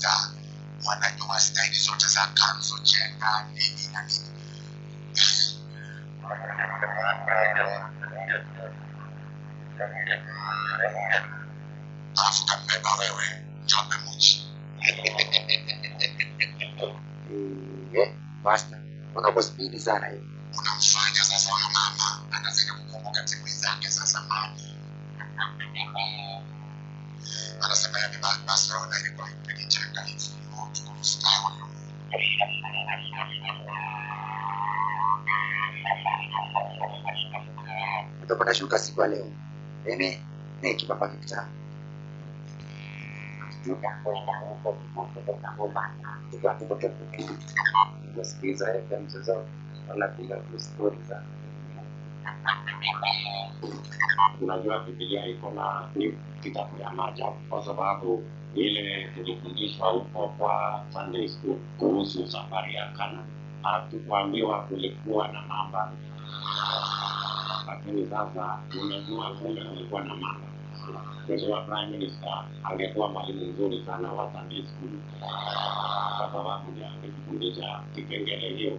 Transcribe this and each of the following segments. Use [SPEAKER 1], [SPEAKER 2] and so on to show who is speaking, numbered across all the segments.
[SPEAKER 1] masta wanajua staili zote za kanzo chenga nini na nini. Alafu kambeba wewe njombe muchi. Unamfanya sasa huyo mama anazidi kukumbuka timu zake za zamani anasema yani Barcelona ilikuwa kipindi changa hivi tukumstawi Utapata shuka siku ya leo. Mimi ni kipapa kitaa.
[SPEAKER 2] Kusikiliza FM zozote wanapiga stori za
[SPEAKER 3] unajua Biblia iko na ni kitabu ya maajabu kwa sababu ile tulifundishwa huko kwa Sunday school kuhusu safari ya Kana, hatukuambiwa kulikuwa na mamba, lakini sasa unajua kumbe kulikuwa na mamba. Mheshimiwa Prime Minister angekuwa mwalimu mzuri sana wa Sunday school kwa sababu ndiye angekufundisha kipengele hiyo.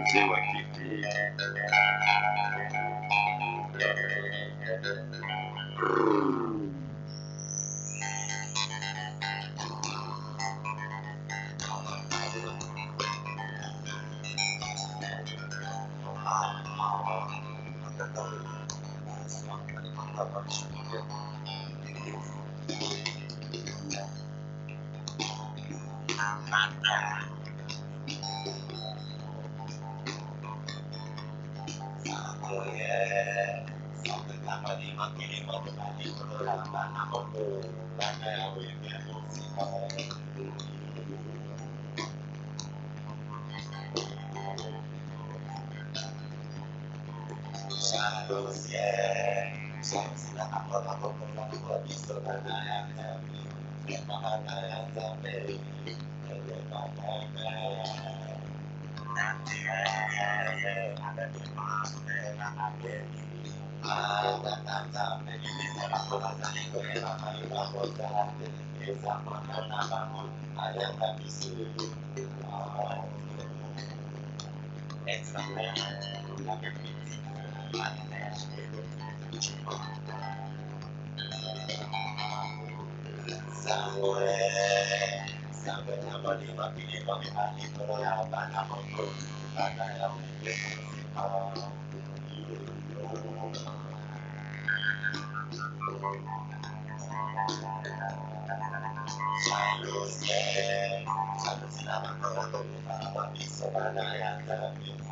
[SPEAKER 4] mzee wa kiti Brrr. sense that I'm a lover for my love, so that I am happy. In my heart, I am so very It's a man, never meeting, I'm a man, Sampai jumpa di video selanjutnya.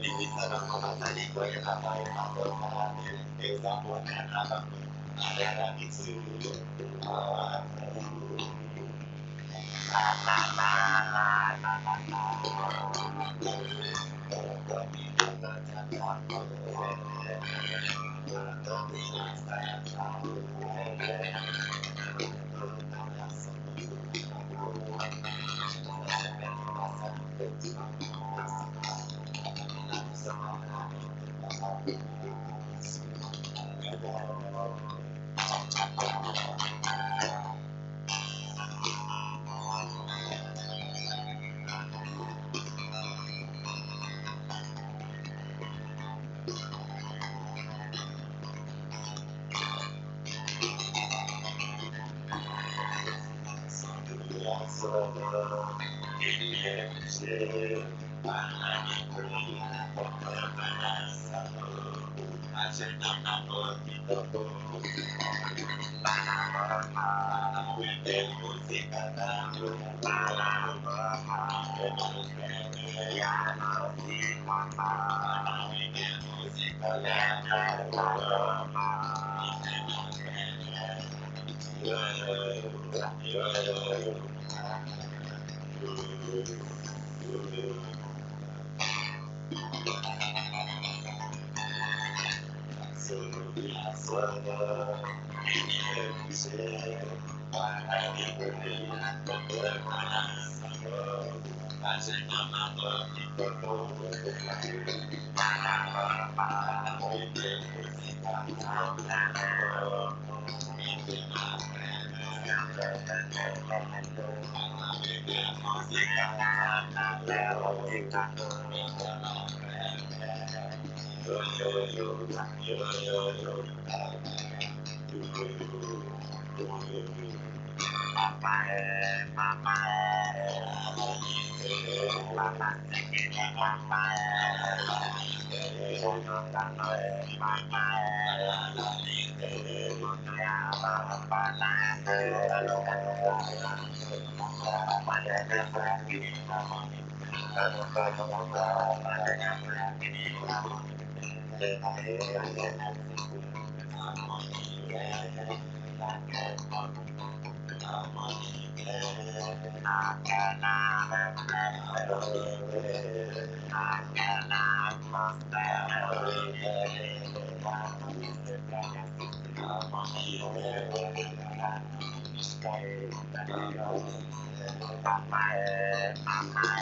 [SPEAKER 4] เป็นวิสรุขปัตติโกยกัตติมาโตมาเตเตสัมพุทธะนะอะระหังสุอาลาลาลาลาลาโตเตโตมิโตจัตตาโต ta
[SPEAKER 5] Mama, mama, mama, mama, mama,
[SPEAKER 4] mama, Mama, mama.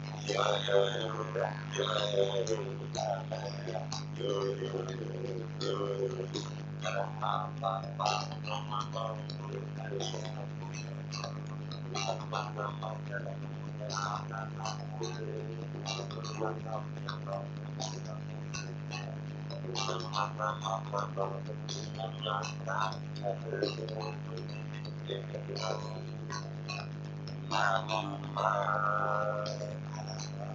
[SPEAKER 4] Mama,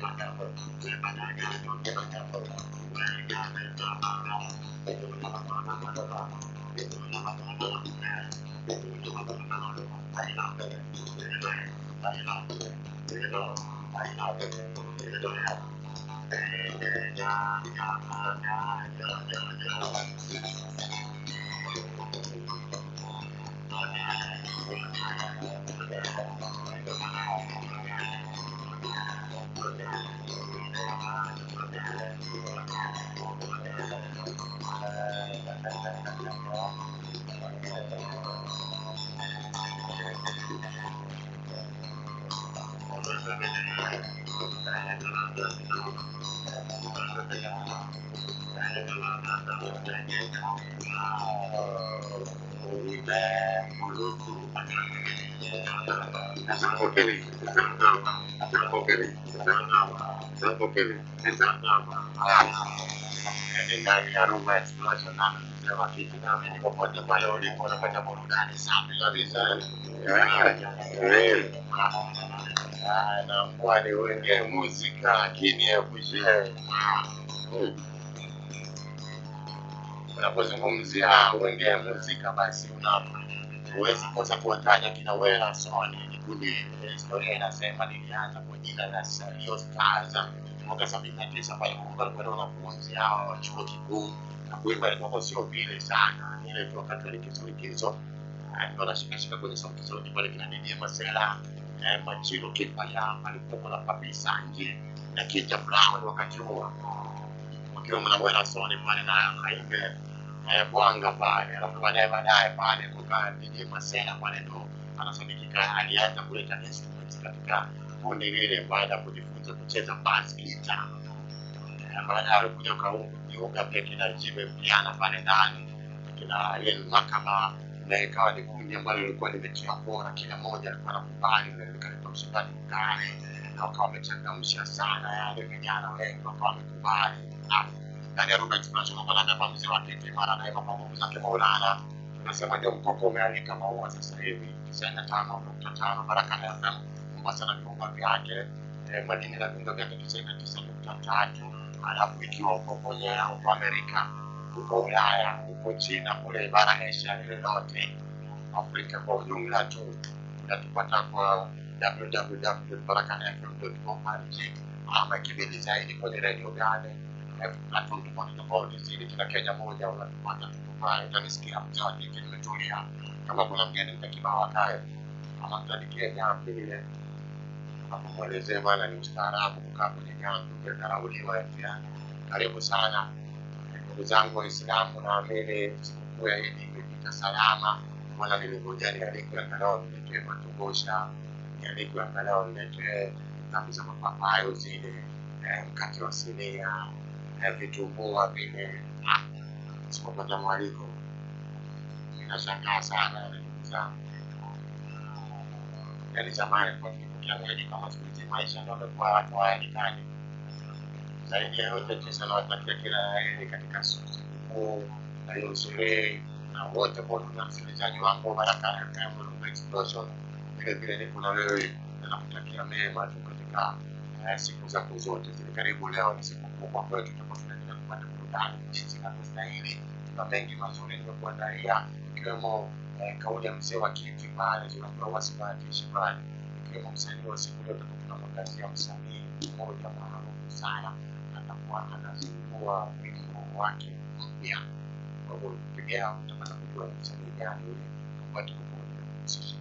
[SPEAKER 4] Yeah.
[SPEAKER 6] Ndani ya. Eh. Ah, muzika lakini epushe unapozungumzia wenge muzika basi huwezi kosa kuwataja kina Soni. Ni kundi historia inasema lilianza kwa jina la Salio Stars mwaka sabini na tisa pale Mungu alikuwa wanafunzi hao wa chuo kikuu. Na kuimba ilikuwa sio vile sana, ile tu wakati wa likizo likizo, alikuwa anashikashika kwenye sauti sauti pale kina Didie Masela eh, Machilo Kipaya alikuwa na Papi Sanje na Kinja Brown wakati huo. Wakiwa mnawela Soni pale na Haimbe eh, Bwanga pale, alafu baadaye baadaye pale kukaa Didie Masela pale ndo anasadikika. Alianza kuleta instruments katika kundi lile baada ya kujifunza kucheza bass guitar. Eh, Baadaye alikuja kujiunga peke na jiwe Piana pale ndani kina Alien Makama na ikawa ni kundi ambalo lilikuwa limetia bora, kila mmoja alikuwa anakubali na likaleta ushindani mkali na wakawa wamechangamsha sana yale vijana wengi wakawa wamekubali Ah, ndani ya Explosion wakaenda kwa mzee wa kiti mara na kwa mambo zake Maulana tunasema ndio mkoko umealika maua sasa hivi tisini na tano nukta tano Baraka FM Mombasa na viunga vyake eh, madini na viunga vyake tisini na tisa nukta tatu alafu ikiwa uko kwenye uko Amerika uko Ulaya uko China kule bara Asia ile lote Afrika kwa ujumla tu unatupata kwa www.barakafm.org ama kibindi zaidi kwenye Radio Garden eh, platform tofauti tofauti. Kila Kenya moja unatupata tuko utanisikia wa nimetulia. Kama kuna mgeni mtakibao akae ama mtadikie jambo ile hapo maana ni ustaarabu kukaa kwenye jambo umedharauliwa yani karibu sana. Ndugu zangu waislamu naamini sikukuu ya idi imepita salama. Wala nilikuja nialikwe angalau niletee matobosha nialikwe angalau niletee tambi za mapapayo zile eh, mkate wa sinia eh, vitumbua vile. Ah, sikupata mwaliko. Ninashangaa sana ndugu zangu yaani zamani kwa mwedi kama siku hizi maisha ndio amekuwa watu waalikani zaidi ya yote tisa nawatakia kila la heri katika sikukuu na hiyo sherehe na wote kwa kuna msikilizaji wangu wa Baraka FM Rumba Explosion vile vile niko na wewe na nakutakia mema tu katika eh, siku zako zote zile. Karibu leo ni siku kubwa ambayo tutakuwa tunaendelea kupata burudani jinsi inavyostahili. Tuna mengi mazuri nimekuandalia ikiwemo eh, kauli ya mzee wa kiti pale, unajua wasibahatishi pale, ikiwemo msanii wa siku leo tunamwangazia msanii mmoja maarufu sana, atakuwa anazindua wimbo wake mpya. Kwa hivyo pekee utapata kujua ni msanii gani yule ambaye tutakuwa tunamhusisha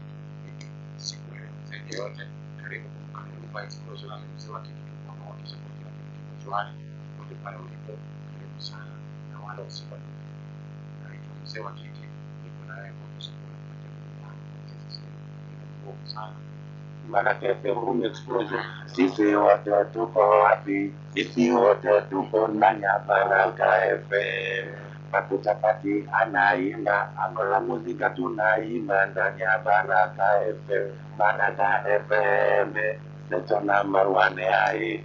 [SPEAKER 6] siku leo. Zaidi yote, karibu kumbuka ni Rumba na mzee wa kiti kwa moto, kwa kila kitu kichwani, popote pale ulipo, karibu sana na wala usibaduke. Naitwa mzee wa kiti, naye maanake sehemu exposure sisi wote tuko wapi? Sisi wote tuko ndani ya Baraka FM. Pakutapati anaimba akola muzika, tunaimba ndani ya Baraka FM. Baraka FM seto namba wane hai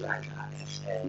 [SPEAKER 6] Baraka FM.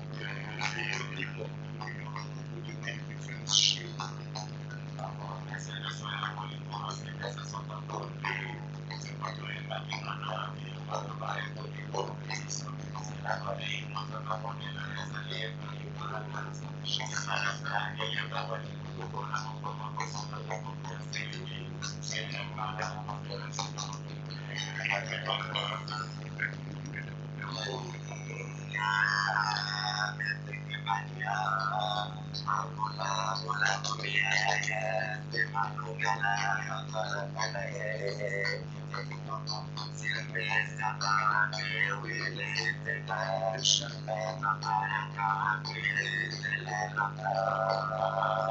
[SPEAKER 4] Thank you.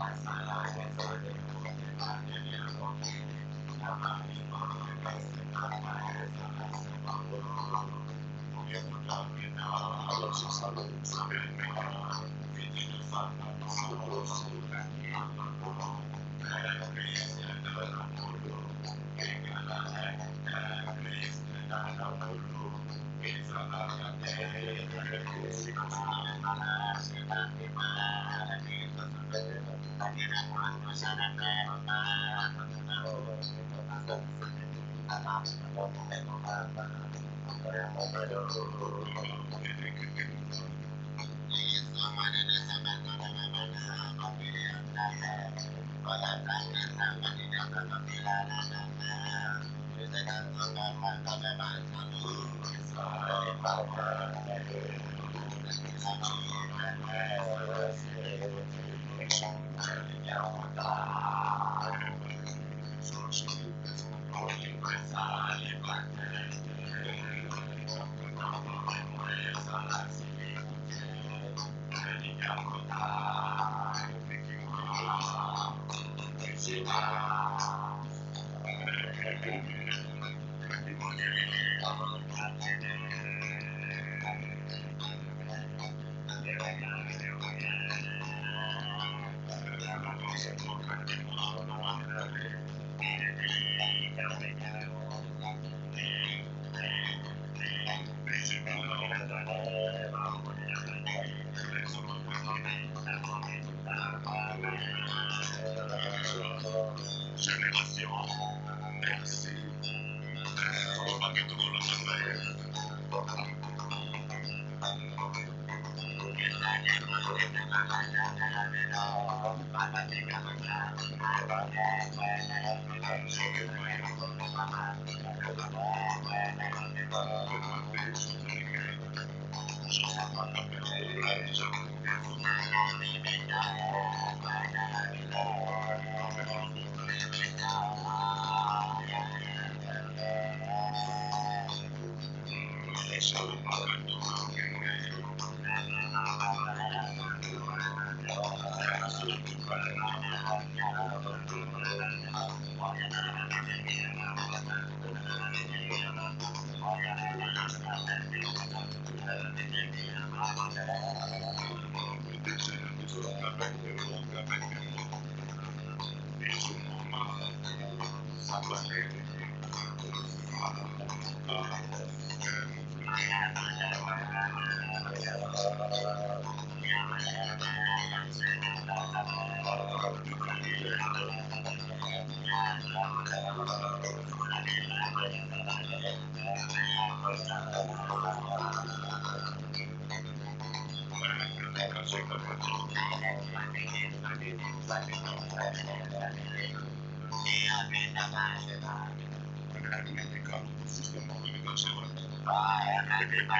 [SPEAKER 4] I'm not going to do it.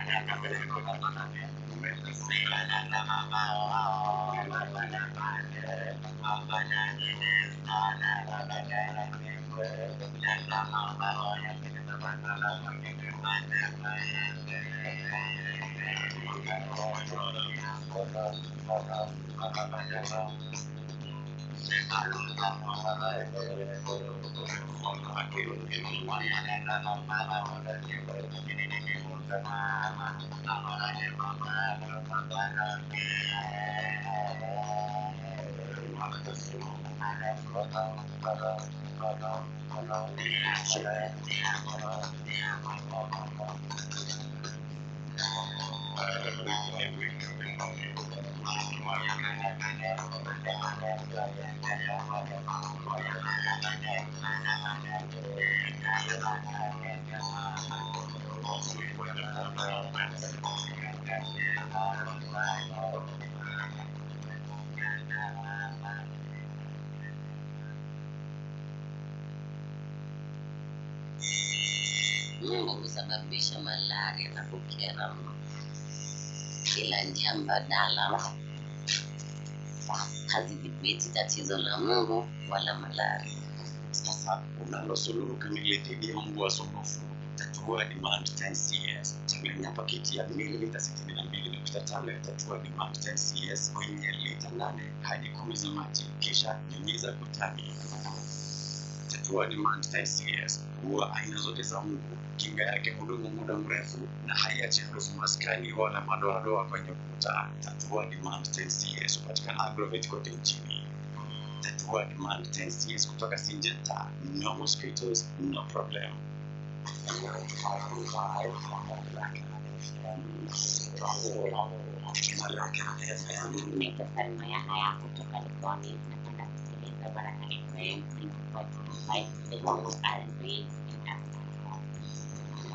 [SPEAKER 4] I'm not going to I, I,
[SPEAKER 7] kila njia mbadala. Hazidhibiti tatizo la mungu wala malari
[SPEAKER 2] Sasa unalosuluhu kamili dhidi ya mungu wasumbufu itakuwa ni Mount 10CS. Changanya paketi ya mililita 62.5 itakuwa ni Mount 10CS kwenye lita 8 hadi 10 za maji, kisha nyunyiza kutani. tatua ni Mount 10CS kuua aina zote za mungu kinga yake hudumu muda mrefu na haiachi harufu maskani wala madoadoa kwenye kuta. Tatua Demand 10 CS hupatikana Agrovet kote nchini. Tatua Demand 10 CS kutoka Syngenta. No mosquitoes, no problem. Baraka FM.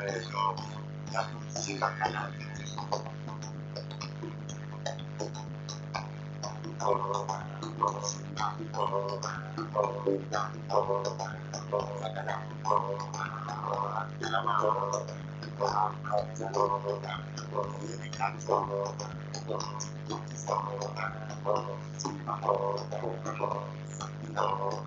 [SPEAKER 3] medio la cultura canaria. No.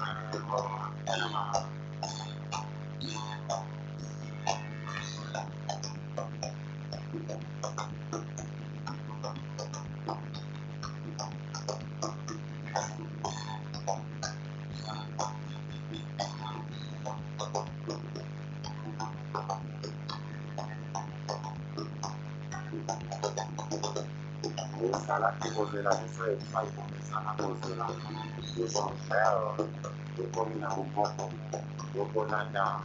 [SPEAKER 3] agradecer a la sana cultura, grupo museo, grupo minahupoco, grupo nanya.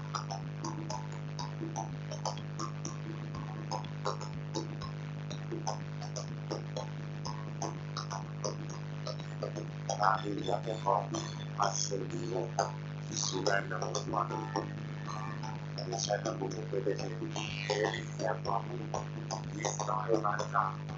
[SPEAKER 3] La Biblia que forma ha servido y su verno humano. Dice el mundo que desde el infierno a mí, y está en la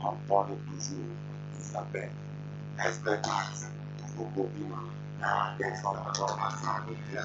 [SPEAKER 3] Rapório cozinha, Isabel, respeitados, o governo, a atenção da formação do dia,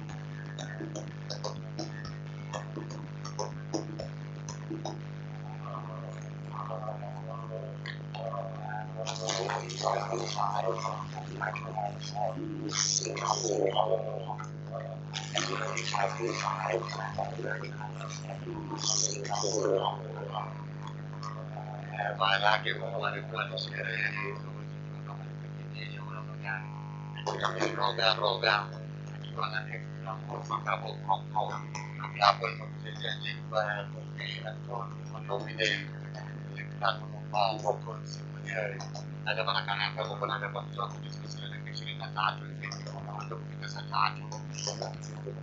[SPEAKER 3] ma
[SPEAKER 6] là che muore quando si realizza roga roga gimana kita mau kabut kokok apa yang terjadi pada kita untuk mendominasi kita mau kokok mwenyewe. Na kama na kana hapo kuna hapo mtoto kujisikia dakika ishirini na tatu hivi kufika saa tatu.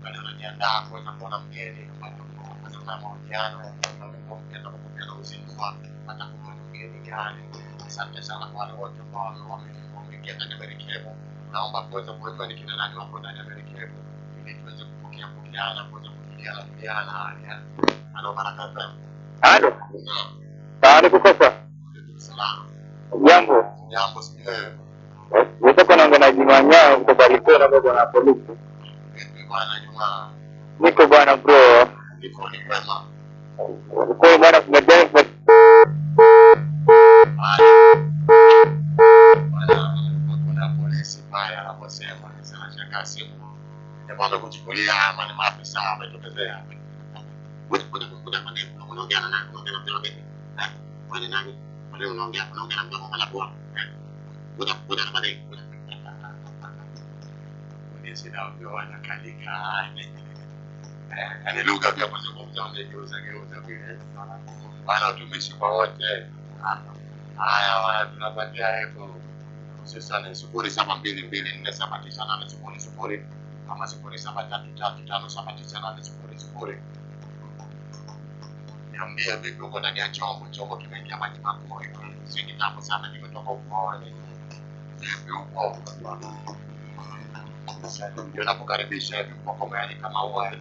[SPEAKER 6] Kana anajiandaa kuweza kuona mgeni kufanya mahojiano na na uzindua hata mgeni gani. Asante sana kwa wale wote ambao wame- wame- wameingia ndani ya merikebu. Naomba kuweza kujua ni kina nani wako ndani ya merikebu ili tuweze kupokea pokeana, kuweza kujuliana juliana hali. Halo, Baraka FM.
[SPEAKER 8] Halo,
[SPEAKER 6] Naam.
[SPEAKER 8] baada kukosa
[SPEAKER 6] Salamu.
[SPEAKER 8] jambo
[SPEAKER 6] jambo
[SPEAKER 8] nilikuwa naongea Jumanya utabarikiwa na Bwana Apollo.
[SPEAKER 6] Bwana Juma.
[SPEAKER 8] Niko bwana bro.
[SPEAKER 6] Niko ni mwema.
[SPEAKER 8] Kwa bwana kumejaa
[SPEAKER 6] kuna polisi pale anaposema anashangaa siku ya kwanza kuchukulia ama ni maafisa wametokezea. Wewe unaongea na nani? Unaongea na nani? Wewe ni nani? Wewe unaongea unaongea na mtu kama kwa. Ngoja ngoja na madai ni sina ndio wanakalika. Yaani lugha pia kuzungumza wamegeuza geuza vile. Bwana utumishi kwa wote. Haya wana tunapatia hapo ni sufuri saba mbili mbili nne saba tisa nane sufuri sufuri ama sufuri saba tatu tatu tano saba tisa nane sufuri sufuri. Niambie vipi huko ndani ya chombo? Chombo kimeingia maji makuu si kitambo sana kimetoka ufuoni. Vipi huko? Ndio nakukaribisha hivi kwa yani kama huwa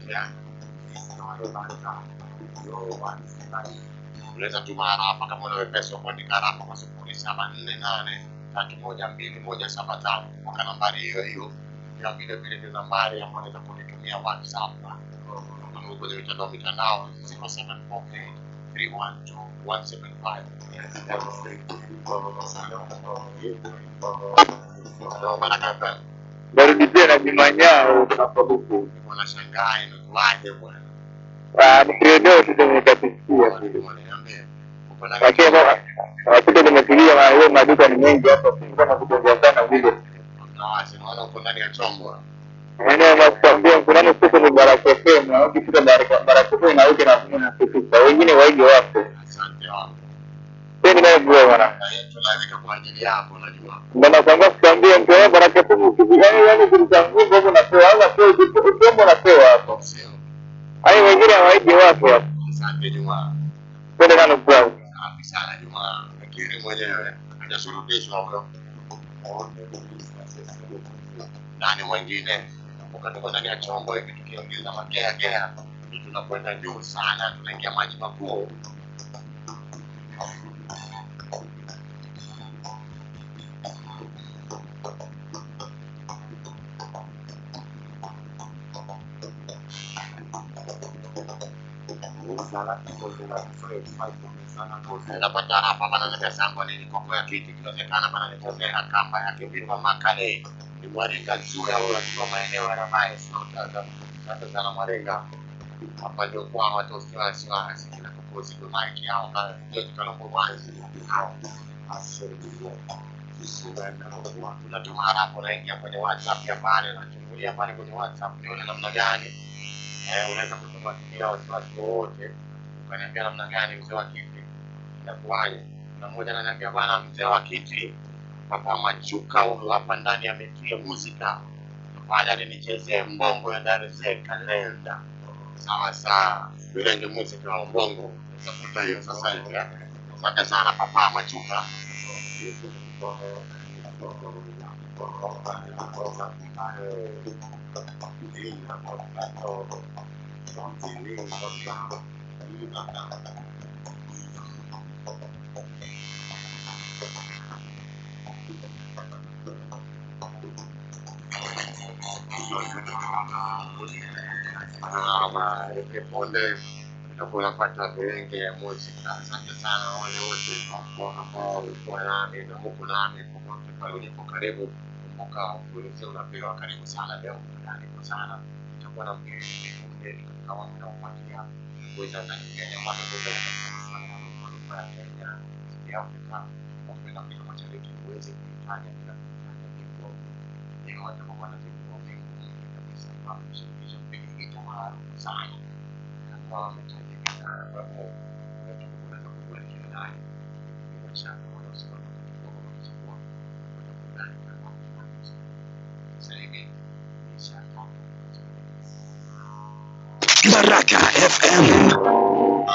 [SPEAKER 6] unaweza tuma harafa kama una wepesi wa kuandika harafa kwa sufuri saba nne nane tatu moja mbili moja saba tano mpaka nambari hiyo hiyo ya vile vile ni nambari ambayo unaweza kunitumia whatsapp kwenye mitandao mitandao 0748 312 175 Baraka FM.
[SPEAKER 8] narudi tena Juma Nyao kuna polisi.
[SPEAKER 6] Bwana bwana?
[SPEAKER 8] Ah, ni
[SPEAKER 6] Lakini
[SPEAKER 8] wakuta maduka mengi hapa, kama kutembea sana vile.
[SPEAKER 6] Uko ndani ya chombo.
[SPEAKER 8] Eneo la kuambia kuna siku ni Baraka FM na ukifika Baraka FM na uke na kumi na sita wengine waige wapo.
[SPEAKER 6] Asante wangu.
[SPEAKER 8] Sasa naye bro bwana.
[SPEAKER 6] Tunaweka kwa ajili yako, unajua.
[SPEAKER 8] Ndio nakwambia kuambia mtu wao Baraka FM ukifika yani yani kulitanguza hapo napewa au napewa ukiomba napewa hapo.
[SPEAKER 6] Sio.
[SPEAKER 8] Hayo wengine waige wapo hapo.
[SPEAKER 6] Asante Juma.
[SPEAKER 8] Kwenda nalo bro.
[SPEAKER 6] Asante sana Juma. Lakini mwenyewe hajashurutishwa huyo. Nani mwingine? Tuko ndani ya chombo hivi tukiongeza magea gea. Tunakwenda juu sana, tunaingia maji makuu. Napata hapa bana nikasango nini koko ya kiti kinawezekana bana kamba yake viva makale ni mwaringa zura unajua maeneo ya ramai sio sasa sana mwaringa. Hapa ndio kwa watu wasiwasi kina kukozi ndio maiki yao na ndio kalombo mwanzi unatuma harapo naingia kwenye whatsapp ya pale nachungulia pale kwenye whatsapp nione namna gani eh, unaweza kutuma bila wasiwasi wowote ukaniambia namna gani mzee wa kiti inakuwaje na mmoja ananiambia bwana mzee wa kiti papa machuka huyu hapa ndani ametia muzika. Pale alinichezea mbongo ya Dar es Salaam kalenda. Sawa yule ndio muzika wa mbongo. Tafuta hiyo sasa asante sana papa machuka Monday. Che pata la ya musica. Asante sana wale wote ambao walikuwa nami na huku nami popote pale ulipo, karibu. Kumbuka kuelezea unapewa, karibu sana leo. Karibu sana, itakuwa na mgeni mgeni katika awamu inayofuatia kuweza ndani kuweza kutangaza sana manufaa ya Kenya, East Africa, na Afrika Mashariki, uweze kuitaja bila bingwa huyu. Yeye watakuwa na bingwa mwingine kabisa, ambao ameshirikisha mpiga gita maarufu sana ambao ametajika
[SPEAKER 2] Baraka FM.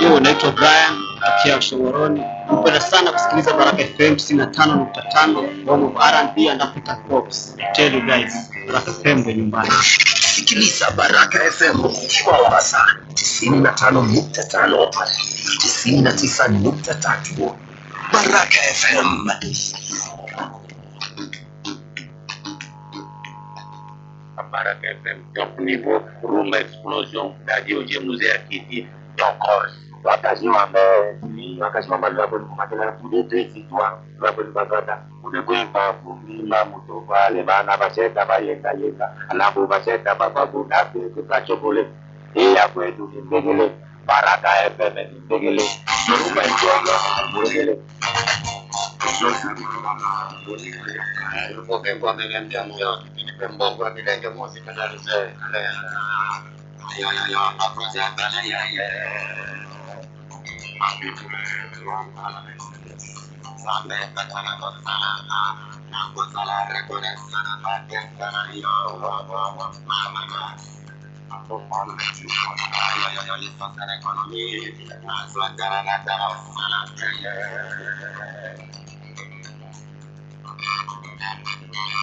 [SPEAKER 9] Yo, naitwa Brian natokea Ushomoroni. Napenda sana kusikiliza Baraka FM 95.5 home of R&B and African Pops. Tell you guys, Baraka FM ndio nyumbani.
[SPEAKER 10] Sikiliza Baraka FM kwa Mombasa 95.5, 99.3. Baraka FM. Baraka FM top niveau, room explosion, radio oje muzee akiti,
[SPEAKER 11] tokos. wakazima mezili wakazima malaboni kumatela kudetesitwa laboni bazada kudekwemba kumima mutovale vana vacheta vayendayenda anapo vacheta vavagunapeke kachokole iya kwetu nimbekele baraka fm nimbekele rumaijoga mbekele
[SPEAKER 6] ukopekwa milembya muyo ilipe mbongo milenge mosi kadalizee ya
[SPEAKER 4] ya ya mafunzo ya bana ya ya
[SPEAKER 3] Economy,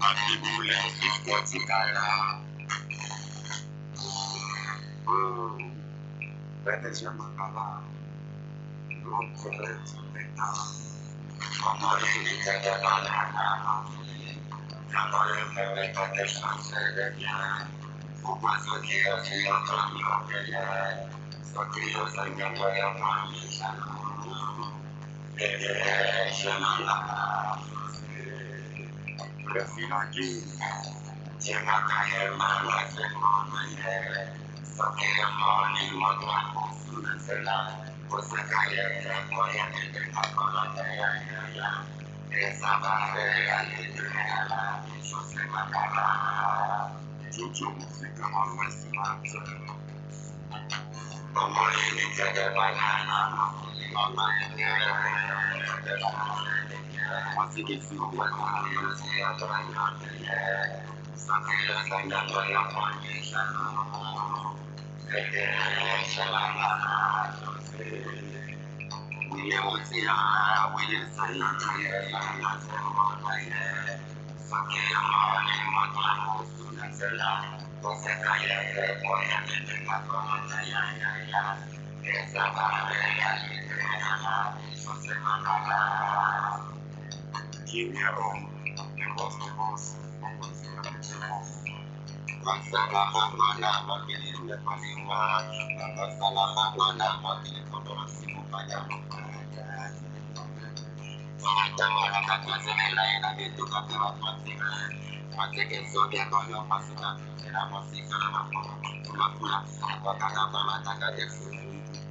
[SPEAKER 4] anche bullensi, scherzi, cara.
[SPEAKER 3] Prendersi a mandala, non corretto, metà.
[SPEAKER 4] Amore di vita da banana, amore per è tante chance che viene. Fu questo che io si ho trovato che viene. Sto qui io sto in campo e a farmi. E che se non la...
[SPEAKER 3] Because you know, you,
[SPEAKER 4] you're not going to have my life anymore. You have so damn morning, my black woman, and I was like, I am that boy, and then I'm going to have ya. It's about it, I didn't have a bitch, and I'm not
[SPEAKER 3] Jojo, música, mas vai se matando.
[SPEAKER 4] Mamãe, me pega banana, mamãe, me pega banana. anziché figlio, mi hanno insegnato a mangiare, fratello sta andando alla moglie, sanno un po', perché riesce a lavorare, quindi ultima, quindi sta andando alla moglie, fratello ma è molto amoroso, non se la possa tagliare, poi ha detto la moglie, ya ya ya, e sta parlando, ya ya ya, e sta parlando,
[SPEAKER 3] strateginya om. Untuk memfokus mengkonsentrasikan
[SPEAKER 4] laksanakan mana bagi yang panima laksanakan mana bagi kondisi banyak Semacam orang kata lain ada itu kata matematika Maka esok dia kau yang masuk Dia masih kalau mampu Mampu lah Kau kata apa mata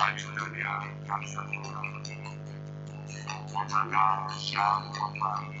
[SPEAKER 3] kayu dunia ya. tak sempurna. Bisa menguasai.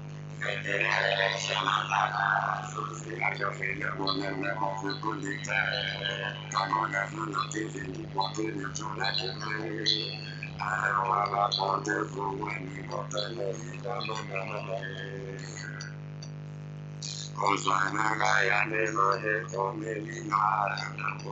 [SPEAKER 4] And then I said, I
[SPEAKER 3] just said, I will never
[SPEAKER 4] more be bullied. I'm going to do the things
[SPEAKER 3] what they do to like it. I'm about to do for when we got the lady.
[SPEAKER 4] Cause I'm a guy, I never had to make me out of the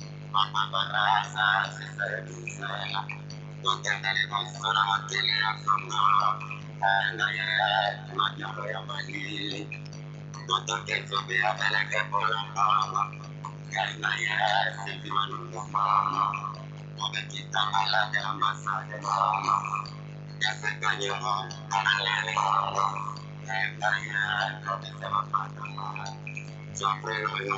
[SPEAKER 4] mamma barasa sesere bisela tutte le nostre matine a fondo anda ye maggiaro ya mani tutto che sopia bene che vola mamma anda ye senti manungo mamma come ti sta mala della massa di mamma ya se cagnero canale mamma anda ye come se va fatta mamma Sempre lo io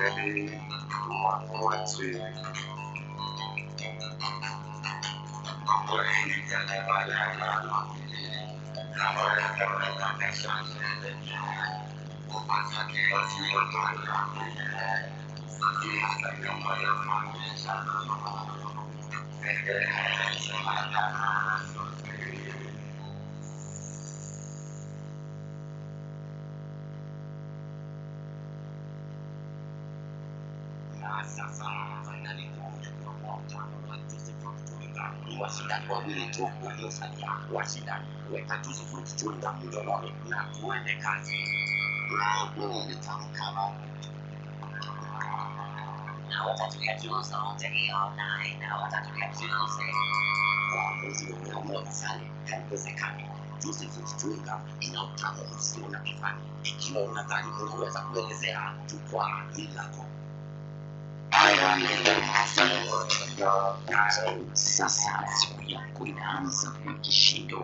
[SPEAKER 3] Maybe one or two.
[SPEAKER 4] oppure iniziate a parlare parlano, lavorate con una persona del genere, o passate il signor parlando, continuate a non voglio farmi saluto, perché se mandano a sostenere.
[SPEAKER 10] Grazie a Santa Maria di Cuccio, washindani wawili tu waliosalia washindani, weka tuzo fupi kichwani na mdomoni na tuende kazi. Na watatulia tuzo tulionaye na watatulia tuzo waamuzi wameamua kusali, haiwezekani. Josefu ina utamu usio na kifani. Ikiwa unadhani unaweza kuelezea jukwaa ni lako. Iron Maiden sasa siku yako inaanza kwa kishindo.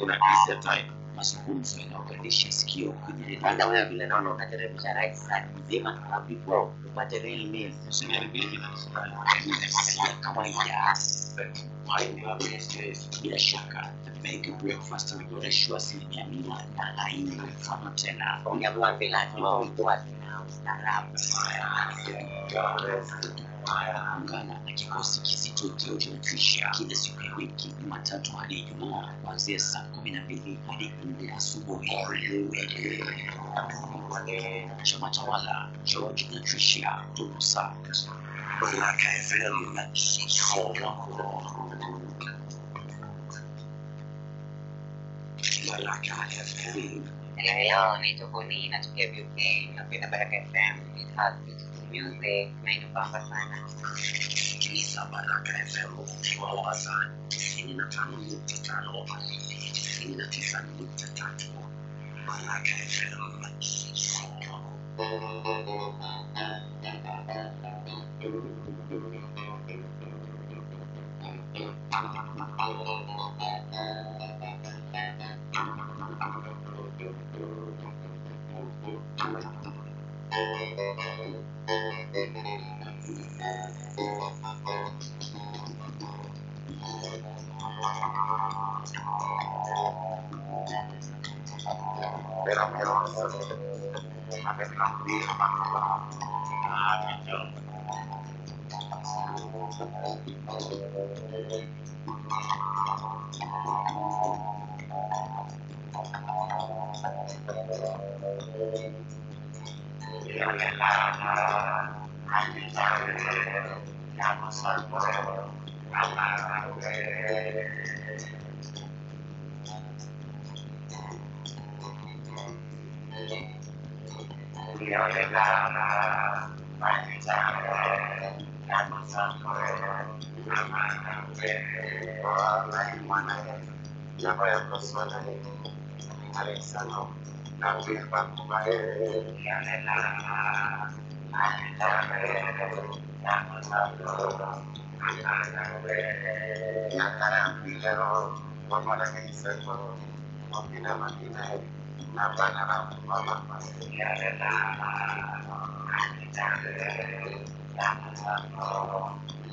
[SPEAKER 10] Una hisia type mazungumzo yanayogandisha sikio
[SPEAKER 7] wewe vile naona unateremsha mzima upate
[SPEAKER 10] kawaida. Bila shaka Breakfast asilimia mia na haina mfano tena.
[SPEAKER 7] Lazima na ustaarabu.
[SPEAKER 10] Ungana na kikosi kizito na kila siku ya wiki Jumatatu hadi Ijumaa kuanzia saa kumi na mbili hadi nne asubuhi. Chama tawala George na Trisha Baraka FM. Baraka FM.
[SPEAKER 7] Hello, ni Tokoni, natokea UK, napenda Baraka FM. Beautiful music, Megan Bamba sana.
[SPEAKER 10] Isabalaka FM ukiwa Mombasa, tisini na tano nukta tano tisini na tisa nukta tatu Baraka FM. Thank you.
[SPEAKER 4] Ini. persona analizando la misma mujer y anhelar, anhelar, llamando a la carambillero, como la que hizo con mi máquina, la palabra mamá, y anhelar, anhelar, llamando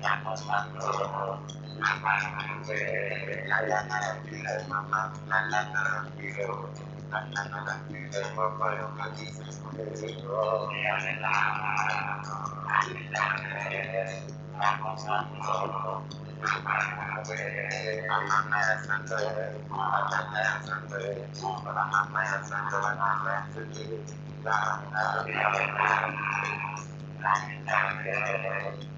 [SPEAKER 4] estamos dando la mano de la lana de mamá, la lana de la lana de papá, lo que dices conmigo, me arregla, arregla, estamos dando la mano de la mamá de Santo, la lana de Santo, la mamá de Santo, la lana de Santo, la lana de Santo, la lana de Santo,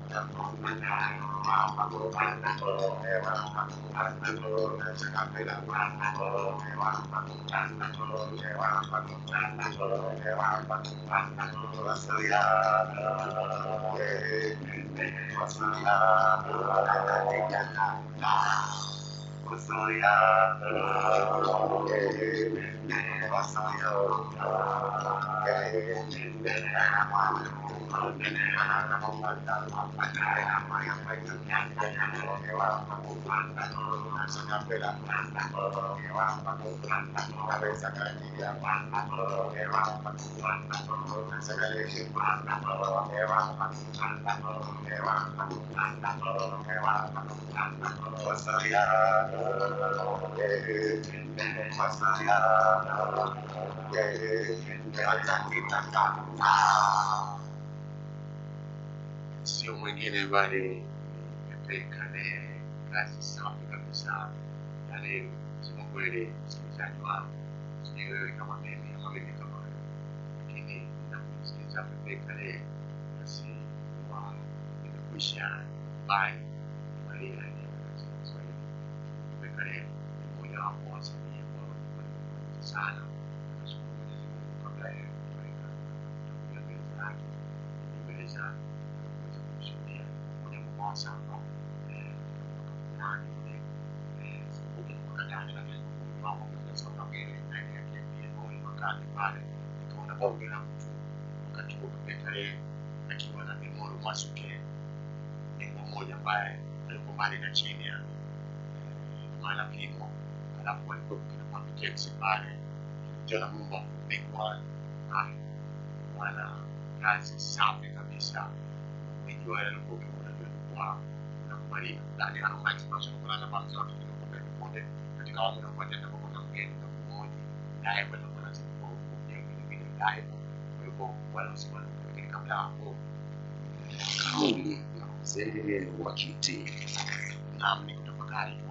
[SPEAKER 4] Wow. وصايا وصايا وصايا
[SPEAKER 6] sio mwingine bali Pepeka ni kazi safi kabisa. Yaani kusema kweli, msikilizaji wangu, sijui wewe kama mimi ama mimi kama wewe, lakini ninapomsikiliza Pepeka le basi huwa nimekwisha kubali kubalia Pepeka le ni mojawapo wa wasanii ambao nilikuwa nimependa sana. Nashukuru Mwenyezi Mungu kabla ya kuweka kutangulia mbele za haki mbele za kuweza kumshuhudia a Mombasa hapa eh, katika mwaka fulani ule eh, sikumbuki ni mwaka gani, lakini kumbukumbu wangu kunasonga mbele ndani makali pale, nikaona bonge la na mmoja ya maana pimo, alafu walikuwa kina Papi Tex pale Jona Mumba Big One wana kazi safi kabisa. Wengi wale walikuwa ukiona kwa unakubalika ndani ya romantic passion kuna na mambo yote kidogo kwa kiponde katika wangu na kwa kwa kuna mgeni na mmoja naye kwa kuna siku kwa pia vile vile naye. Kwa hivyo wale usimani kwa kabla hapo.
[SPEAKER 10] Kauli ya mzee wa kiti.
[SPEAKER 6] Naam ni kutafakari tu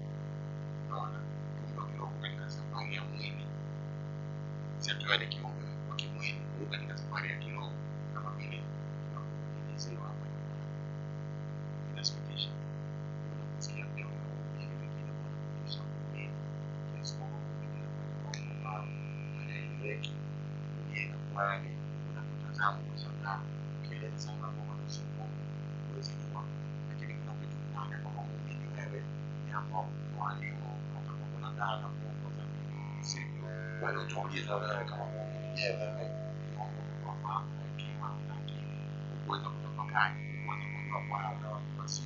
[SPEAKER 6] 我係好簡單咁樣，我就先要為到做嘢啦，咁嘢咧，我我媽係幾萬大件，我背到咁多街，我就冇落話啦，我先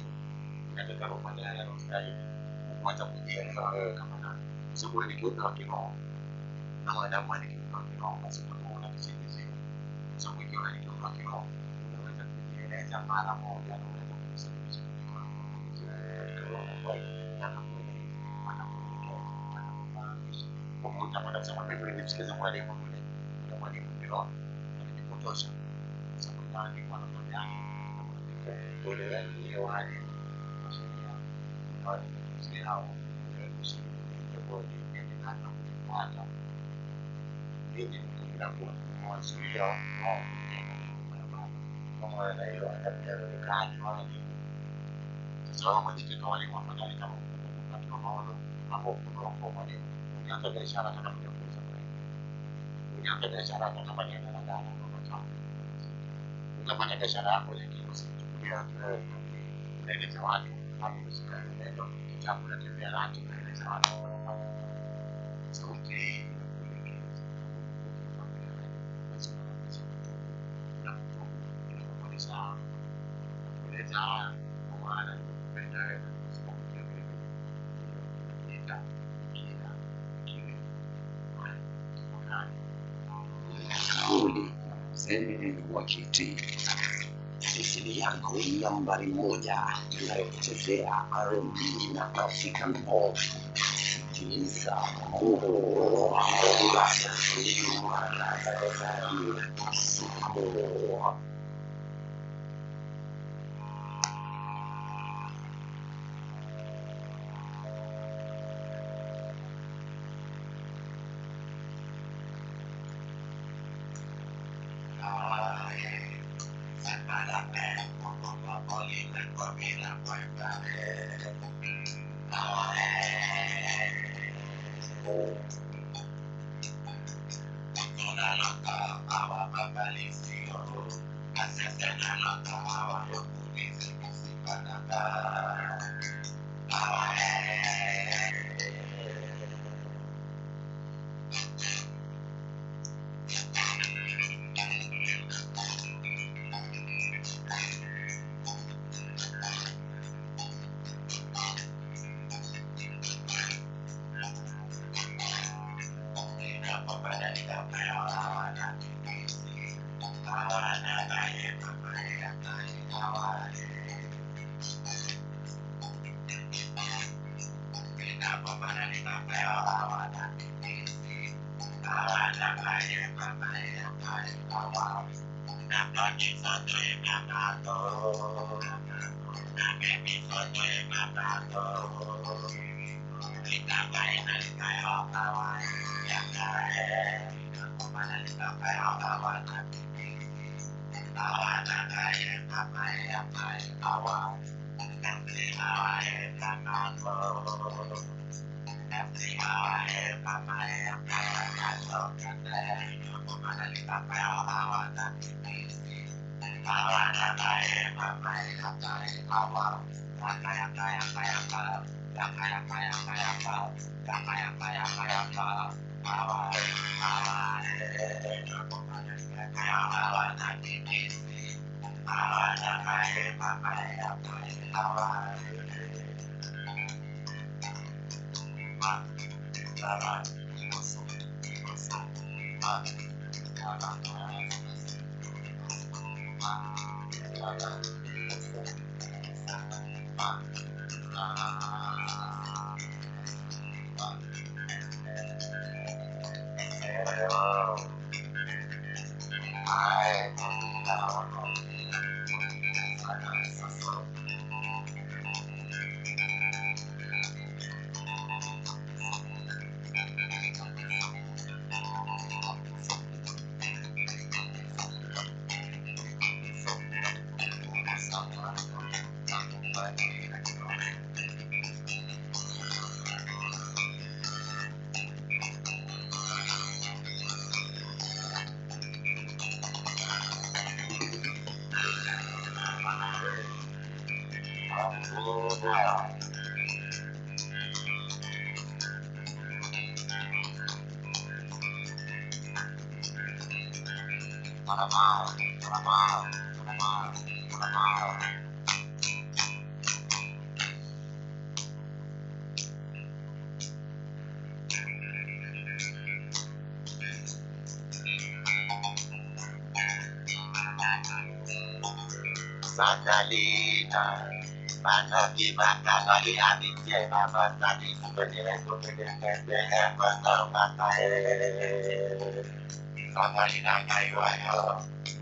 [SPEAKER 6] 人哋嗰度問咧，我真係我就冇嘢啦，咁樣，所以我哋叫佢幾耐，嗱我哋我哋叫佢幾耐，我先到我哋先至先，所以叫佢叫佢幾耐，咁樣就啲嘢咧就買啦，我有咧就唔使唔使，咁樣。Hiyo kusema mimi nilimsikiza mwalimu yule yule mwalimu alinipotosha kwa sababu inaandikwa namna gani kuelewa ile walimu wa sheria na walimu hao na na hiyo mwenyekiti wa walimu afadhali kama ukipatiwa maono hapo kwa mwalimu ulianza biashara kama ulianza biashara hata kama ni ya daladala au matatu unafanya biashara yako lakini usichukulia unaeleza watu kama umeshika neno kitabu unatembea nacho unaeleza watu sauti hii
[SPEAKER 10] ya mzee wa kiti. Stesheni yako nambari moja inayokuchezea rb na african pop sikiliza
[SPEAKER 4] Bye. มาทีมาการอธิษฐานนิเจนามาตานิสุเป็นยัไงสุเป็นยังไงเป็แห่มาต่อมาตาเออมาตาที่นั่งไงไว้ครับ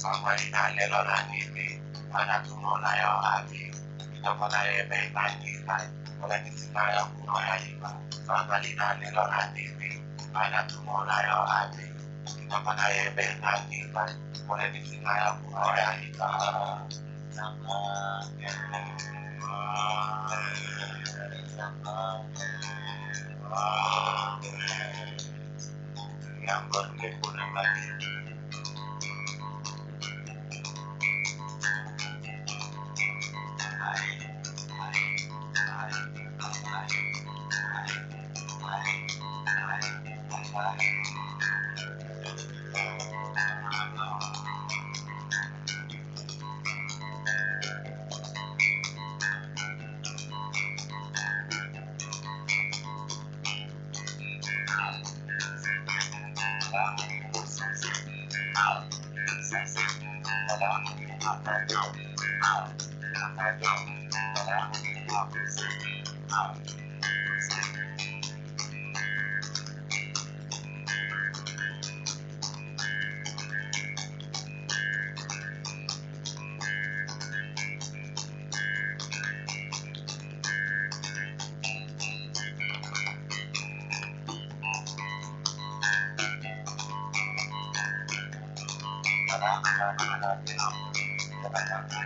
[SPEAKER 4] Ana tumola yo abi, Itokola ebe nani nani, Ola kisima yo kumoya iba, yang berkepunan lagi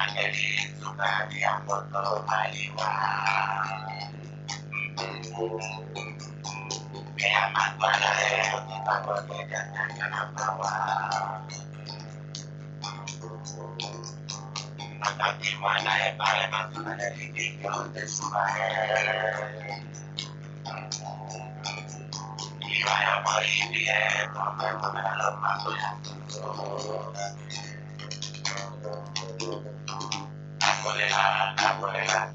[SPEAKER 4] angeli tunani ambondo maliwa Mea makwara ya kipapone dan tanah bawah Makati mana ya pare matumana di tinggal de subahe ya dia, pokoknya mengalami aku yang Perbolehan, perbolehan,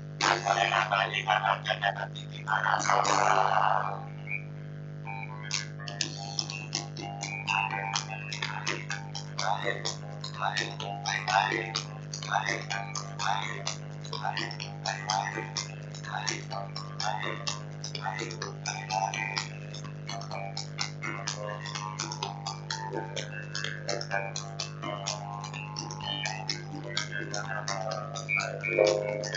[SPEAKER 4] Lord.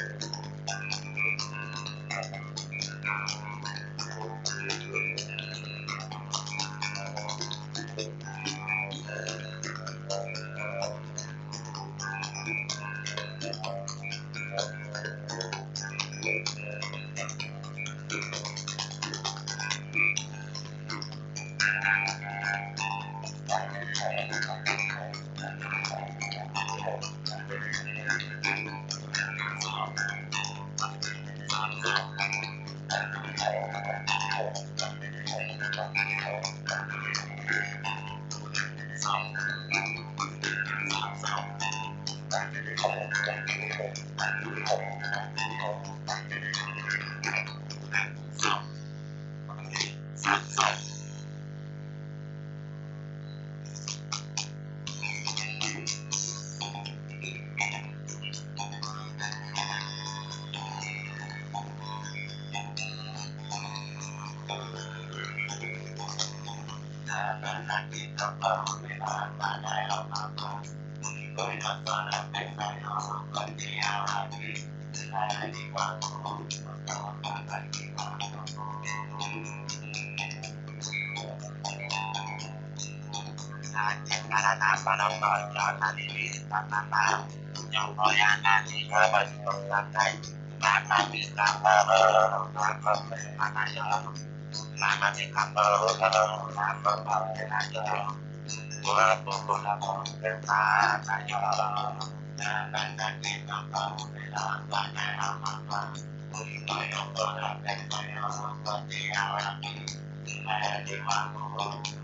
[SPEAKER 4] keocokan ini tatanan nyongkoyanan ini masuk lantai mana di kamar kamar mana ya mana di kamar kamar mana ya gua pun aku kita tanya dan dan di kamar mana apa kita yang berada di kamar di alam di mana di mana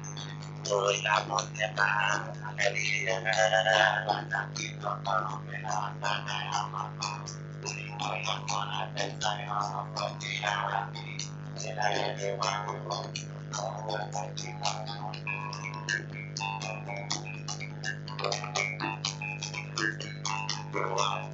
[SPEAKER 4] poi la portiamo magari tanti portano per la mamma poi ancora pensare a continuare se la vede quando non continuare Wow.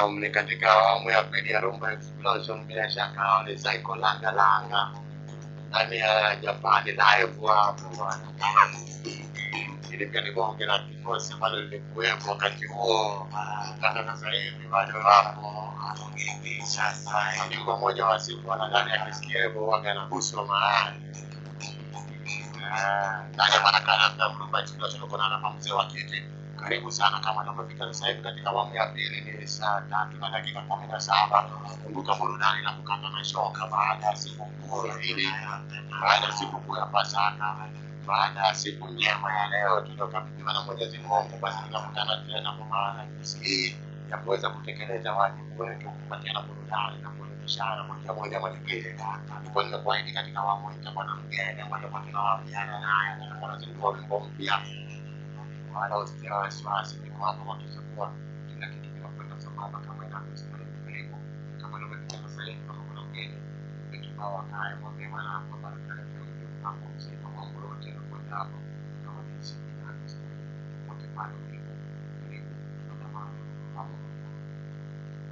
[SPEAKER 6] Naam, ni katika awamu ya pili ya Rumba Explosion, bila shaka ni Psycho Langa Langa ndani ya Japani live hapo bwana. Ilikuwa ni la kikosi ambalo lilikuwepo wakati huo, mpaka sasa hivi bado wapo. Bingwa mmoja wa siku wanadani akisikia hivyo waga anaguswa mahali ndani ya Marakana na Rumba Explosion. Uko na hapa mzee wa kiti karibu sana kama unavyofika sasa hivi katika awamu ya pili ni saa tatu na dakika kumi na saba. Kumbuka burudani na kukata na shoka baada ya siku kuu hili baada ya siku kuu ya pasaka baada ya siku njema ya leo. Tuliokabidhiwa na mwenyezi mungu basi tunakutana tena kwa maana jinsi hii ya kuweza kutekeleza wajibu wetu kupatiana burudani na kuelimishana njia moja ama nyingine ndipo nimekuahidi katika awamu hii itakuwa na mgeni tutakuwa tunawaambiana naye na nazindua wimbo mpya Analizirala je sva sindikatova kizokua, kila kitu kinakwenda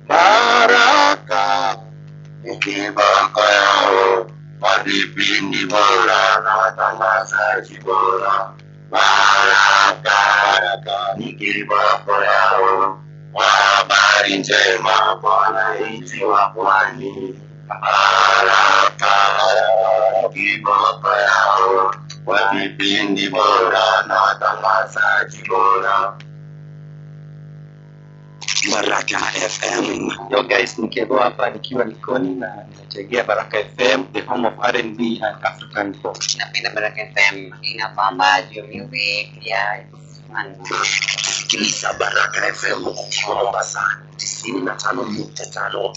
[SPEAKER 6] Baraka
[SPEAKER 4] Baraka, ni kiboko yao, wa habari njema kwa wananchi wa pwani. Baraka, kiboko yao, wa vipindi bora na watangazaji bora.
[SPEAKER 10] Baraka FM. Yo guys, Nikebo hapa nikiwa Likoni na ninategea Baraka FM, the home of R&B and African pop.
[SPEAKER 7] Napenda Baraka FM. Inabamba juu music, yeah, it's fun.
[SPEAKER 10] sikiliza baraka fm ukiwa mombasa tisini na tano nukta tano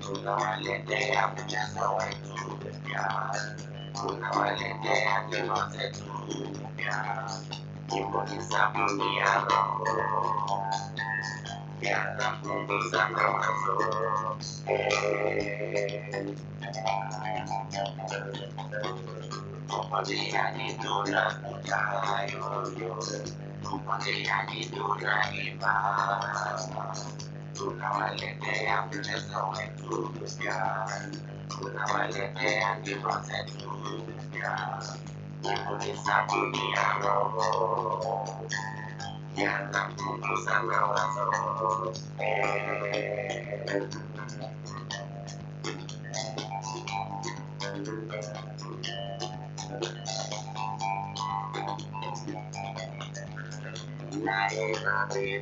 [SPEAKER 4] tunawaletea mchezo wetu mpya, unawatetea nyimbo zetu mpya, nyimbo ni sabuni ya roho ya thamini za mawazo upoteaji tunakuta hayo yo upoteaji tunaiba how I let the ambulance going through the sky. How I let the ambulance through the sky. Kukulisa kuniaro Yana kukusa na wazo Thank you. Mwanzamsa,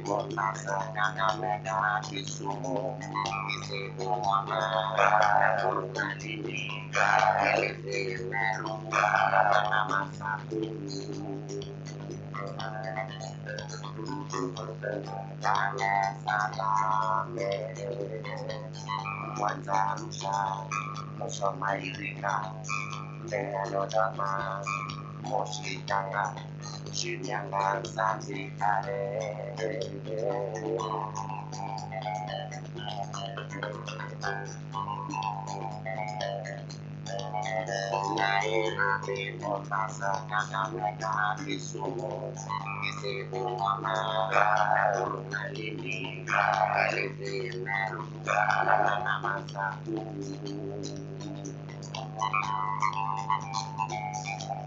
[SPEAKER 4] Mwanzamsa, Mwanzamsa, Mwanzamsa, Mwanzamsa, một gì càng ngàn chuyện nhàng ngàn làm gì ta đê ngày hà tì một ta sợ ca ca mẹ ca đi xuống. Mô đi xì bù hoa ma ca bụng này đi đi ca đi xì mẹ ca la la la ma sa cu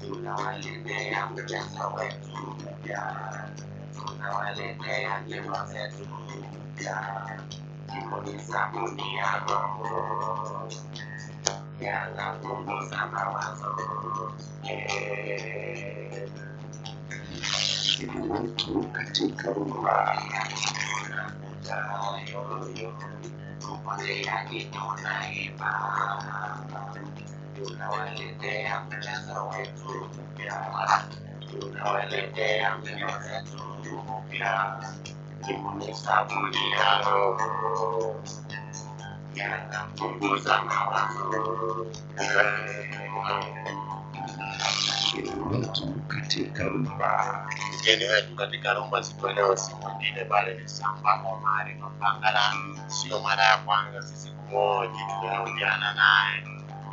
[SPEAKER 4] tunawaletea mtesa wetu mpya, tunawaletea nyimbo zetu mpya, nyimbo sabuni ya roho, yanapunguza mawazo.
[SPEAKER 10] Mtu katika rumba
[SPEAKER 4] Mpoteani tunaiba, tunawaletea mchezo wetu mpya, tunawaletea nyimbo zetu mpya, nyimbo ni sabuni ya roho, yanapunguza mawazo
[SPEAKER 10] mtu katika rumba
[SPEAKER 6] mgeni wetu katika rumba siku leo si mwingine bali ni Samba Omari Mapangala. Sio mara ya kwanza sisi kumoji tumehojiana naye,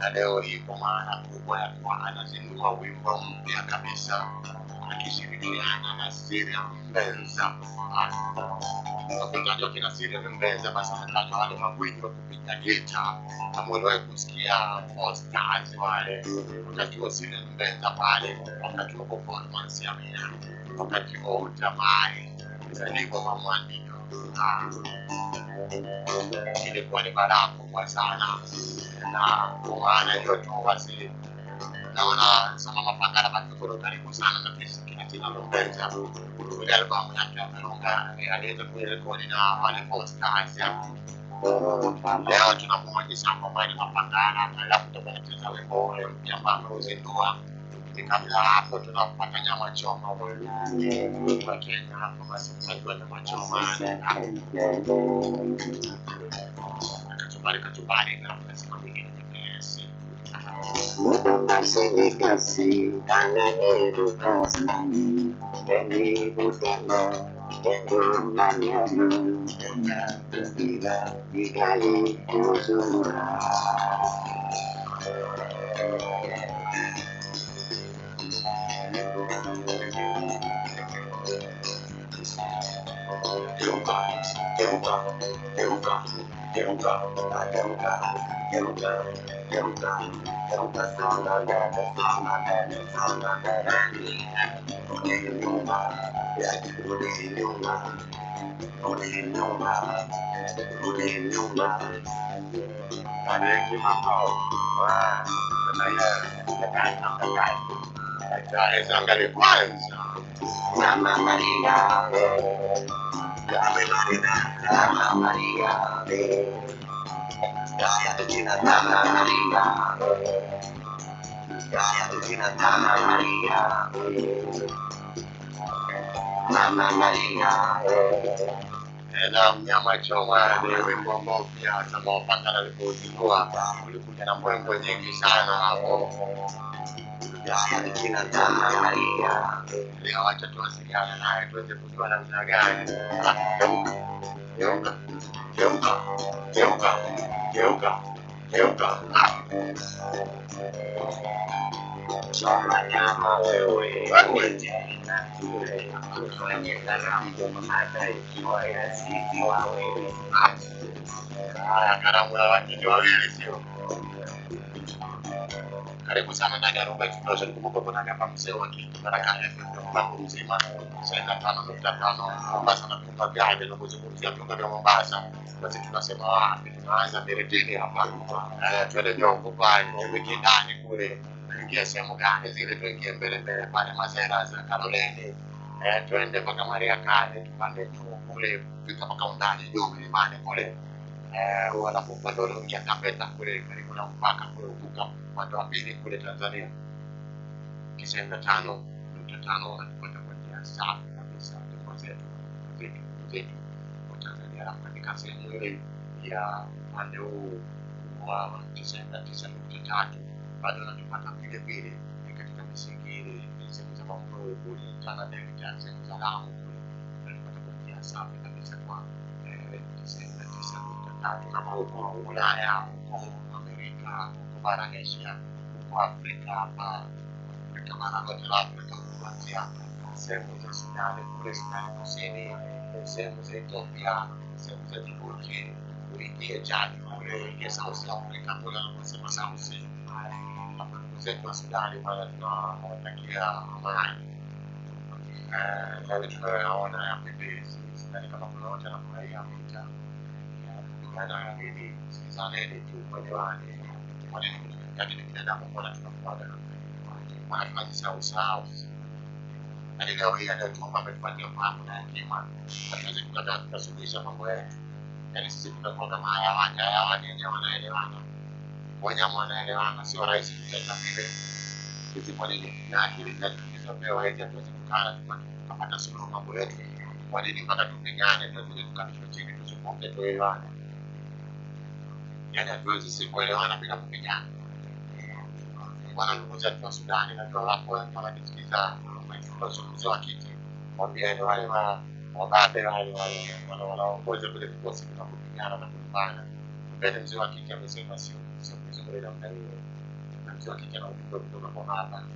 [SPEAKER 6] na leo kwa maana kubwa ya kuwa anazindua wimbo mpya kabisa akishirikiana na Sirian Mbenza. Wapigaji wakina Sirian Mbenza, basi wanatajwa wale magwiji wa kupiga gita, kama uliwahi kusikia All wale, wakati wa Sirian Mbenza pale, wakati wa performance ya Mia wakati wa utamani ndivyo mamwandiko ilikuwa ni balaa kubwa sana. Na kwa hiyo tu basi naona sama mapangala bakikoro karibu sana na kesi kina tina ile albamu yake ya Virunga aliweza kuirekodi na wale Four Stars leo tunamuoji Samba Omari Mapangala alafu tutakuwa tunacheza wimbo mpya ambao ameuzindua kabla hapo tunapatana machoma wa Kenya hapo basi mtajua machoma kachumbari kachumbari na lazima vingine nyepesi
[SPEAKER 4] mutakasikasi kanaerukasani enikutano engumanyono enakutila ikali kuzura Delta, Delta, Delta, a Delta, Delta, Delta, Delta Sana Dada Sana Dada Sana Dada Udenuma, Yat Udenuma, Udenuma, Udenuma. Bạn
[SPEAKER 6] ấy cứ học học và bên này là tất
[SPEAKER 4] cả tất cả
[SPEAKER 6] tất cả là sang cái quan.
[SPEAKER 4] Mama Maria. Mama Maria, Mama Maria, Gaya Regina Mama Maria, Gaya Regina Mama María. Mama Maria.
[SPEAKER 6] Na mnyama choma ni wimbo ambao pia Samba Mapangala alipozindua ulikuja na mbwembwe nyingi sana hapo.
[SPEAKER 4] Mama Maria.
[SPEAKER 6] Leo wacha tuwasiliane naye tuweze kujua namna gani. Geuka,
[SPEAKER 4] wewe, tufanye karamu hata ikiwa
[SPEAKER 6] wawili sio? Karibu sana ndani ya Rumba Explosion. Kumbuka hapa mzee wa kitu Baraka FM mambo mzima senda tano nukta tano Mombasa na vyumba vyake. Tunapozungumzia vyumba vya Mombasa, basi tunasema wapi? Tunaanza Miritini hapa, Eh, twende Jongo pale, tuingie ndani kule, tuingie sehemu gani zile, tuingie mbele mbele pale Mazera za Karoleni, Eh, twende mpaka Mariakani, tupande juu kule, fika mpaka undani juu milimani kule eh, wanapopanda ule uingia Taveta kule karibu na mpaka kule uvuka upande wa pili kule Tanzania, tisini na tano nukta tano wanatupata kwa njia safi kabisa, nyimbo zetu zetu zetu. Wa Tanzania. Alafu katika sehemu ile ya upande huu wa tisini na tisa nukta tatu. Bado wanatupata vile vile katika misingi ile sehemu za Mambrui kule Tana Delta, sehemu za Lamu kule. Wanatupata kwa njia safi kabisa kwa eh, diciamo, un po' era un po' americana, un po' paranesia, un po' Africa, africana, perché parlava dell'Africa dell'Azienda, siamo del Sinale, pure Sinale Musini, siamo dell'Etiopiano, siamo del Burkini, quindi è già pure che siamo dell'Africa, pure siamo siamo sempre a Sinale, ma da chi ha mai. La regione è una e quindi si è dedicata a un'altra, a un'altra. Kupigana nini, sikizaneni tu mwelewani. Kwa nini kati ni binadamu, mbona tunafuata mbona tunajisahau sahau yaani leo hii anayetuomba ametupatia fahamu na hekima, hatuwezi tukakaa tukasuluhisha mambo yetu. Yaani sisi tunakuwa kama hayawani, hayawani wenyewe wanaelewana, wanyama wanaelewana, sio rahisi kutenda vile. Sisi kwa nini na akili zetu tulizopewa hizi hatuwezi kukaa tukapata suluhu mambo yetu? Kwa nini mpaka tupigane, tuweze tukanishwa chini, tuzungumze, tuelewane? Yaani hatuwezi si kuelewana bila kupigana. Bwana ndugu zetu wa Sudani, najua wapo wengi wanajisikiza mazungumzo wa kiti, mwambieni wale wa wababe wale wale wana- wanaongoza vile vikosi vinavyopigana na kupambana. Mbele mzee wa kiti amesema sio sio vizuri namna hiyo, na mzee wa kiti ana ujumbe kutoka kwa baba.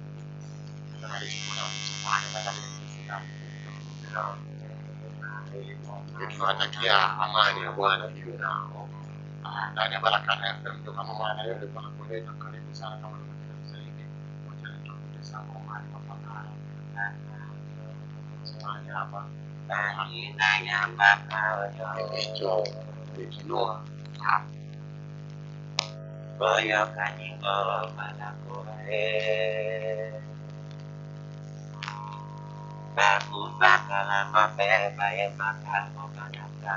[SPEAKER 6] Tunawatakia amani ya Bwana iwe nao ndani ya Baraka FM. Ndio kama mwana hiyo ndio kwa kuleta karibu sana kama nimekuja zaidi, wacha nitokute sana kwa mahali pa fadhara hapa ikiwa
[SPEAKER 4] Baya mana manakoe Baku bakala mabeba ye makamo manaka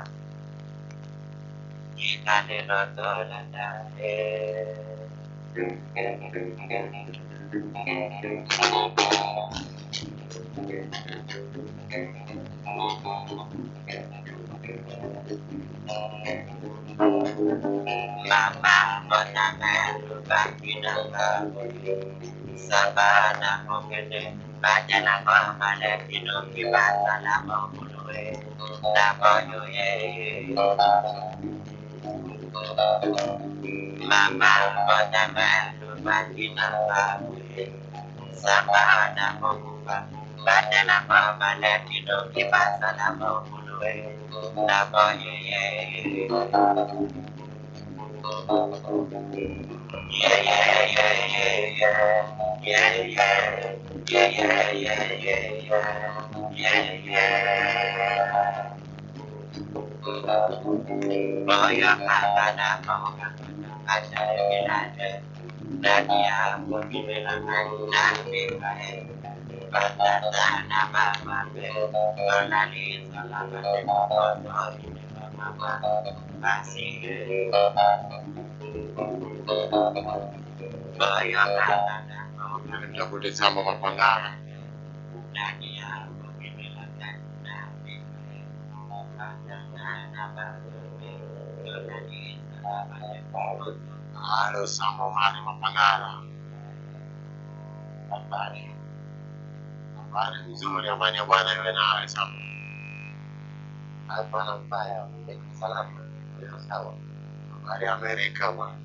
[SPEAKER 4] Mama Bonana Bakina Sabana Mokene Bajana Mamale Pino Kibasa Lamo Kulue Lamo Yue Mama banana lumagina babule Saba wana mokuba Banana mama latino kibasa na mokuluwe Nabo yeye Yeah, yeah, yeah, yeah, yeah, yeah, yeah, yeah, yeah, yeah, yeah, yeah, yeah. Bahaya yang ada bahwa ada yang ada dan yang membimbingkan dan baik pada tanah bapak mengenali selamat dan kotor ini bapak masih bayangkan
[SPEAKER 6] aku disambung pengarang dan Halo, Samo Mane Mapangala. Habari. Habari nzuri, amani ya Bwana iwe nawe Samo. Hapana mbaya, niko
[SPEAKER 4] salama. Niko sawa.
[SPEAKER 6] Habari ya Amerika bwana.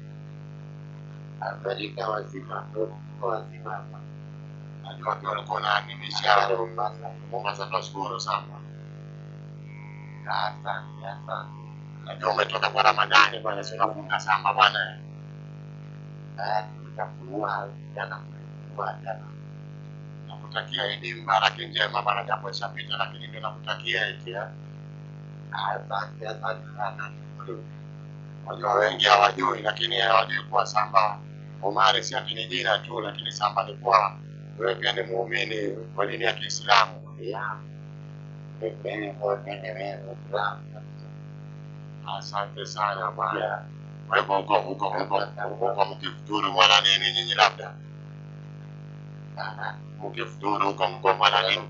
[SPEAKER 6] Amerika wazima, tuko
[SPEAKER 4] wazima hapa.
[SPEAKER 6] Najua watu walikuwa wanaadhimisha Mombasa. Mombasa tunashukuru sana. Asante, asante. Najua umetoka kwa Ramadhani bwana, si unafunga samba bwana. Eh, tutafungua
[SPEAKER 12] jana, tulifungua jana.
[SPEAKER 6] Nakutakia Idi Mbaraki njema bwana, japo ishapita, lakini ndio nakutakia eti eh. Asante, asante sana. Wajua wengi hawajui, lakini hawajui kuwa samba Omari si ati ni jina tu, lakini samba ni kuwa wewe pia ni muumini wa dini ya Kiislamu. Yeah. Mimi
[SPEAKER 12] muumini wewe Muislamu.
[SPEAKER 6] Asante sana bwana. Kwa hivyo huko huko huko huko mkifuturu mwana nini nyinyi labda? Mkifuturu huko mko mwana nini?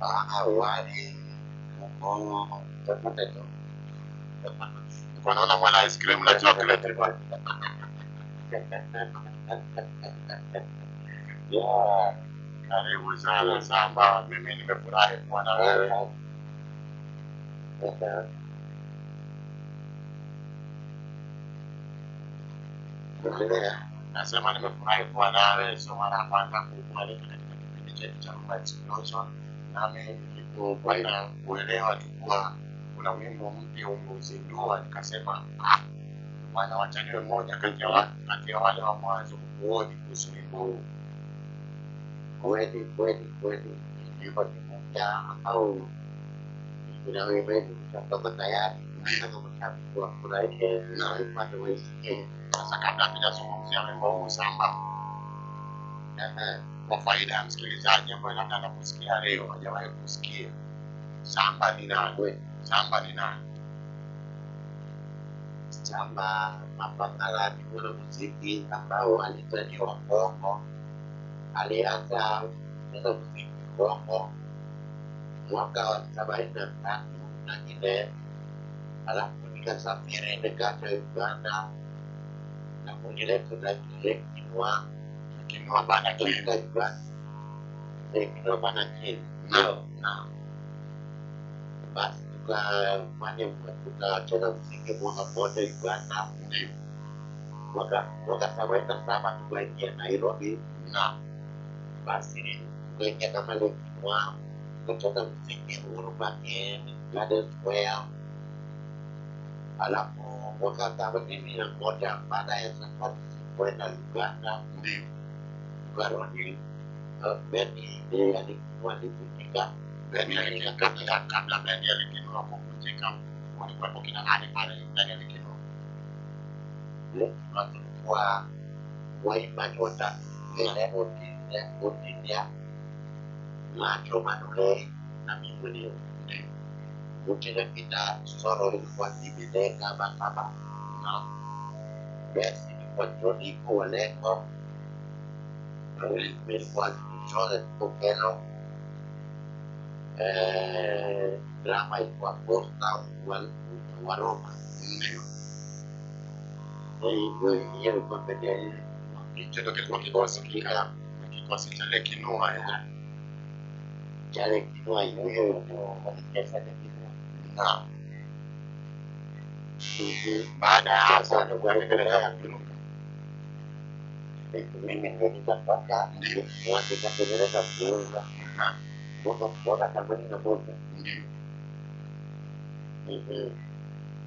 [SPEAKER 6] Ah, wali huko tafuta tu. kwa naona mwana ice cream na chocolate. Yeah. Karibu sana Samba, mimi nimefurahi kuwa na wewe. Nasema nimefurahi kuwa nawe, sio mara ya kwanza kukualika katika kipindi chetu cha Rumba Explosion, nami nikupata kuelewa tu kuwa kuna wimbo mpya umeuzindua, nikasema ah, bwana, wacha niwe mmoja kati ya wale wa mwanzo kuoni kuhusu wimbo huu.
[SPEAKER 12] Kweli kweli kweli ilikuwa ni. Mpya ambao kuna wewe utatoka tayari
[SPEAKER 6] Sasa kabla hatujazungumzia wimbo huu samba, kwa faida ya msikilizaji ambaye labda anakusikia leo hajawahi kusikia, samba ni nani? Kweli. Samba ni nani?
[SPEAKER 12] Samba Mapangala ni mwanamuziki ambao alizaliwa Kongo, alianza kucheza muziki Kongo mwaka wa sabaini na tatu na nne, alafu nikasafiri nikaja Uganda na kunileta na kile kinwa
[SPEAKER 6] Kinua bana katika.
[SPEAKER 12] Uganda kinwa bana chini
[SPEAKER 6] Ndio. Na
[SPEAKER 12] basi tukafanya tukacheza muziki mwaka mmoja Uganda
[SPEAKER 6] ndio.
[SPEAKER 12] mwaka sabaini na saba Nairobi.
[SPEAKER 6] Na
[SPEAKER 12] basi tukaingia kama lekinwa kutoka msingi Uhuru Park Garden Square. Alafu mwaka themanini na moja baada ya safari kwenda Uganda tukarudi uh, alikuwa alipitika
[SPEAKER 6] Beni ya kabla kabla bendi ya Likinua kuvunjika, walikuwepo kina nani pale? Beni ya Likinua?
[SPEAKER 12] waimbaji watatu.
[SPEAKER 6] Ele
[SPEAKER 12] matlomanole na mingine yote kutile kita soro ilikuwa dibideka bakaba
[SPEAKER 6] na
[SPEAKER 12] basi ilikuwa joni kuoleko
[SPEAKER 6] ilikuwa kushole
[SPEAKER 12] kokeno drama ilikuwa posta wa Roma
[SPEAKER 6] ndio
[SPEAKER 12] hiyo ilikuwa pekee ilikuwa
[SPEAKER 6] kitu kikubwa Basi Jaleki no ayuda. Jaleki
[SPEAKER 12] no ayuda, no manifesta kabisa.
[SPEAKER 6] Naam. Baada ya hapo anaendelea kuinuka. Mimi
[SPEAKER 12] ndio nitapata
[SPEAKER 6] ndio
[SPEAKER 12] nitatengeneza kuinuka.
[SPEAKER 6] Naam. Boga
[SPEAKER 12] boga tamboni na boga.
[SPEAKER 6] Ndio.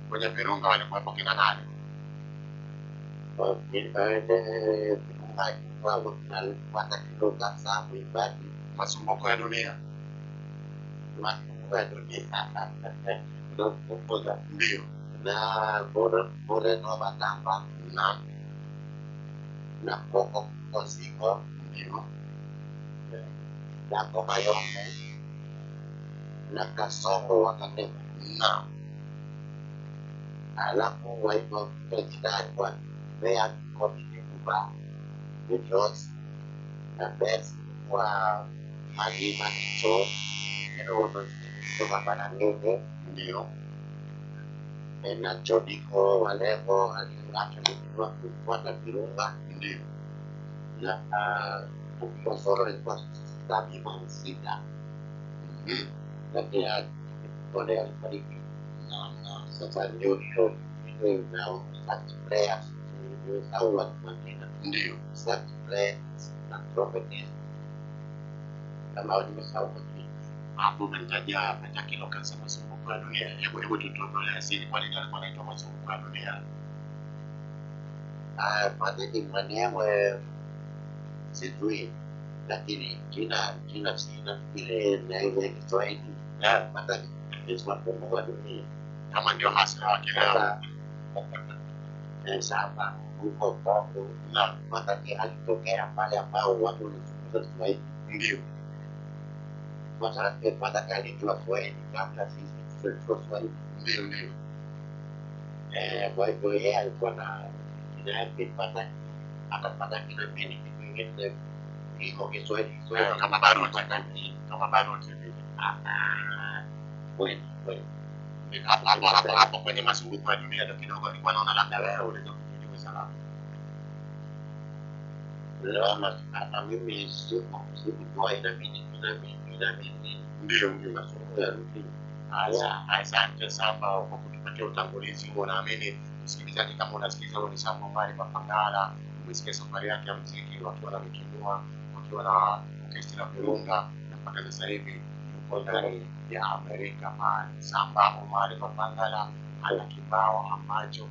[SPEAKER 6] Kwenye virunga walikuwepo kina nani?
[SPEAKER 12] Wale inatakiwa watakigeuka saa kuibaki
[SPEAKER 6] masumbuko ya dunia, masumbuko ya
[SPEAKER 12] dunia nakupunguza
[SPEAKER 6] ndio na Borenova namba na na Koko
[SPEAKER 12] Kosigo
[SPEAKER 6] ndio na Komayombe na
[SPEAKER 12] Kasongo Wakatema
[SPEAKER 6] na nah,
[SPEAKER 12] waitwa vile jirani kwa Mbeya Komini Kuba Vitros na Besi kwa Manicho Kirono kutoka Banangenge
[SPEAKER 6] ndio.
[SPEAKER 12] na Chodiko Walego aliacha kuinua kufuata Virunga
[SPEAKER 6] Ndio. na ukiwa solo ilikuwa Sami Mansida Mhm. pia Kone alifariki Na sasa ndio hiyo hiyo na sax players
[SPEAKER 12] ndio au watu wengine
[SPEAKER 6] kama Pentakilo kanisa masumbuko ya dunia. Hebu hebu kwa nini alikuwa anaitwa mazunguko ya dunia? Ah, madeni mwenyewe sijui, lakini jina
[SPEAKER 4] jina sina ile Kiswahili.
[SPEAKER 6] Eh, hata isipokuwa dunia. Kama ndio hasa wake leo. eh, sasa huko Kongo Na wakati alitokea pale ambao watu walizungumza Kiswahili ndio. wakati wakati
[SPEAKER 4] alijua Kiswahili kabla sisi tulijua Kiswahili
[SPEAKER 6] Ndio ndio. eh, kwa hivyo yeye alikuwa na jina pata akapata kina mimi kitu kingine iko Kiswahili Eh, Kiswahili Kama baruti. Kama. Ah, kweli kweli hapo hapo hapo kwenye masumbuko ya dunia kidogo alikuwa naona labda wewe unaweza kujiuliza labda lama hata mimi
[SPEAKER 4] siku siku kwa inabidi inabidi
[SPEAKER 6] ndio masomo ya rudi haya. asante sana kwa kutupatia utangulizi huo naamini msikilizaji, kama unasikiliza huo ni Sambo Mali Mapangala, umesikia safari yake ya mziki wakiwa na Mikinua, wakiwa na orkestra la Virunga, na mpaka sasa hivi yuko ndani ya Amerika pale. Samba Omari Mapangala ana kibao ambacho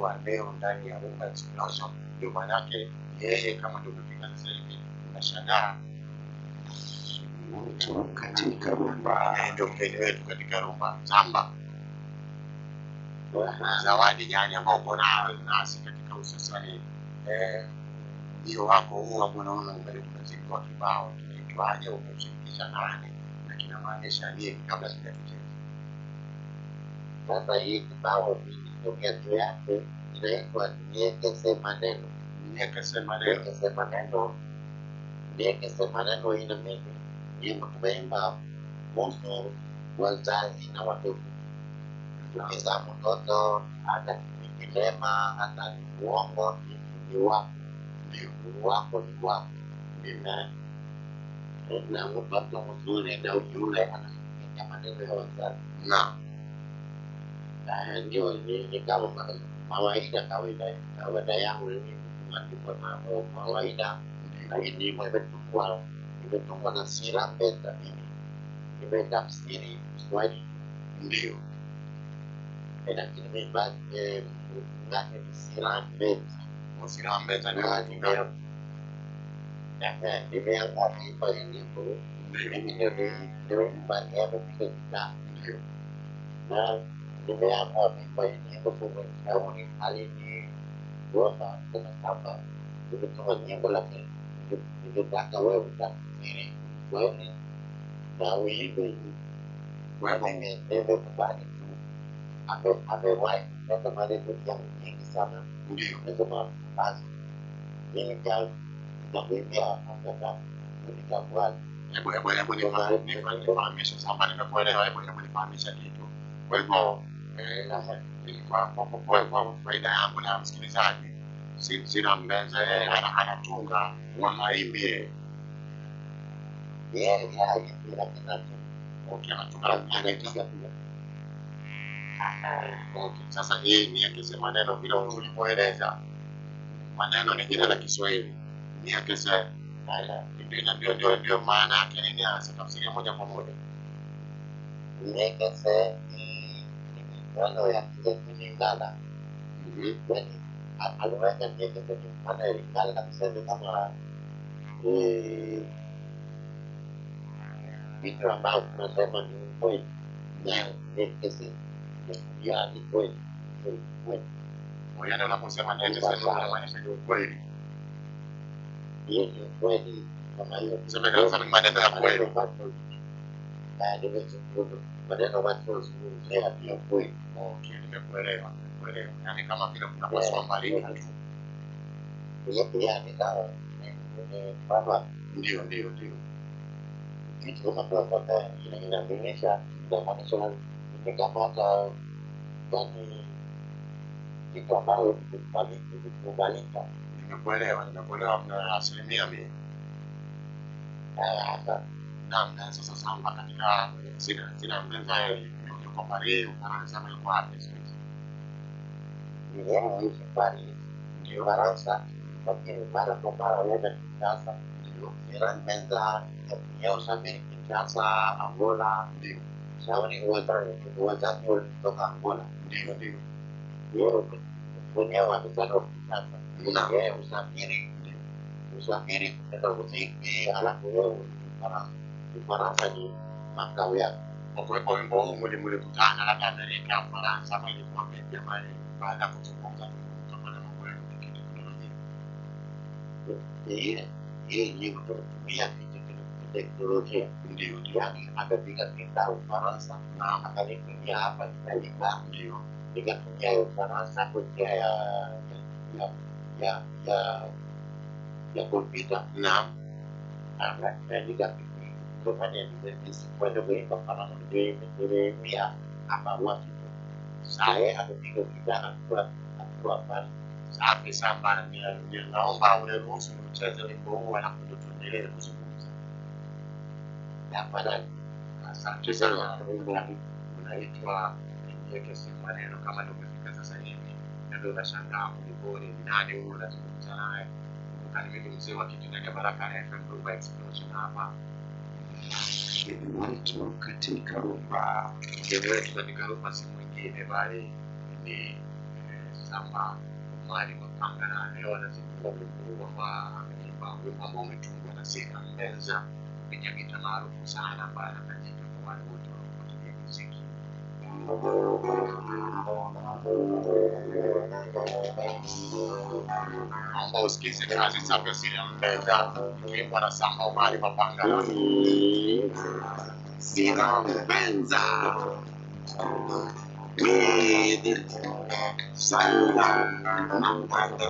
[SPEAKER 6] anakizindua leo ndani ya Rumba zinazo Ndio maanake yeye kama ndio umefika sasa hivi unashangaa
[SPEAKER 10] mtu katika rumba
[SPEAKER 6] ndio mgeni wetu katika Rumba zamba zawadi gani ambao uko nayo nasi katika hususani eh, ndio wako huu ambao unaona ume- umezindua kibao. Kinaitwaje, umeshirikisha nani? Na kinamaanisha nini kabla sijakicheza? Sasa hii
[SPEAKER 4] kibao nilitumia juu yake inaitwa niekese maneno.
[SPEAKER 6] Niekese maneno.
[SPEAKER 4] Niekese maneno, niekese maneno ina mimi nyimbo tumeimba kuhusu wazazi na watoto.
[SPEAKER 6] Ukizaa mtoto hata ni kilema, hata ni uongo, ni wako, ni wako, ni wako. Na mtoto mzuri na yule anasikia maneno ya wazazi. Na Tanjo ini kamu mau mau aja kau
[SPEAKER 4] ini kau ada yang ini bukan di mau mau aja
[SPEAKER 6] lagi
[SPEAKER 4] ini mau berjual ini berjual nasi ini ini berjual sendiri sesuai
[SPEAKER 6] beliau ada
[SPEAKER 4] kita membuat membuat nasi rame
[SPEAKER 6] nasi rame tapi lagi beliau ya ya di
[SPEAKER 4] beliau kami ini bu
[SPEAKER 6] ini ini ini
[SPEAKER 4] membuatnya berbeda
[SPEAKER 6] beliau nah dibayangkan
[SPEAKER 4] nikah ini berhubung jauh nih hari ini dua tahun kena tambah dulu tuhannya belakang hidup belakang gue bukan ini gue ini tahu ini bayi
[SPEAKER 6] gue ini dia
[SPEAKER 4] berubah itu ada ada lain dan teman itu yang yang di sana
[SPEAKER 6] itu
[SPEAKER 4] pas ini kan tapi dia akan menikah buat
[SPEAKER 6] ya boleh boleh boleh dipahami sampai dengan boleh boleh boleh dipahami saat itu boleh ana- faida yangu na msikilizaji, sina mbeze anatunga anapiga sasa hii ni yakese maneno vile ulivyoeleza. Maneno ni jina la Kiswahili, ni yakese ndio maana yake nini hasa, tafsiri moja kwa moja.
[SPEAKER 4] no. Bueno, a lo mejor también que un de no se buen.
[SPEAKER 6] Es
[SPEAKER 4] que se ya ni buen. Bueno.
[SPEAKER 6] Voy a hablar por semana de se dio un buen. Y ellos
[SPEAKER 4] fueron.
[SPEAKER 6] Se me quedó de acuerdo
[SPEAKER 4] wazungumzia ni ya kweli
[SPEAKER 6] Okay, nimekuelewa, nimekuelewa. Yaani kama vile tu.
[SPEAKER 4] yani kama ni kwamba
[SPEAKER 6] Ndio, ndio, ndio. kitu kama
[SPEAKER 4] tunapata inaaminisha inamaanisha ni kama hata yani kitu ambayo kimekubalika
[SPEAKER 6] Nimekuelewa, nimekuelewa mna asilimia mia. hata Na sasa samba katika mbenza yuko Paris, Ufaransa ama yuko wapi sasa
[SPEAKER 4] yeye ishi Paris
[SPEAKER 6] ndio
[SPEAKER 4] Faransa lakini mara kwa mara huenda Kinshasa
[SPEAKER 6] ndio
[SPEAKER 4] menza ya usafiri Kinshasa Angola
[SPEAKER 6] Ndio,
[SPEAKER 4] shauri wazazi kutoka Angola
[SPEAKER 6] ndio, ndio.
[SPEAKER 4] yeye mwenyewe amezaliwa Kinshasa
[SPEAKER 6] Naam.
[SPEAKER 4] yeye usafiri usafiri kupenda muziki alafu wewe Ufaransa Ufaransa ni mwaka ya
[SPEAKER 6] wakuwepo wimbo huu mulimkutana labda Amerika, Ufaransa, ama ilikuwa vipi, ama baada ya kuzungumza kutokana na mambo yenu kiteknolojia?
[SPEAKER 4] Yeye ndiye kutumia kiteknolojia,
[SPEAKER 6] ndio
[SPEAKER 4] yani akapiga kinda Ufaransa
[SPEAKER 6] na
[SPEAKER 4] akanitumia hapa nikaliba,
[SPEAKER 6] ndio
[SPEAKER 4] nikatumia punya kwa punya ya ya ya ya kompyuta,
[SPEAKER 6] naam,
[SPEAKER 4] nikapiga nikafanya kwenda kuimba nimeimbia hapa watu
[SPEAKER 6] sawa. naye
[SPEAKER 4] amepiga gitaa akiwa akiwa pale
[SPEAKER 6] Safi ni- naomba uniruhusu niucheze wimbo huu alafu ndio tuendelee kuzungumza.
[SPEAKER 4] hapana
[SPEAKER 6] Asante sana. Wimbo unaitwa Niweke Simu Maneno, kama ndio umefika sasa hivi. na ndio unashangaa kulikoni, ni nani huyu unazungumza naye? Kumbuka ni mimi mzee wa kitu ndani ya Baraka FM Rumba Explosion hapa.
[SPEAKER 10] Wetu katika rumba
[SPEAKER 6] wetu katika rumba si mwingine bali ni eh, Samba Omari Mapanga, na leo anazindua wimbo huu ambao ameimba, wimbo ambao umetungwa na Sika Mbenza, mpiga gita maarufu sana ambaye anatajika kwa wale Usikize kazi safi asili mtenda ikiwekwa na samba umali mapanga
[SPEAKER 4] zinapenza mimi sana mapanga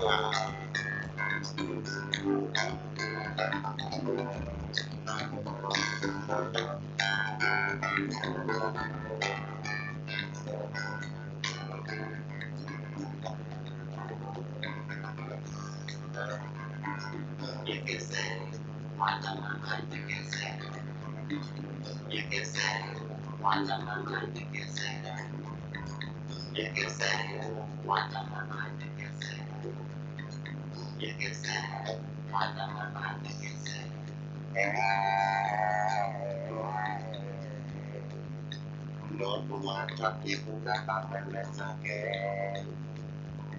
[SPEAKER 4] Lord, who are people that are less again.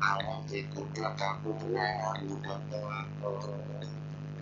[SPEAKER 4] I want to put up a good land,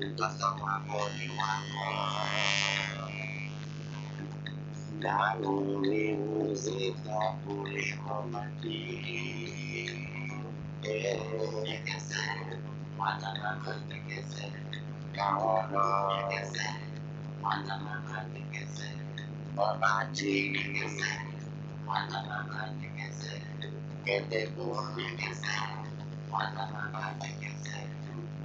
[SPEAKER 4] Darule muze darule komati Ere kese Mandana kate kese Kaoro kese Mandana kate kese Babaji kese Mandana kate kese Kete kuru kese Mandana kate kese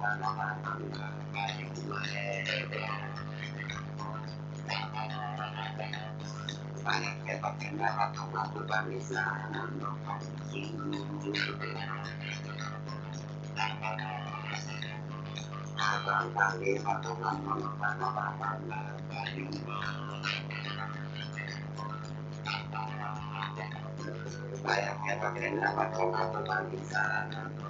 [SPEAKER 4] Bayangnya pakai nama Tuhan di sana.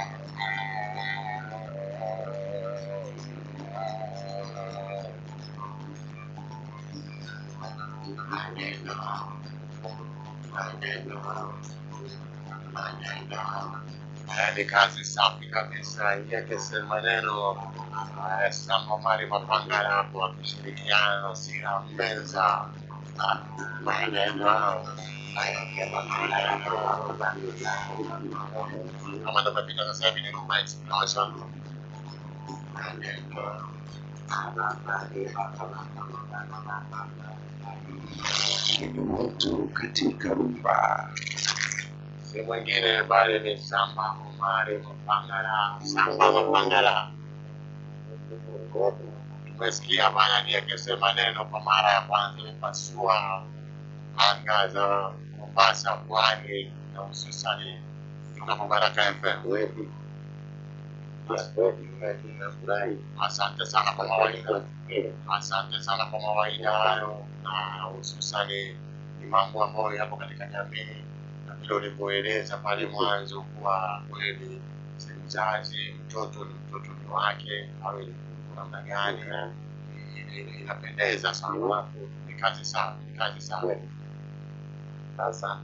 [SPEAKER 6] de casi África pensaría que ese hermanero San Mari Mapangarapo, Pichiriquiano, Sigan Benza, Manero, ma dove fino a sei minuti ma esplosion
[SPEAKER 10] moto katika rumba
[SPEAKER 6] si mwingine bali ni Samba Omari Mapangala. Samba Mapangala. Tumesikia bana ndiye akisema neno kwa mara ya kwanza imepasua anga za Mombasa, Pwani na hususani kutoka kwa Baraka
[SPEAKER 4] FM.
[SPEAKER 6] Asante sana kwa mawaidha, asante sana kwa mawaidha hayo, na hususani ni mambo ambayo yapo katika jamii, na vile ulivyoeleza pale mwanzo kuwa kweli si mzazi, mtoto ni mtoto ni wake, awe namna gani, i- inapendeza sana. Ni kazi sana, ni kazi sana.
[SPEAKER 4] Sasa.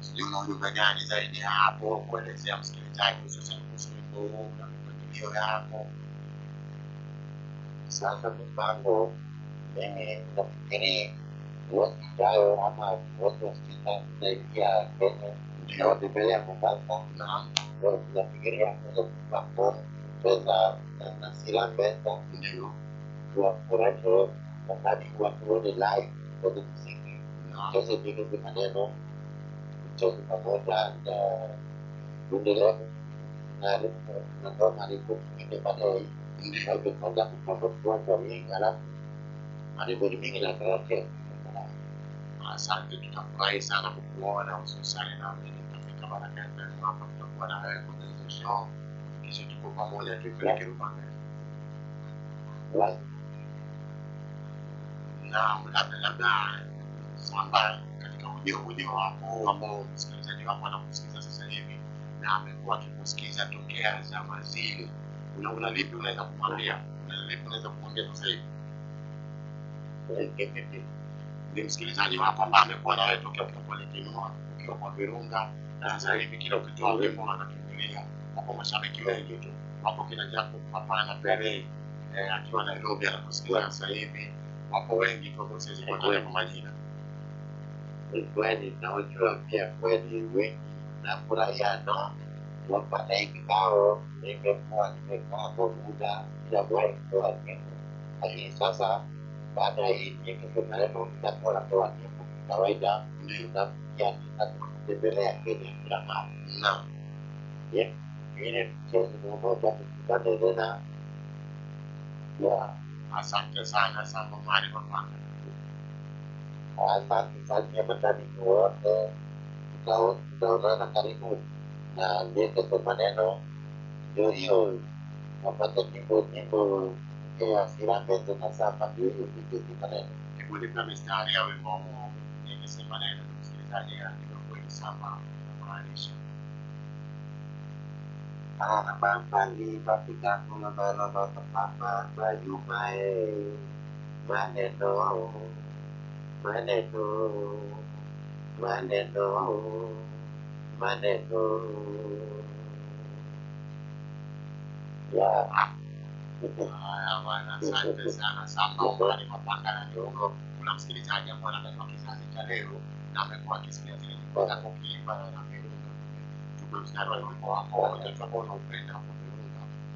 [SPEAKER 6] Sijui una ujumbe gani zaidi ya hapo kuelezea msikilizaji hususan kuhusu wimbo huu mipangilio yako?
[SPEAKER 4] Sasa mipango mimi nafikiri wiki ijayo ama wiki sita tutaingia Kenya tunawatembelea Mombasa
[SPEAKER 6] na
[SPEAKER 4] ndio tunafikiria kuweza kuchukua kucheza na- Sila pesa
[SPEAKER 6] ndio.
[SPEAKER 4] tuwafurahishe wakati watuone live tuweze muziki
[SPEAKER 6] Naam,
[SPEAKER 4] tuweze pigizi maneno tucheze pamoja na kundi letu na tunatoa maribu ingine baadaye
[SPEAKER 6] ndio.
[SPEAKER 4] ndio tunaanza kupanga kuanza wingi alafu na
[SPEAKER 6] Asante, tutafurahi sana kukuona, hususani Baraka hapa, tutakuwa na wewe kwenye hizo show, kisha tuko pamoja labda labda Samba, katika ujio ujio wako ambao msikilizaji wako anakusikiza sasa hivi na amekuwa akikusikiza tokea zama zile, una una lipi unaweza kumwambia? Una lipi unaweza kumwambia sasa hivi? Ni msikilizaji wako ambaye amekuwa na wewe tokea ukiwa kwa Likinua, ukiwa kwa Virunga, na sasa hivi kila ukitoa wimbo anakimbilia. Wapo mashabiki wengi tu, wapo kina Jacob Papa na Pere eh, akiwa Nairobi anakusikiza sasa hivi wapo wengi tu ambao siwezi kuwataja kwa majina.
[SPEAKER 4] kweli naojua pia kweli wengi nafurahia na wapata hii kikao nimekuwa nimekaa kwa muda bila kuwaitoa nyimbo lakini sasa baada ya hii nyimbo maneno nitakuwa natoa nyimbo kawaida
[SPEAKER 6] Ndio,
[SPEAKER 4] na pia nitatembelea Kenya kila mara
[SPEAKER 6] na
[SPEAKER 4] mchezo mmoja tukutane tena ya
[SPEAKER 6] asante sana sana Omari kwa kwanza.
[SPEAKER 4] asante sana mashabiki wote daud daud anak karibu nah dia ke maneno yuyul mapata jimbo jimbo ya sirambe tunasapa yuyul vijiji maneno
[SPEAKER 6] hebu nipe mistari ya wimbo huu nikisi maneno msikilizaji andika kweli sapa kumaanisha
[SPEAKER 4] harapan pagi papikan mengembala papa baju baik maneno maneno maneno maneno. Ya.
[SPEAKER 6] Bwana, asante sana. Samba Omari Mapanga na Nyongo, Kuna msikilizaji ambaye anatakiwa kizazi cha leo na amekuwa akisikia zile nyimbo zako ukiimba na na Tupe mstari wa wimbo wako watoto ambao unaupenda hapo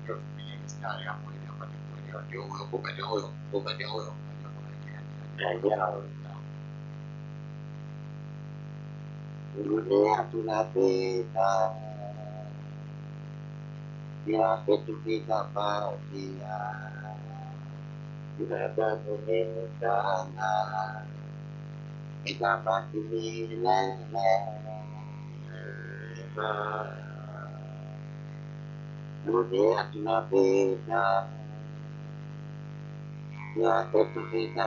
[SPEAKER 6] ndio tupige mistari hapo ili apate kuelewa. Ndio huyo, kumbe ndio huyo, kumbe ndio huyo.
[SPEAKER 4] Dunia beda dia itu kita bahagia Bila ada dunia Kita pasti nilai Dunia beda Bila itu kita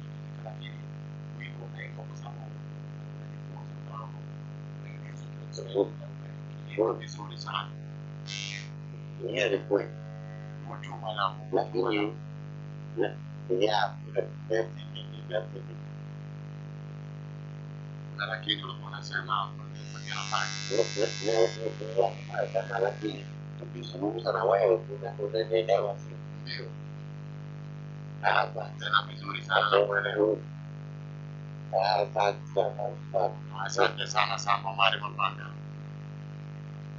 [SPEAKER 6] Vyo vizuri sana
[SPEAKER 4] ni kweli,
[SPEAKER 6] mtu lakini lakini ulikuwa unasema
[SPEAKER 4] lakini tukizungumza na wewe unanielewa, si
[SPEAKER 6] ndio? Tena vizuri sana uelewa. Asante sana sana Mapanda.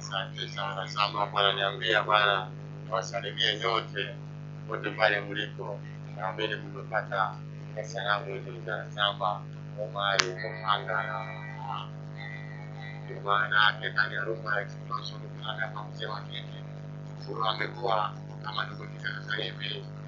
[SPEAKER 6] Asante sana sana Samba, bwana niambia bwana, wasalimie nyote wote pale mlipo. Naamini mmepata salamu hizo za saba Omari Mapanga. Ndio maana yake ndani ya Rumba Explosion kuna kama mzee wa kike. Furaha amekuwa kama tumefikia sasa hivi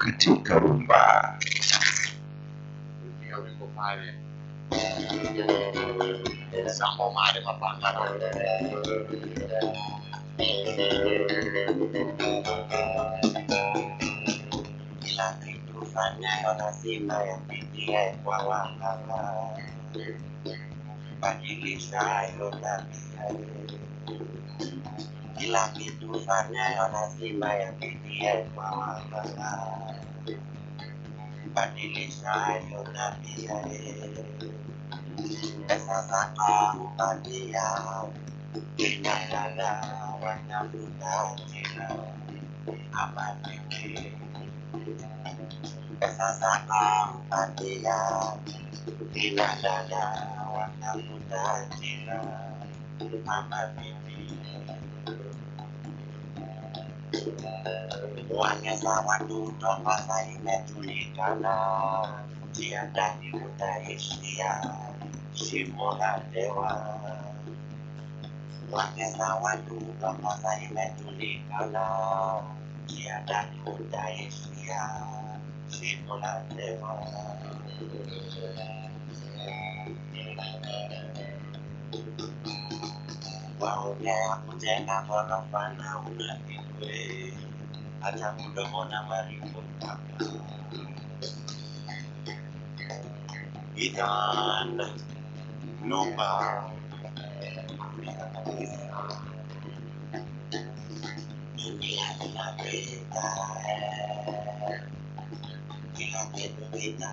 [SPEAKER 10] katika rumba.
[SPEAKER 4] Kila kitu fanyayo lazima yapitie kwa wahala, badilisha hayo tabia. Kila kitu fanyayo lazima yapitie Yes, mama, mama. But it is right, you're not here. Kesasaan tadiam Tidak ada warna bunga jika Apa ini Kesasaan tadiam ya, Tidak ada warna bunga jika Apa ini Wanazawadundo Mombasa imejulikana, ukiingia ndani utaishia shimo la ndewa. Wanazawadundo Mombasa imejulikana, ukiingia ndani utaishia shimo la dewa baunya aku jangan walau mana udah gue anak udah mau nambah ribut apa Idan Lupa. Ini adalah kita Kita kita Kita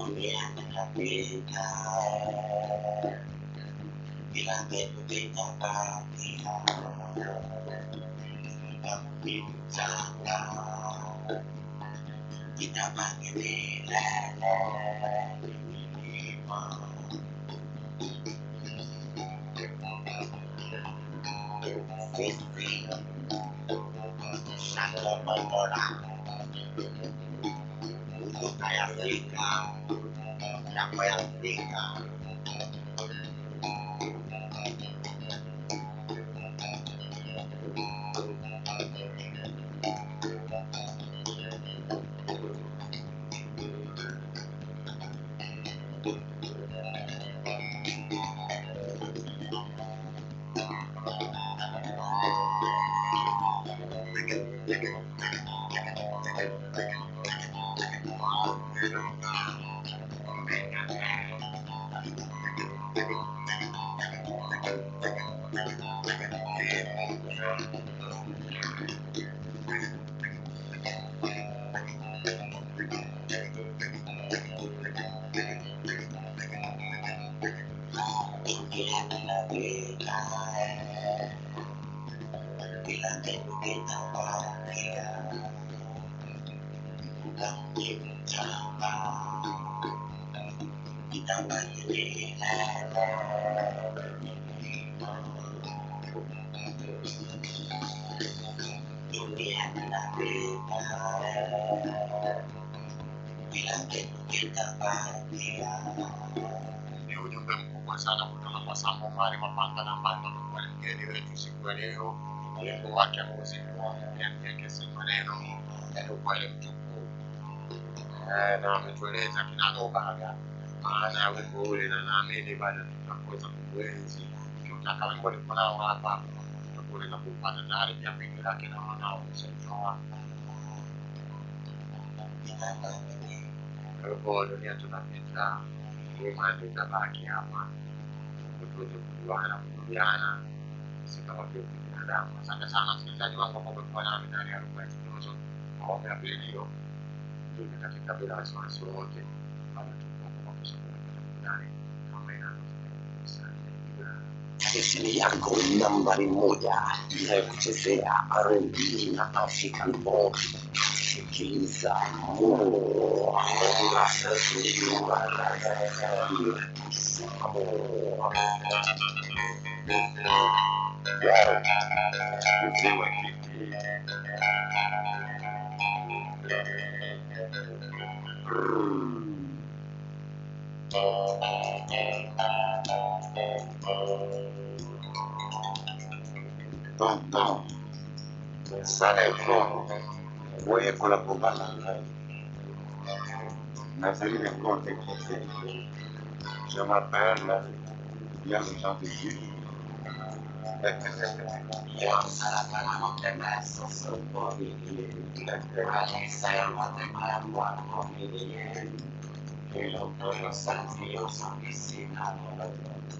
[SPEAKER 4] kemudian tetapi bila BPD nyata tidak tidak bincanglah tidak panggil Sangka mengolah puta es rica, la wea es.
[SPEAKER 6] Omari Mapanga na ambaye amekuwa ni mgeni wetu siku ya leo. Wimbo wake ameuzindua yake maneno ya ukweli mtupu, Eh, na ametueleza kinaga ubaga maana ya wimbo ule, na naamini bado tutaweza kuenzi. Ukiutaka wimbo niko nao hapa, tutakuwa na kupata tayari pia pigo lake na wanao umeshaitoa. Kwa dunia tunapita, imani itabaki hapa kujuliana sisi kama vile binadamu. Asante sana msikilizaji wangu kwa kuwa nami ndani ya Rumba Explosion awamu ya pili hiyo, ndio katika bila wasiwasi wowote, bado tuko kwa kusapoti burudani kama inavyosikika.
[SPEAKER 4] stesheni yako nambari moja inayokuchezea R&B na African pesquisa, raças humanas, Claro, museu
[SPEAKER 3] aqui Dum dum,
[SPEAKER 4] Sanefumo. Voyez pour la propagande
[SPEAKER 3] Nazarine compte écouter. Je m'appelle Yann Jean-Béjou.
[SPEAKER 4] Et l'autorisation, ils sont ici dans le monde.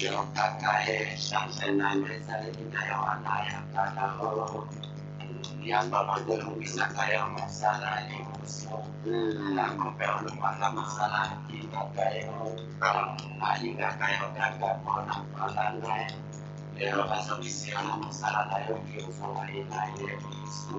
[SPEAKER 4] zvinotakahe sanzenamezalinayoanayakadaoo yambavakurumisakayomosalani muso nakopeurumazamosalanikinakayo ayingakayotagakona palanae lero vazovisiyana mosalanayo kiuzowainaye mususu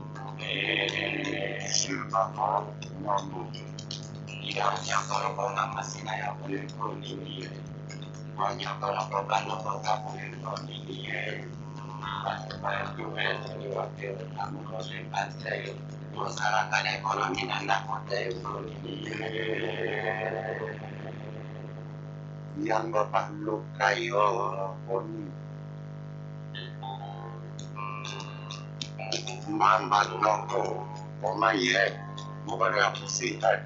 [SPEAKER 4] 週
[SPEAKER 3] 間のワンボール。
[SPEAKER 4] いや、ニャコロコナマシナヤブルコニニエ。ワニャコロコカノコタブルコニニエ。マスパイクウェルニワテルタムコシンパテル。ノサラカレコロミナナコテルコニニエ。Yang
[SPEAKER 3] yang bapak lukai oh pun मान मानना को होना ही है वो बड़े आप सीता है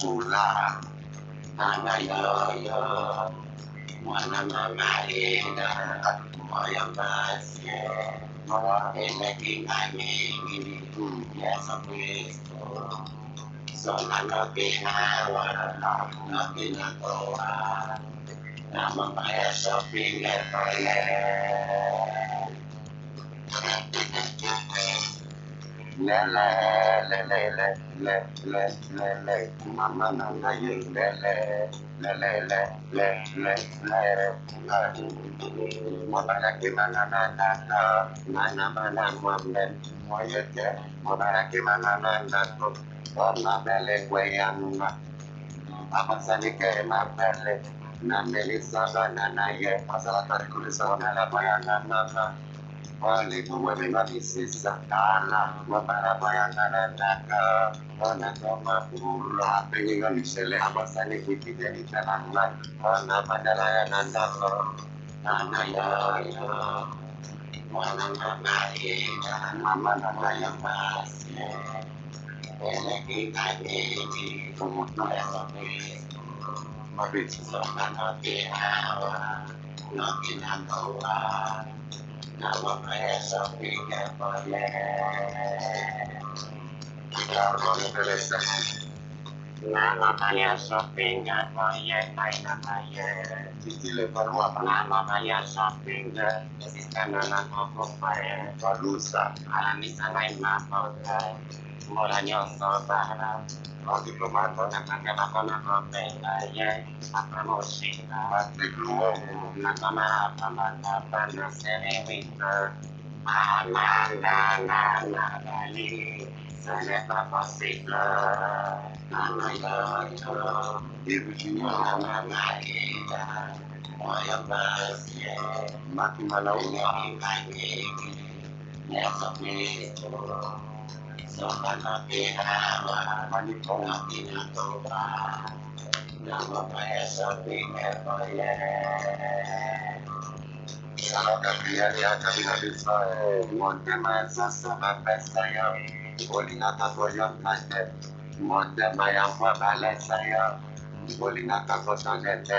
[SPEAKER 4] Solar, Nana, yo, yo. Wanama mari daratan kumayang kasih Mawa eneki mani gini tu ya sampai Sonana pina warna Nama maya shopping lele lele lele lele lele mama na ngai ye lele lele lele lele mobalakimana na tata nana mana mwambe moyete mobalakimana na tato omabele kweyanga abasalike mabele na melisabana na ye asalakarekolisabana labayanga nana wale kuwemaliziza dala mabarabara tanataka wanagoma kula penginganishelea basani kipijanitalamna mana badala ya nandaka nanayaya mwanamamaye mamanamaya mase elekikageti kumutuyasobesi mabitizomanopeawa Makinan Allah Nama saya boleh Kita boleh bersama Nama boleh Naik nama ya
[SPEAKER 3] Cici lebar wap
[SPEAKER 4] Nama koko paya
[SPEAKER 3] Barusa
[SPEAKER 4] Alami sana imam boleh mulanya lebaran kalau diplomat katakan apa apa Mati malaw niya สัมมานามิหามา
[SPEAKER 3] นิโต
[SPEAKER 4] นามินาโตตานามา Monte Mayam Wabalesaya, Bolinata Kotanete,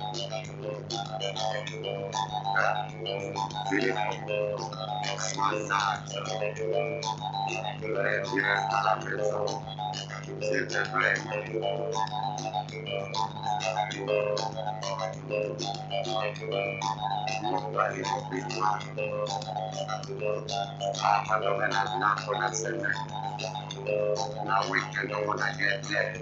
[SPEAKER 4] Now we can know when I get there.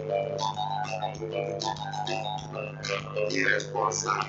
[SPEAKER 4] Irresponsible.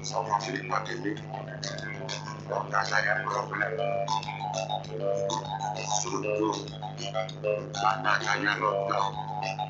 [SPEAKER 4] sama si Mbak Dewi kalau saya problem sungguh maknanya saya tahu.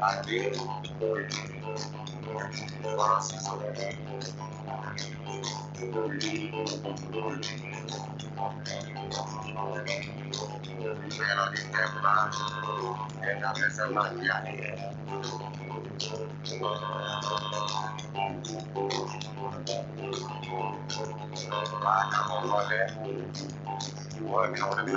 [SPEAKER 4] 안돼 Meno di terra e da mezza maglia. Mana mongole, vuoi mi non devi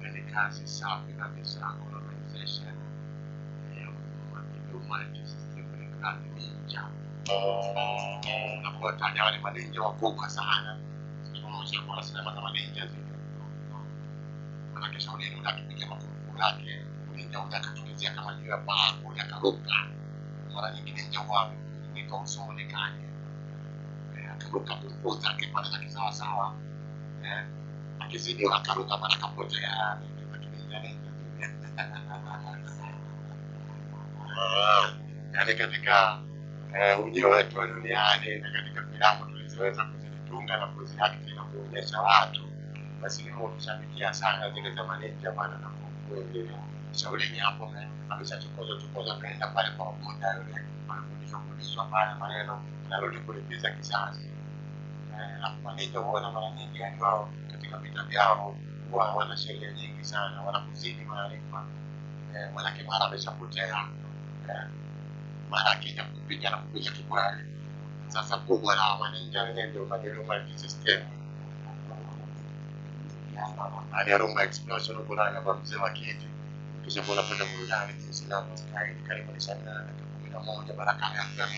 [SPEAKER 6] nelle case sacre del sacro organization è un magico sistema di grande ninja unakuwa tayari maninja wakubwa sana. Siku moja kuna sinema kama ninja zile manake shauri ule akipiga makurufu yake kama juu ya paa kule akaruka mara nyingine huwa uso uonekane Eh, akaruka zake pale za kisawasawa Eh, akizidiwa akaruka mara ninja Ah, yaani katika eh, ujio wetu wa duniani na katika filamu tulizoweza kuzitunga na kuziakti na kuonyesha watu, basi mimi hushabikia sana zile na kweli hapo chokoza kaenda pale kwa yule anafundishwa fundishwa pale maneno kulipiza kisasi. Eh, huona mara nyingi yani wao katika vita vyao huwa wana sheria nyingi sana, maarifa. Eh, ameshapotea. Eh, mara kupiga na kupiga. Sasa kubwa la ndio hali rumba explosion huko ndani mzee wa kiti, kisha kuna kwenda burudani jinsi inavyostahili. Karibu ni saa nane dakika kumi na moja Baraka FM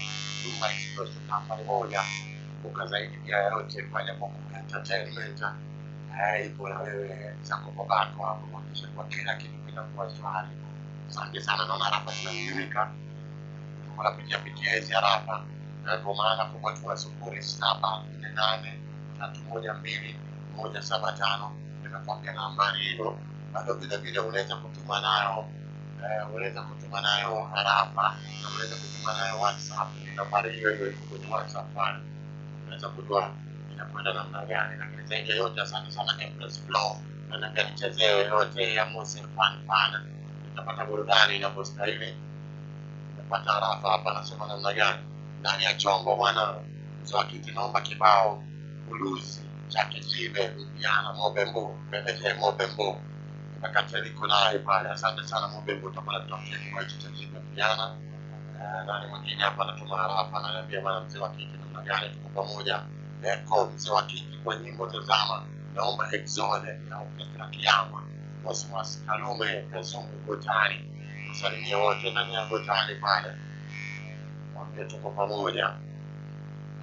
[SPEAKER 6] rumba explosion namba moja. Kumbuka zaidi pia yote fanya kwa entertainment. Ipo na wewe zako babako hapo kuhakikisha kwa kila kitu kinakuwa shwari. Asante sana, naona rafa zinamirika unapitia pitia hizi harafa na kwa maana kwa watu wa sufuri saba nne nane tatu moja mbili moja saba tano nimekwambia nambari hilo bado vile vile unaweza kutuma nayo eh, unaweza kutuma nayo harafa na unaweza kutuma nayo whatsapp. Ni nambari hiyo hiyo iko kwenye whatsapp pale. Unaweza kujua inakwenda namna gani. Lakini zaidi ya yote asante sana Empress Flow. Na nataka nichezee yoyote ya Mose Fan Fan nitapata burudani inapostahili. Nimepata harafa hapa nasema namna gani? Ndani ya chombo bwana mzee wa kiti naomba kibao uluzi chake jibe vijana mobembo bebeje mobembo wakati aliko naye pale asante sana mobembo utakuwa tutafutia kibao hicho cha jibe vijana. Eh, nani mwingine hapa anatuma harafa ananiambia bwana mzee wa kiti namna gani tuko pamoja. Neko mzee wa kiti kwa nyimbo tazama naomba exone na orkestra kiama Cosmas Kalume Kazungu Gotani wasalimia wote ndani ya Gotani pale. Mwambie tuko pamoja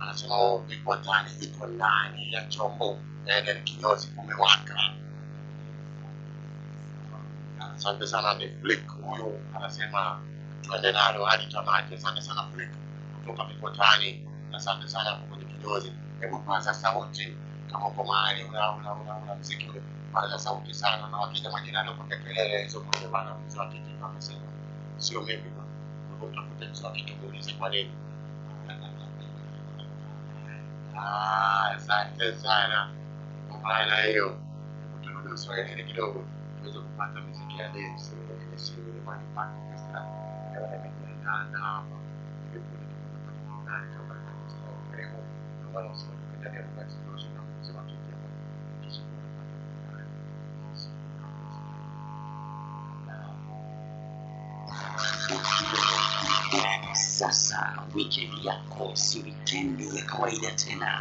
[SPEAKER 6] anasema iko ndani iko ndani ya chombo. Eden kinyozi kumewaka asante sana ni flick huyu. Anasema tuende nalo hadi tamati. Asante sana flick. Kutoka mikotani. Asante sana kwenye kinyozi hebu paza sauti. Kama uko mahali una mziki paza sauti sana. Na wakija majirani kupiga kelele hizo moja bana mzee wa kiti amesema sio mimi utakuta mzee wa kiti muulize kwa nini asante sana kwa maana hiyo turudi uswahilini kidogo tuweze kupata miziki ya ni
[SPEAKER 10] Sasa wikendi yako si wikendi ya kawaida tena,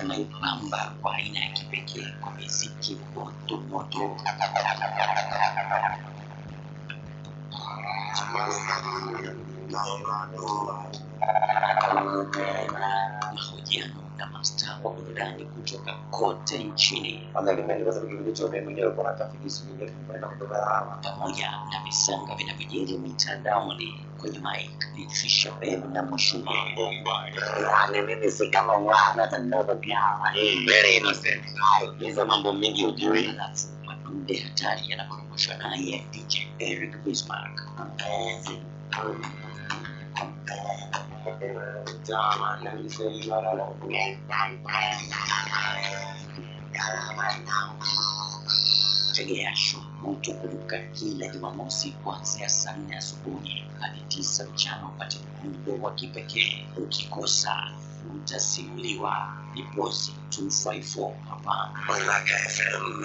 [SPEAKER 10] tunaipamba kwa aina ya kipekee kwa miziki moto moto, mahojiano na mastaa wa burudani kutoka kote nchini, pamoja na visanga vinavyojiri mitandaoni. Kwenye mic ni Trisha na Mshuma.
[SPEAKER 4] Yani mimi si kama. Hizo mambo mengi
[SPEAKER 10] ujui, alafu madude hatari yanaporomoshwa naye DJ Eric Bismarck. Tegea show moto kuruka kila Jumamosi kuanzia saa nne asubuhi hadi tisa mchana upate mkundo wa kipekee. Ukikosa utasimuliwa. Nipozi 254 hapa Baraka
[SPEAKER 4] FM.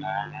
[SPEAKER 4] Yeah.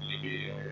[SPEAKER 4] Maybe uh,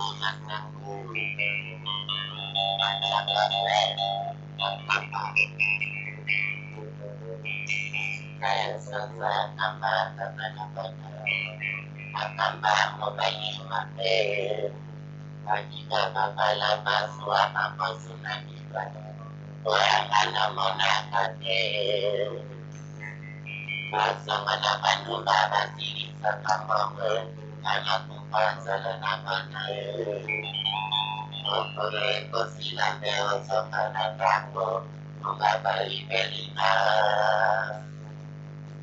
[SPEAKER 4] Sila Bel Sokana Tango Mengabari Pelina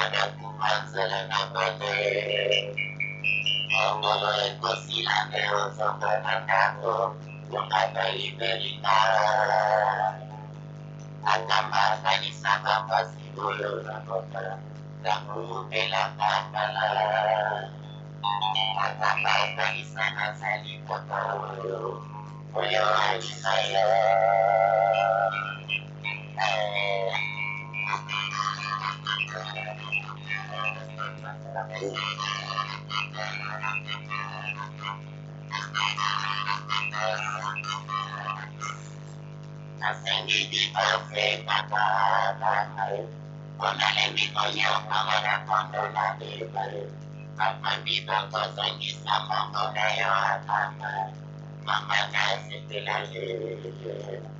[SPEAKER 4] Ada kumanzele na kwenye mulai kesihan ya sebenarnya aku kepada Iberikara akan bahasa Islam apa sih dulu aku bilang malah akan bahasa Islam asal itu tahu Kuyo aja saya Eh Mama, that's it,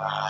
[SPEAKER 4] Bye.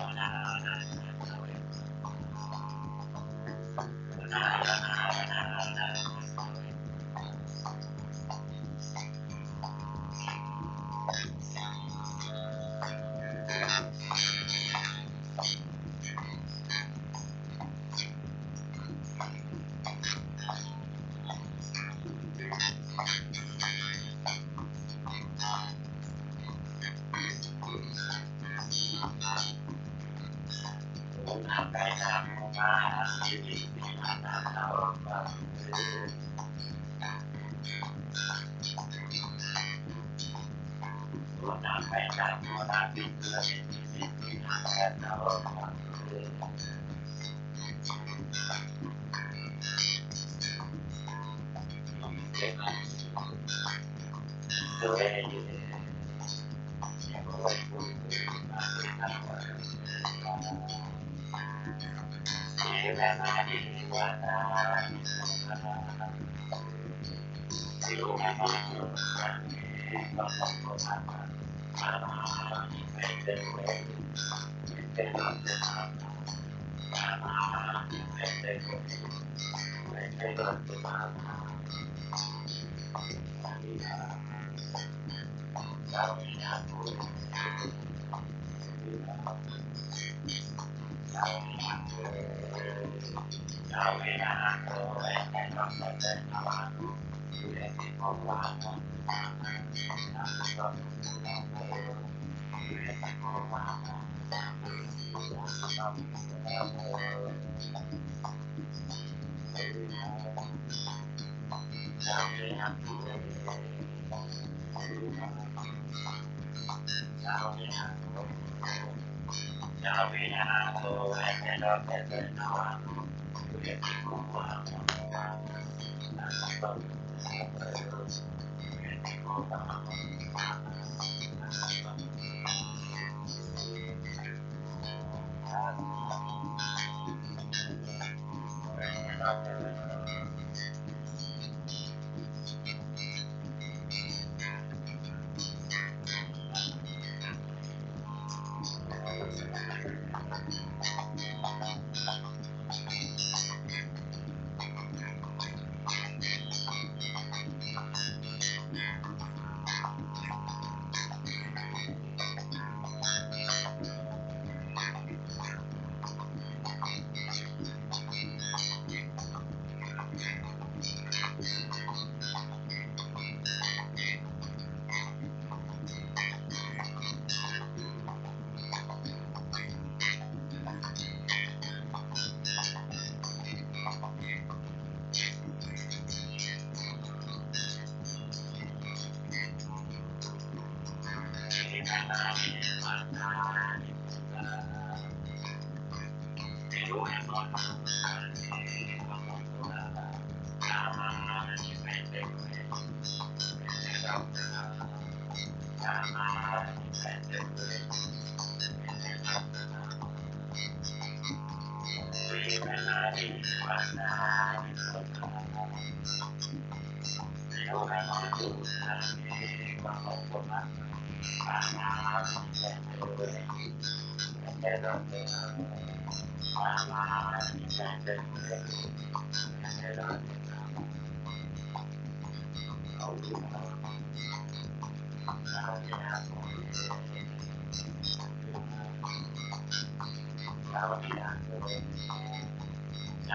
[SPEAKER 5] làm và نعوينا وأن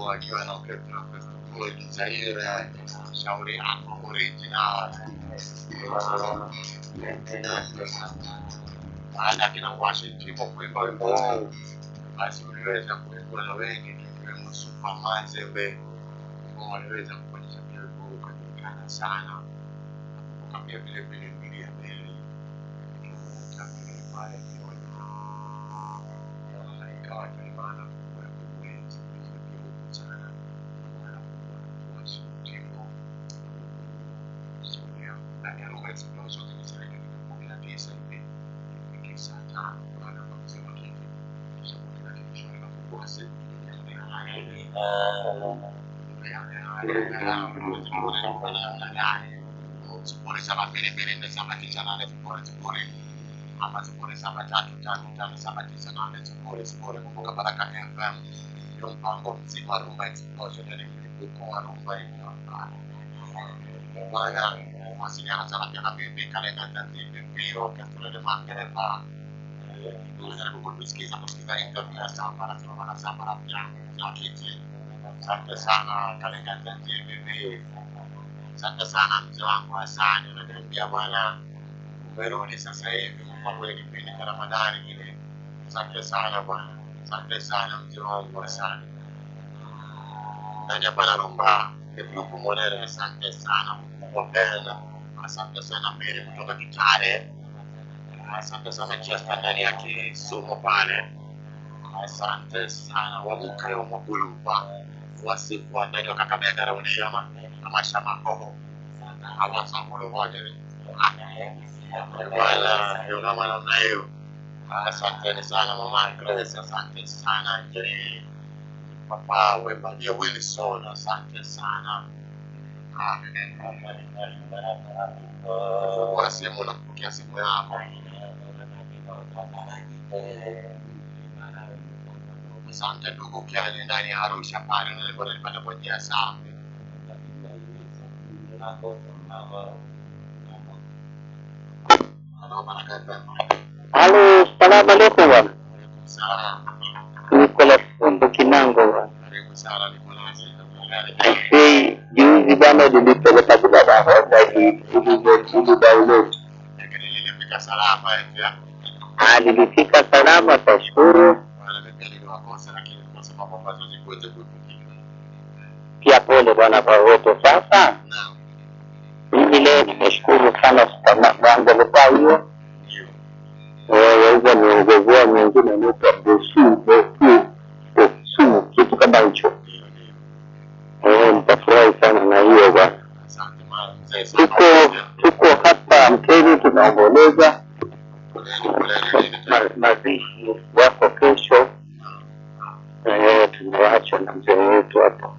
[SPEAKER 6] Mchimbo akiwa na Orchestra Zaire, shauri original. Baada kina Washington kuimba wimbo basi uliweza kuimbwa na wengi ikiwemo Super Mazembe ambao waliweza kuonyesha pia wimbo huu ukajulikana sana. Nakumbuka pia vile vile Mili ya Beli pale sifuri saba mbili mbili nne saba tisa nane sifuri sifuri ama sifuri saba tatu tatu tano saba tisa nane sifuri sifuri. Kumbuka Baraka FM ndio mpango mzima Rumba Explosion, yani mlipuko wa rumba hiyo. Bwana mawasiliano sana pia na bibi kalenda tanzania mbio Castro de Mangereva unajaribu kutusikiza kusikiza interview ya Samba anasema bwana Samba rafiki yangu kiti. Asante sana Kalenga bibi. Asante sana mzee wangu Hasani, unaniambia bwana umerudi sasa hivi kwa kwenye kipindi cha Ramadhani kile. Asante sana bwana, asante sana mzee wangu Hasani. Ndani ya bwana Rumba Ndugu asante sana mkubwa Ben, asante sana Mary kutoka Kitale, asante sana Chester ndani ya Kisumu pale, asante sana Wamukayo Mwagulupa wa ndani wa Kakamega Rauni ama ama Shamahoho ama ndio kama namna hiyo. Asanteni sana mama Grace, asante sana Angelina Papa Wembalia Wilson, asante sana. Fungua simu na kupokea simu yako. Asante ndugu Kiani ndani ya Arusha pale, nilikuwa nilipata kwa njia safi.
[SPEAKER 13] Halo, Baraka salamu alaikum bwana. Nicolas Fumbo Kinango bwana. Aisee, juzi bwana
[SPEAKER 8] nilipeleka bila nahodha ili ili download.
[SPEAKER 6] Nilifika salama eti.
[SPEAKER 13] Ah, salama, tashukuru.
[SPEAKER 6] Bwana mimi niliwakosa lakini kwa sababu ambazo zikuweze kuepukika.
[SPEAKER 13] Pia pole bwana kwa wote. Sasa mimi leo nimeshukuru sana supermarket hiyo
[SPEAKER 6] Ndio. niongezea
[SPEAKER 8] mwingine inaitwa Bosu
[SPEAKER 13] kitu kama hicho. Eh, nitafurahi sana na hiyo bwana.
[SPEAKER 6] Tuko
[SPEAKER 8] hapa Mkeni tunaomboleza
[SPEAKER 13] mazishi wako kesho. Eh, tumeachwa na mzee wetu hapo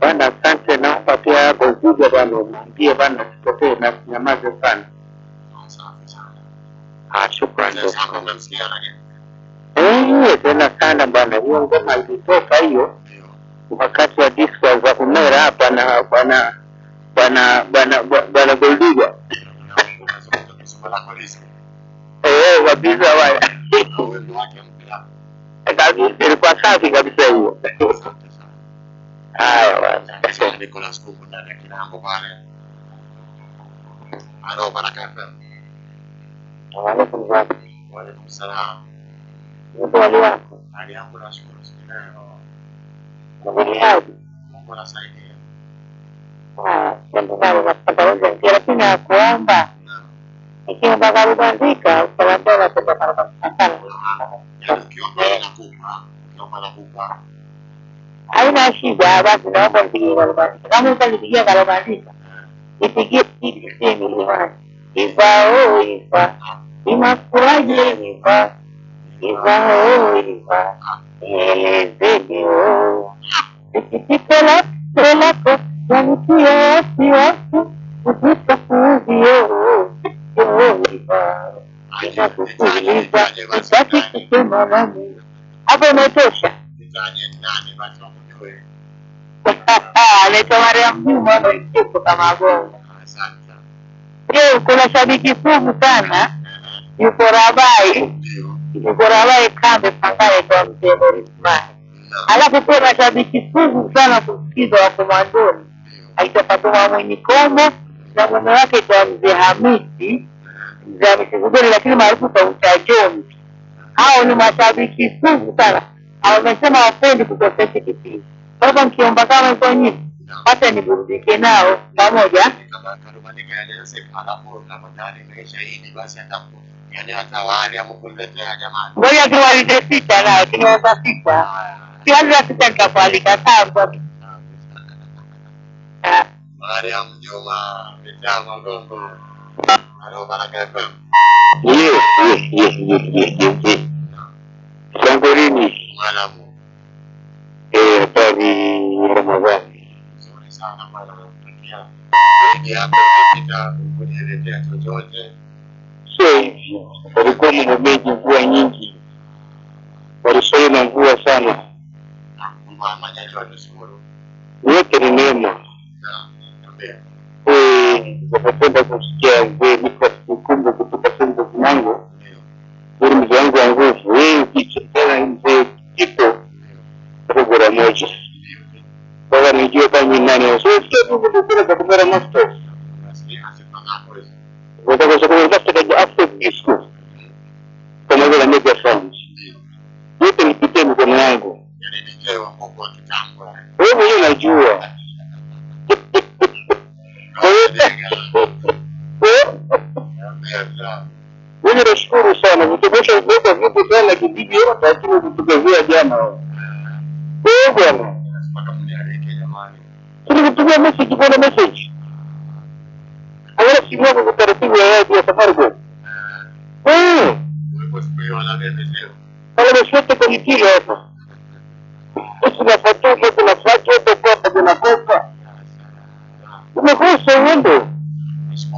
[SPEAKER 13] bwana. Asante, naomba pia hapo ukuja bana, umwambie bana sipotee na sinyamaze sana. Ah, shukrani
[SPEAKER 6] lakini.
[SPEAKER 13] Eh, tena sana bana, hiyo ngoma ilitoka hiyo wakati wa disco za Umera hapa na bwana bwana bwana bwana Goldiga
[SPEAKER 6] Kusoma lako liski.
[SPEAKER 13] eh, kabisa bwana
[SPEAKER 6] Na wake mpya.
[SPEAKER 13] kabisa, ilikuwa safi kabisa hiyo. Haya bwana.
[SPEAKER 6] Nicholas Kumbu ndani ya Kinango pale. Halo, Baraka FM.
[SPEAKER 13] Waalaikum salaam.
[SPEAKER 6] Waalaikum salam.
[SPEAKER 14] Ndio wali wako.
[SPEAKER 6] Hali yangu nashukuru siku leo.
[SPEAKER 14] Mwenyeji.
[SPEAKER 6] Mungu anasaidia.
[SPEAKER 14] Ah, napata lakini nakuomba. ikiwa walibandika ukawaambia watoto haina shida, basi naomba nipigie kalobandika. Kama utanipigia kalobandika, nipigie TTC milimani ivao iva imakuraje iva
[SPEAKER 6] ivao
[SPEAKER 14] iva nielezeni sikitiko lako lako nanitia wasiwasi utakuuzio
[SPEAKER 6] Sitaki
[SPEAKER 14] kusema nami. Hapo imetosha. Anaitwa Maria Juma anaitwa kama gongo.
[SPEAKER 6] Asante sana.
[SPEAKER 14] Je, kuna shabiki sugu sana yuko Rabai, yuko Rabai kambe pangale kwa mzee Boris Mani.
[SPEAKER 6] Naam.
[SPEAKER 14] Alafu kuna shabiki sugu sana kusikiza wako mwanzoni aitwa Fatuma Kombo na mume wake kwa mzee Hamisi, mzee Hamisi lakini maarufu kwa Jones. Hao ni mashabiki sugu sana, wamesema wapendi kukosesha kipindi. Kwa hivyo mkiomba kama hivyo nyinyi, hata niburudike nao pamoja. Ngoja tuwalize sita nao, tunaweza sita.
[SPEAKER 6] Kianza sita nitakualika
[SPEAKER 14] sawa. Ah,
[SPEAKER 6] Mariam Juma mitaa Magongo.
[SPEAKER 13] Yes, yes, yes, yes, yes. Eh, hatari ya Ramadhani.
[SPEAKER 6] Nzuri sana bwana, nakutakia zaidi yako imepita kuniletea chochote.
[SPEAKER 13] Sio hivyo,
[SPEAKER 6] walikuwa
[SPEAKER 13] mengi, mvua nyingi, walisoi na mvua sana,
[SPEAKER 6] Mungu amanyali watushukuru.
[SPEAKER 13] yote ni neema.
[SPEAKER 6] Naam, niambie.
[SPEAKER 13] representa kusikia vika kumbe kutoka sehemu yangu ili mzee wangu wa nguvu wengi kitena mzee kiko kugura moja kwa nijue kama ni
[SPEAKER 8] nani sio kitu kukura kwa kumera master
[SPEAKER 13] Nataka kusema disco
[SPEAKER 6] kama vile
[SPEAKER 8] media Mimi nashukuru sana, vitobosha vimeweka vipo sana kijiji hapa, lakini vitupezea jana.
[SPEAKER 6] Wewe bwana,
[SPEAKER 13] tunakutumia message? Bwana, message? Angalia
[SPEAKER 8] simu yako kwa taratibu ya yeye ya Safaricom
[SPEAKER 13] eh,
[SPEAKER 6] O que
[SPEAKER 13] kwenye kilo hapa,
[SPEAKER 8] kuna fatuma, kuna O que kopa,
[SPEAKER 13] umekosa uende.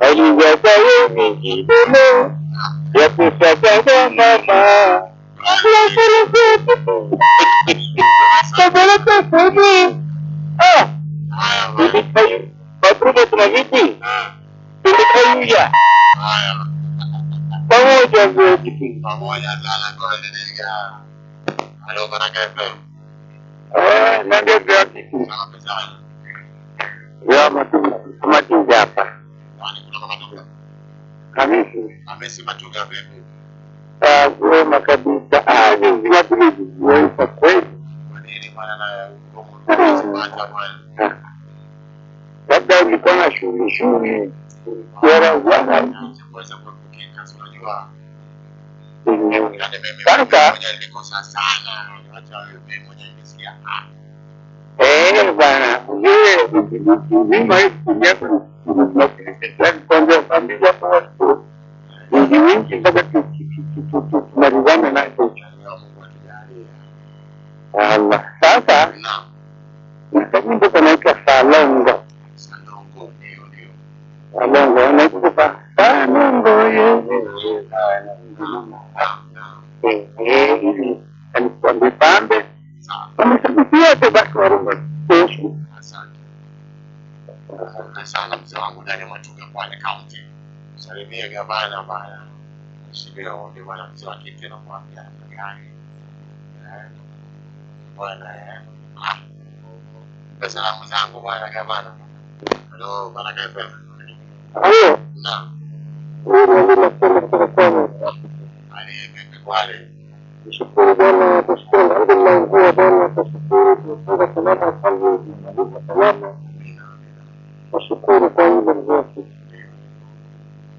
[SPEAKER 13] Aliwa o yoni jidemo Ya kufaka a mama
[SPEAKER 6] Aliwa kwa yoni Sabala kwa
[SPEAKER 14] kudu Ah
[SPEAKER 6] Tuli
[SPEAKER 13] kayu Patruma tunaviti Tuli kayu ya Pamoja ngoji
[SPEAKER 6] Pamoja sana kwa lidiga Alô, Baraka FM
[SPEAKER 13] Ah, nandebea kitu
[SPEAKER 6] Sana pesana
[SPEAKER 13] Ya matuma Matuma hapa kweli.
[SPEAKER 6] Kwa nini bwana na ngumu kupata kweli,
[SPEAKER 13] Labda ulikuwa na shughuli shughuli. Bwana. Allah sasa
[SPEAKER 6] Salimie gavana bana. Mheshimiwa ndio bwana mzee wa kike na kuambia namna gani. Eh, Bwana eh. Salamu zangu bwana gavana. Halo. Ali vipi Kwale? Nishukuru Bwana, alhamdulillah, mvua Bwana, nashukuru tumefunga salama, alhamdulillah, salama, amina. nashukuru kwa hilo mzee.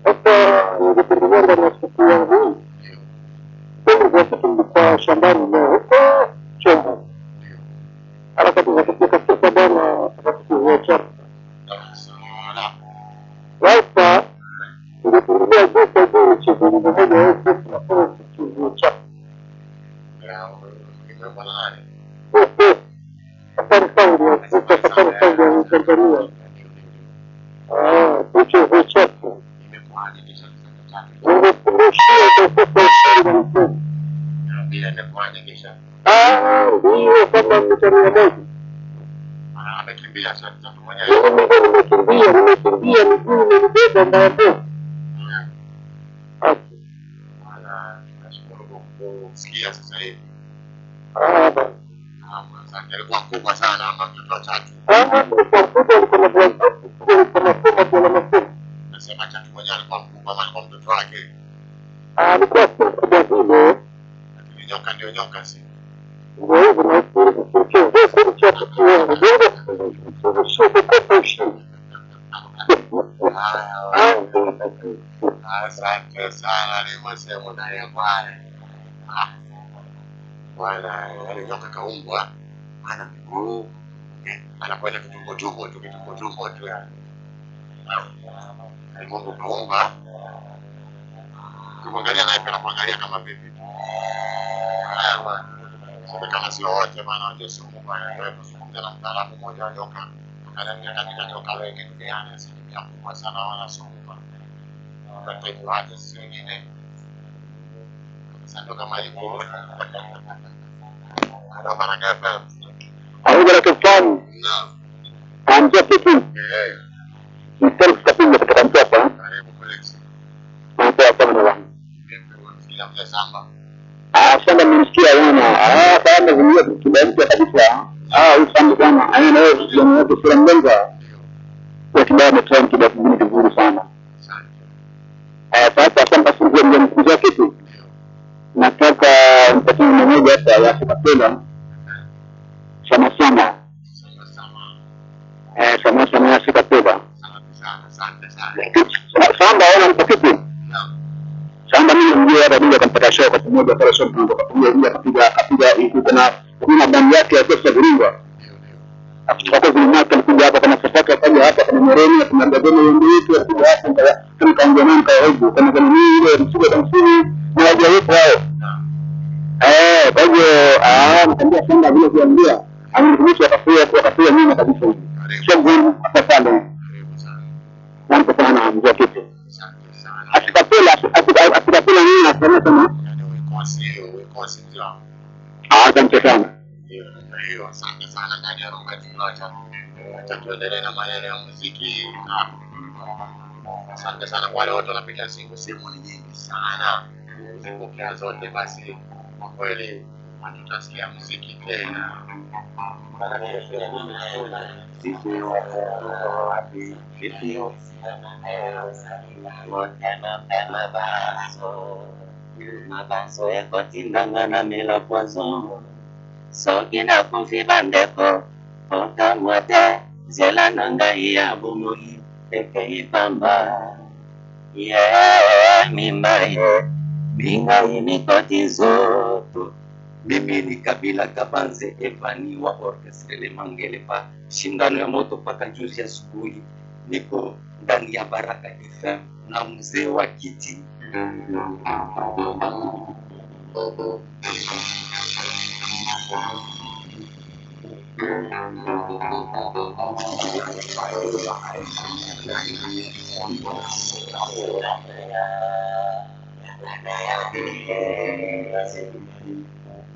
[SPEAKER 6] hata wanategemea na yangu kwa kitu shambani na huko chombo alafu tunafika katika bwana atakuwa chapa sasa nilikuwa juu kwa juu chini ndio moja wao tunafanya kitu chapa Safari Sound ya. Tanzania Bila nakuanya kisha hiyo
[SPEAKER 8] kwamba mmecharia Mungu,
[SPEAKER 6] amekimbia nimekimbia, nimekimbia, miguu imenibeba mbaya mbaya. Sikia sasa hivi alikuwa kubwa sana, mtoto watatu, alikuwa mkubwa, alikuwa na bwana, alikuwa na mkubwa bwana chatu mwenyewe alikuwa mkubwa ama alikuwa mtoto wake. Ah, alikuwa si mkubwa vile. Lakini nyoka ndio nyoka si. ndio hivyo na Asante sana limosemo naye bwana. Ah, Bwana yale nyoka kaumbwa ana miguu eh, anakwenda kitumbotumbo tu kitumbotumbo tu yani. Mungu muumba, ukimwangalia naye pia anakuangalia kama vipi. Haya bwana, sasa kama sio wote maana wajua sio Mungu bwana. Kuzungumza na mtaalamu mmoja wa nyoka. Akaniambia katika nyoka wengi duniani asilimia kubwa sana wana sumu bwana wataifa wake sisi wengine. Sasa ndo kama hivyo. Ana baraka FM
[SPEAKER 8] au baraka fulani
[SPEAKER 6] naam.
[SPEAKER 8] Kuanzia kitu mtoka
[SPEAKER 6] karibu Felix
[SPEAKER 8] napewa kama na ah ah zingine kibanti kabisa.
[SPEAKER 6] Ah
[SPEAKER 8] sana bwana aina wewe kijana wake sura mlenga kwa kibao ametoa kibao kingine kizuri sana.
[SPEAKER 6] Asante
[SPEAKER 8] eh sasa shamba fungue ndio mkuza kitu? Nataka mpatie mmoja hapa ya kupenda sana sana eh sana sana ya samba ona mpakiti
[SPEAKER 6] naam
[SPEAKER 8] samba mimi mjue hapa bila kampata show kwa pamoja pale show kwa pamoja bila kapiga kapiga iko na kuna bandi yake ya pesa ndio ndio akitoka kwa mwaka alikuja hapa kama safaka akaja hapa kama Moreni kuna gazeti yende yetu alikuja hapa kama kama kaongea naye kwa hebu kama kama hii ile msiba tamsini na waja wetu hao. Eh kwa hivyo ah mtambia samba vile kuambia ananikumbusha akafia kwa akafia mimi kabisa. Hivi
[SPEAKER 6] sio
[SPEAKER 8] ngumu hapa pale karibu sana sana mzee kitu. Asikapela nini nasema kama ah asante sana.
[SPEAKER 6] Asante sana ndani ya rumba tunacha acha tuendelee na maneno ya muziki. Ah. asante sana kwa wale wote wanapiga simu simu ni nyingi sana. Zipokea zote basi kwa kweli hatutasikia muziki tena
[SPEAKER 4] mabanzo ekotindangana mela poison soki nakufi bandeko okamwa te nzela na ngai ya bomoi ekei pamba ye mimba ye mingai mikoti zoto Mimi ni Kabila Kabanze Evani wa Orchestre Le Mangele pa shindano ya moto paka juzi asubuhi, niko ndani ya Baraka FM na mzee wa kiti.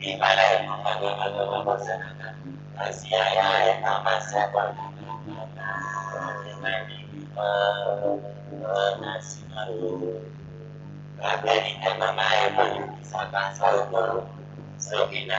[SPEAKER 4] ibara ya mama ya mama mama sana asia ya ya mama sana mama mama si maru kabe ni ka mama ya mama sa ka sa ka so ina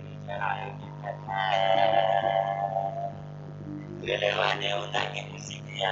[SPEAKER 4] Rilevane unange muziki ya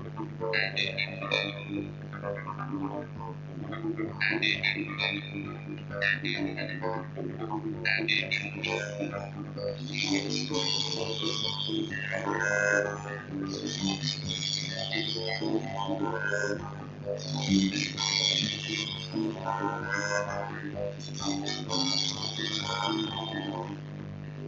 [SPEAKER 4] I'm not going to be able to do that.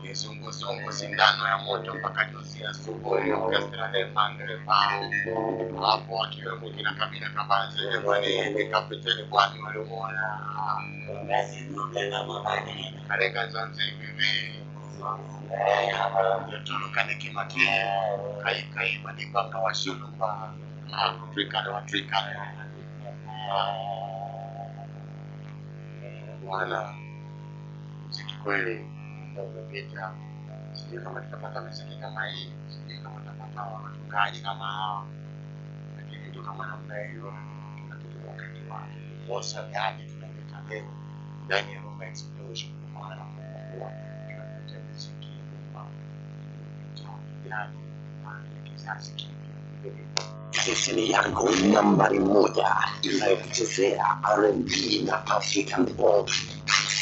[SPEAKER 6] kizunguzungu sindano ya moto mpaka juzi asubuhi. Orkestra hapo akiwemo kina kabila kabanze bwani kapiteni Kwani walimuona. Kalenga zanzibibi yotolokane kimakie kaikai madibanga wa Afrika na wa twikale bwana mziki kweli muda umepita sijui kama tutapata miziki kama hii sijui kama tutapata watungaji kama hawa lakini tu kama namna hiyo na wakati wake. Kosa gani tunaleta leo ndani ya Roma Explosion kwa maana kuwa tunapata miziki ya rumba iliyopita yani na kizazi kipya
[SPEAKER 10] stesheni yako nambari moja inayokuchezea R&B na African pop.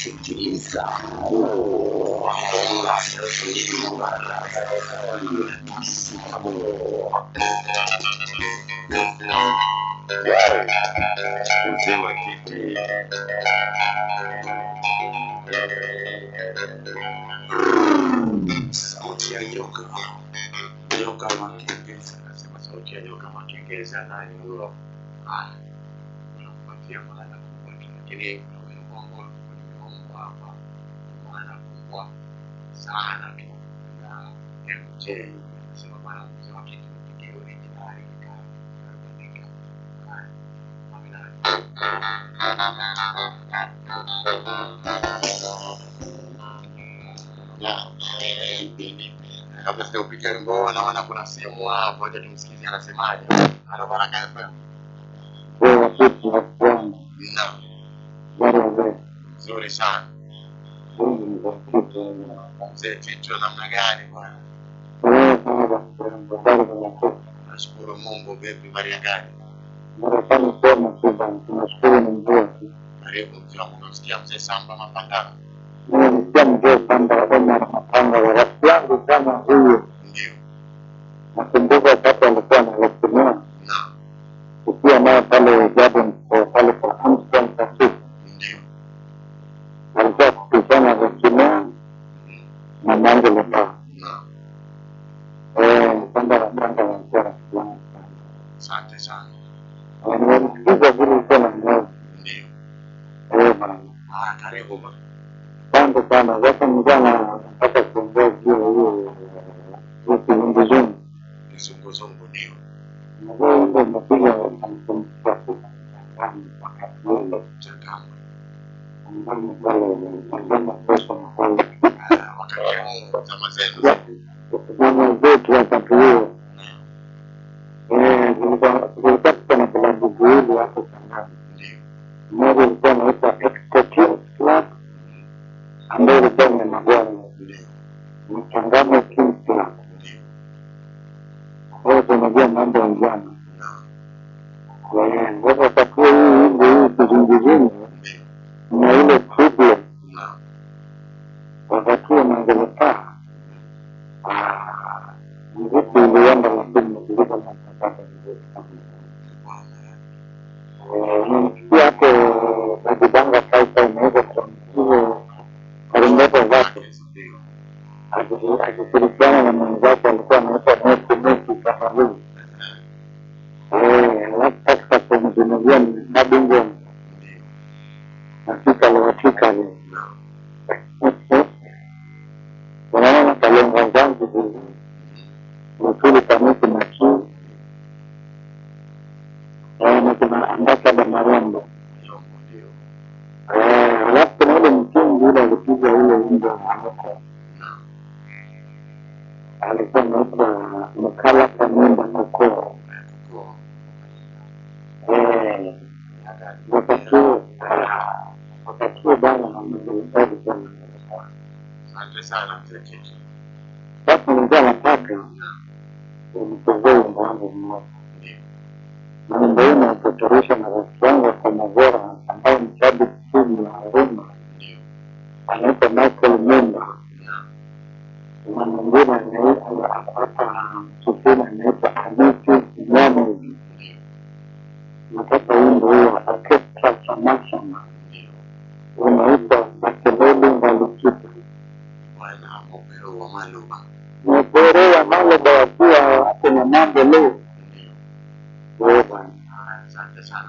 [SPEAKER 10] Sikiliza. Sauti ya nyoka
[SPEAKER 6] nyoka makengeza nasema sauti ya nyoka makengeza nani huyo maana kubwa tu. Lakini kuna wimbo ambao hapa maana kubwa sana tu. Na mj nasema bwana mzee wa kike mpigie originali ikaandika haya kabla sijaupiga wimbo naona kuna sehemu hapo acha tumsikize anasemaje. Ana baraka fm naam. Nzuri sana. Mzee tito namna gani bwana? Nashukuru mungu vipi maria gani karibu mzee. Wangu umemsikia mzee samba mapangano
[SPEAKER 15] nasikia mzee Samba kama mapanga wa rafiki yangu kama huyu
[SPEAKER 6] ndio.
[SPEAKER 15] Nakumbuka wakati alikuwa analesemea
[SPEAKER 6] is not to the kitchen. Maluba.
[SPEAKER 15] Naborea Maluba wakiwa kwenye mambo leo.
[SPEAKER 6] Asante sana.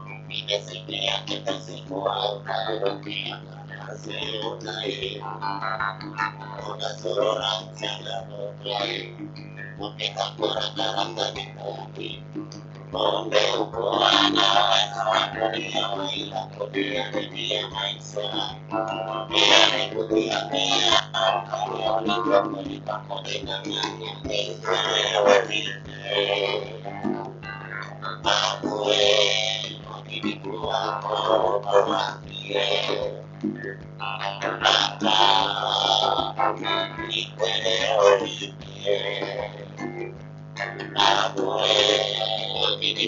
[SPEAKER 4] kita semua tahu hasil aku ini aku ini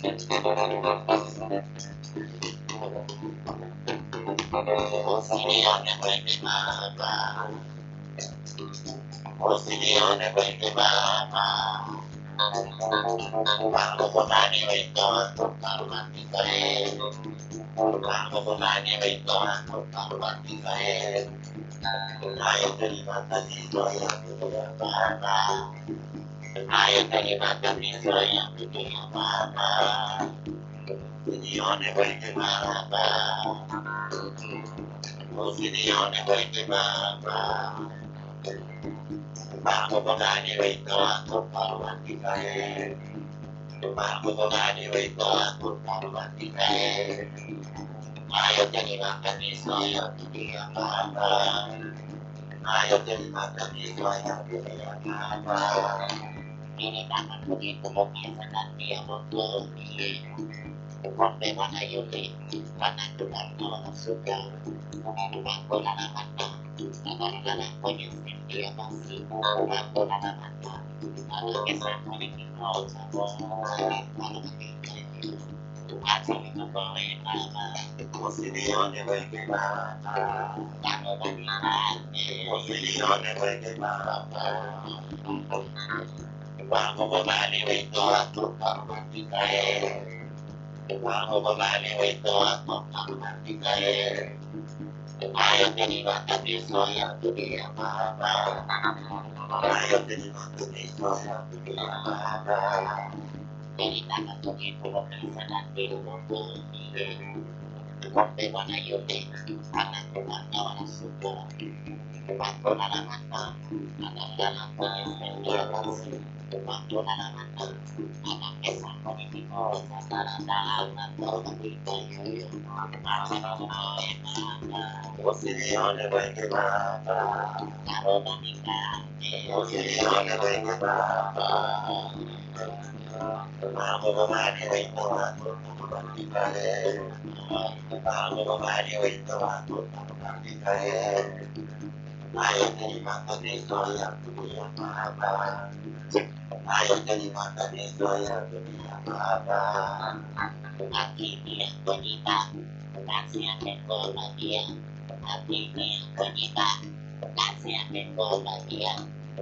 [SPEAKER 4] Một milione quelli mamma Un milione quelli mamma Quando domani vengono parlando di te Quando domani vengono parlando di te Hai prima di noi mamma Ay, que va también se vaya a mamá. Millones veinte mamá. Los millones veinte mamá. Marco Pagani vento a troppo avanti te. Marco Pagani vento a troppo avanti te. Ma io te li mando mi soio ti dia mamma. Ma io te li mando mi rồi ti dia mamma. diri naman maging kumukay sa nandiyan mo po iye. Kung memang ayo di mana tulang tulang sudah mengenai bola mata, agar dalam kondisi dia masih bola bola mata. Lalu kesan memiliki mau sama kalau meninggal itu Tuhan sering membawa nama Posilion yang bagaimana Tangan bagaimana Posilion yang bagaimana Vamos a darle todas tus farmacéuticas. Vamos a darle todas tus farmacéuticas. Vaya tenido hasta mi soya, tu tía mamá. Vaya tenido hasta mi soya, tu tía mamá. Evitando tu tiempo, no pensarás, pero no puedo olvidar. porque van a irte tanatuna nawana suto batona na mata anayana kwenye kuingia basi batona na mata anapesa kwenye kikoa cha daladala unatoka kuitayoyo usilione kwenye baba karoma nikaate usilione kwenye baba Gracias,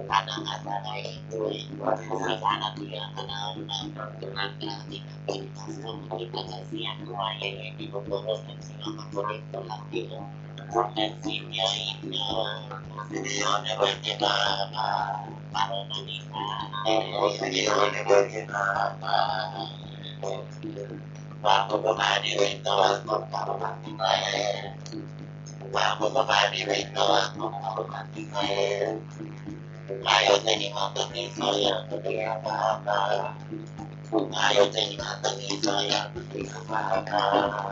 [SPEAKER 4] anak-anak itu anak-anak yang anak-anak dengan aktivitas kita kasihan tua yang di bogor dan selama boleh Bapak Bapak di Windows, Bapak Bapak di Bapak Bapak di Windows, akhirnya dimatengin saya ketika mahal akhirnya dimatengin saya ketika mahal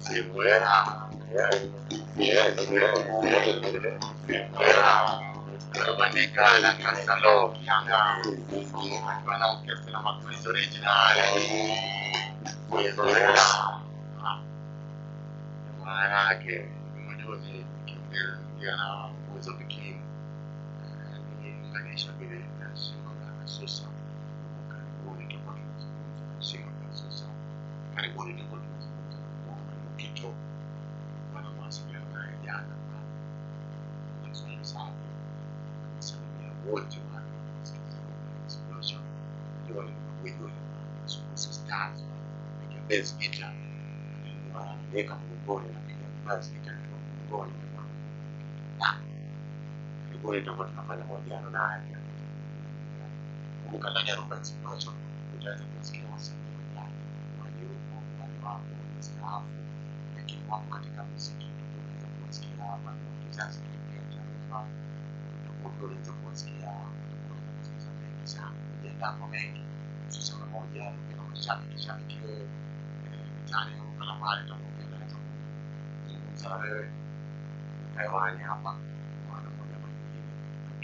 [SPEAKER 6] Si fuera, si fuera, Domenica della Casalocchia, comunque no, che è la matrice originale, si fuera, ma. Niunganisha vile na Simba na Susa. Karibuni tutakuwa tunazungumza na Simba na Susa. Karibuni tutakuwa tunazungumza na Kito. Wana mawasiliano naye jana. Naswali sana. Nasalimia wote wale wanaosikiza Explosion. Ndio wale wengi wale Super Stars. Piga bass guitar anaweka mgongoni anapiga basi kitatoa mgongoni karibuni tutakuwa tunafanya mahojiano naye kumbuka ndani ya Rumba utaweza kusikia wasanii wenyewe waliopo wale wapo wamestaafu lakini wapo katika muziki utakuwa kuwasikia hapa ni kizazi kipya cha Rumba utakuwa kuwasikia utakuwa kusikiza mengi sana. Kujiandaa mengi hususan na mahojiano pia na mashabiki shabiki wewe mitaani Rumba na pale unaweza kuzungumza na wewe. Hewani hapa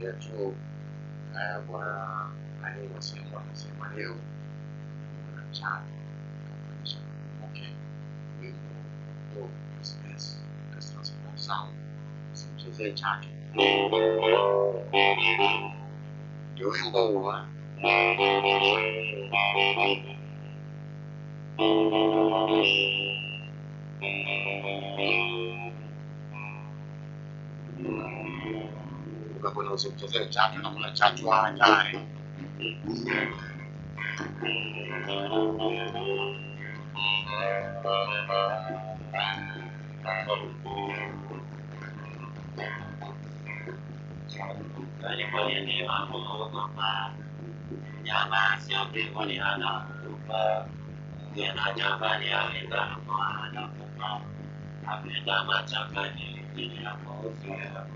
[SPEAKER 6] itu saya buat ini masih masih maju mencatat mungkin itu itu proses transformação simples é chato eu emboa Thank you. ukakona kuzokuchezea chatu na kuna chatu hatari
[SPEAKER 5] aliponielewa huko kwamba mnyama asiopigwa ni hana kufa, ndiye anachofanya wenzangu hana kufa Napenda machangani ili ya kuuzia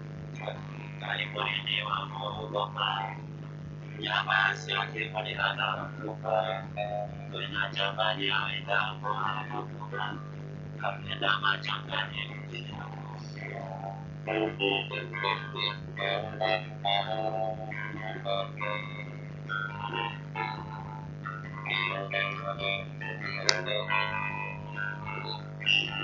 [SPEAKER 5] Karibu nini wakuogopa Nyamasi akifanyika na mfupa Kwenye chambani ya wendako hakukupa Napenda machangani ili ya Thank you.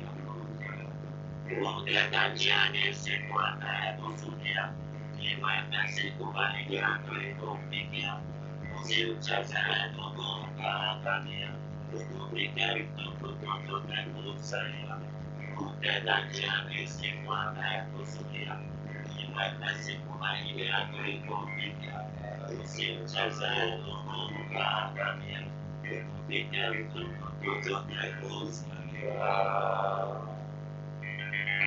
[SPEAKER 5] la Tanzania siku atayahudhuria Imana siku baadhi yako ikufikia usiuchazaratugookaangamia kutumika mtoto takusalia kutenda njani siku atayakusudia Imana siku baadhi yako ikufikia usiuchazaratugookaangamia kutumika mtoto takusalia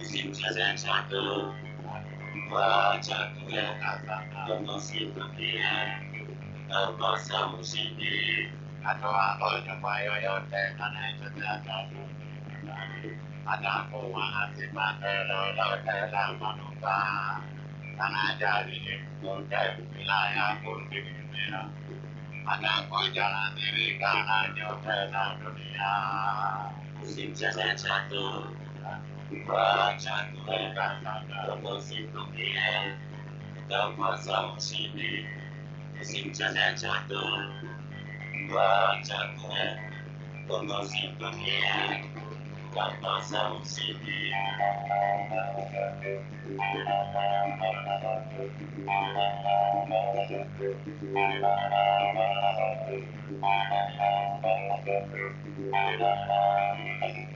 [SPEAKER 5] izin saja satu baca dia dia di atau apa teh ada ada aku teh ada aku satu Baixando cansada, consigo criar. Toma só um time. Sinto já dor. Baixando, consigo criar. Toma só um time. Thank you.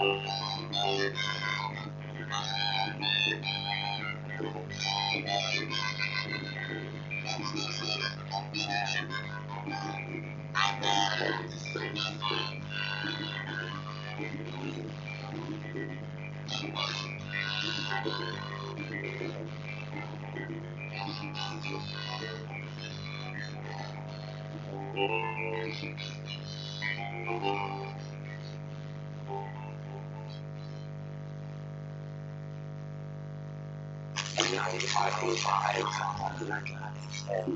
[SPEAKER 5] Thank you. 25 and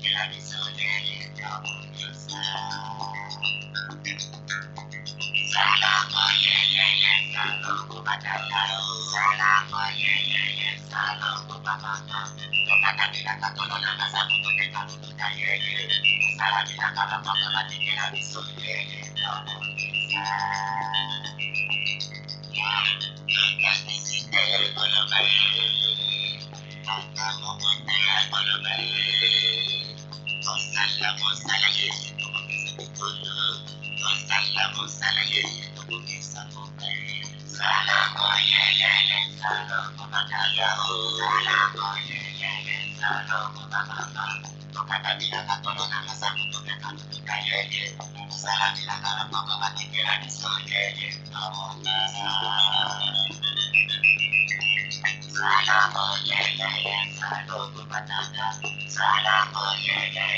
[SPEAKER 5] Thank. lamos alla Jesu, dopo questa pittura, non sallamos alla Jesu, dopo questa montagna. Salamo, yeyele, salomo, matagao, salamo, yeyele, salomo, matagao.
[SPEAKER 4] Tokatapila katolona masamu tokatatu
[SPEAKER 5] tukayeye, musalapila karamoko matikira nisoyeye, namona salamo. Salamo, yeyele, salomo, matagao, salamo, yeyele,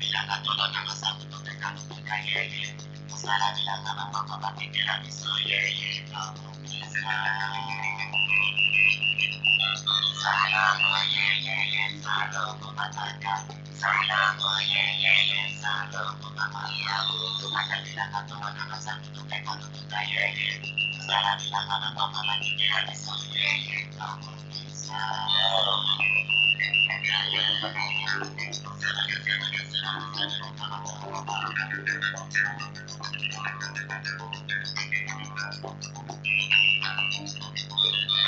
[SPEAKER 4] bilang atau nama satu tuh
[SPEAKER 5] tekan untuk kaya ye Sarah bilang nama papa pakai kira miso ye ye kamu bisa Sayang oh ye ye ye selalu ku katakan Sayang
[SPEAKER 4] oh ye ye ye
[SPEAKER 5] selalu ku katakan Tuh kata bilang atau nama satu tuh tekan untuk kaya ye Sarah
[SPEAKER 4] bilang nama papa pakai kira
[SPEAKER 5] miso ye ye kamu bisa Yeah, yeah, yeah. Thank you.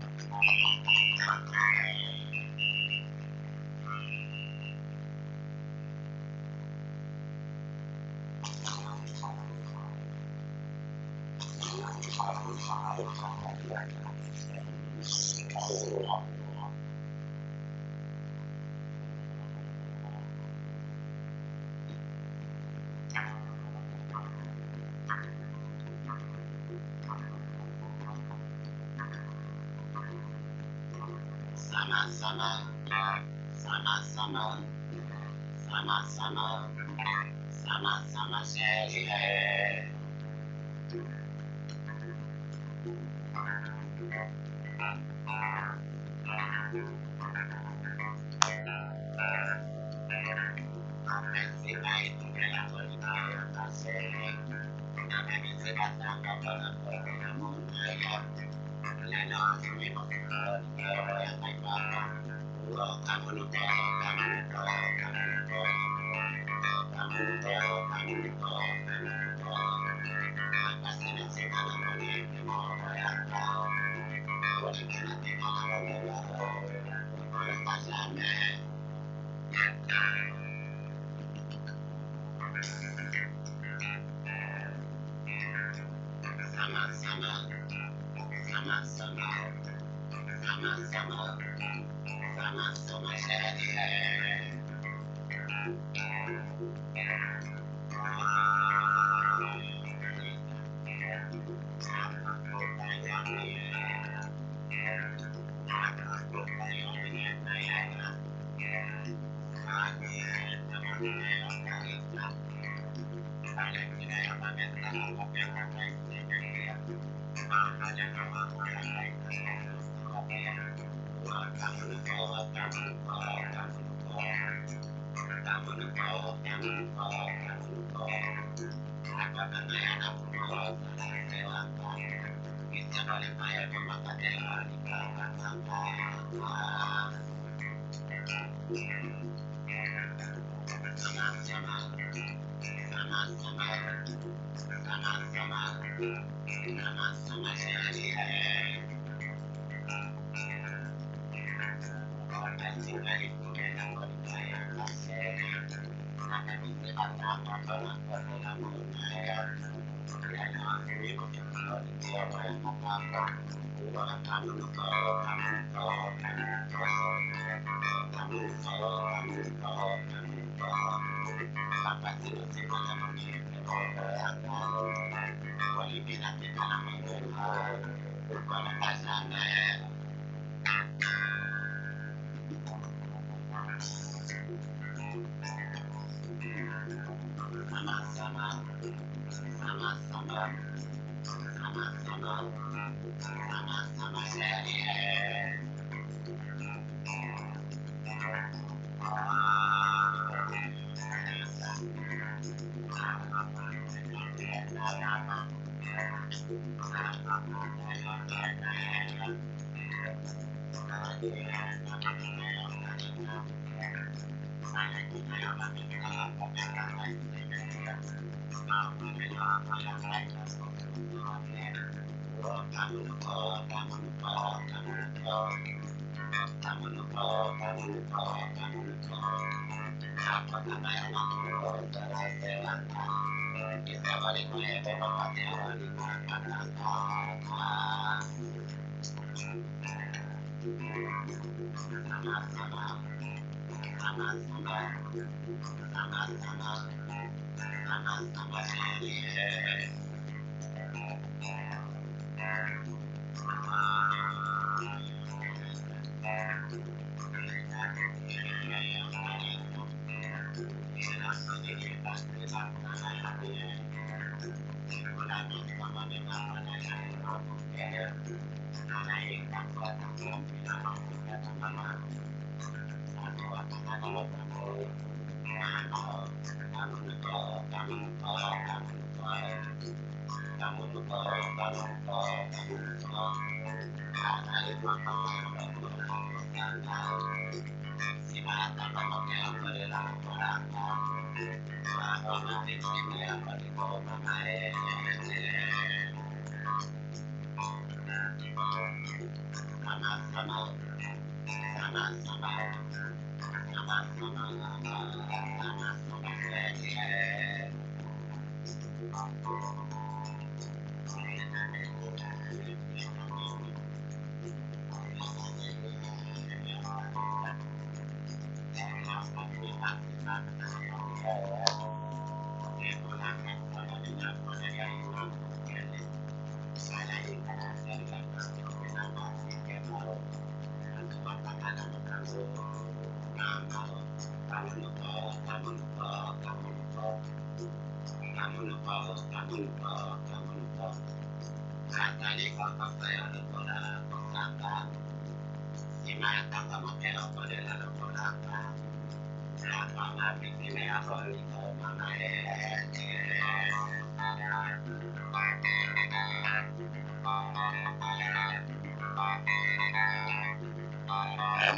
[SPEAKER 4] Sama-sama, sama-sama, sama-sama, sama-sama,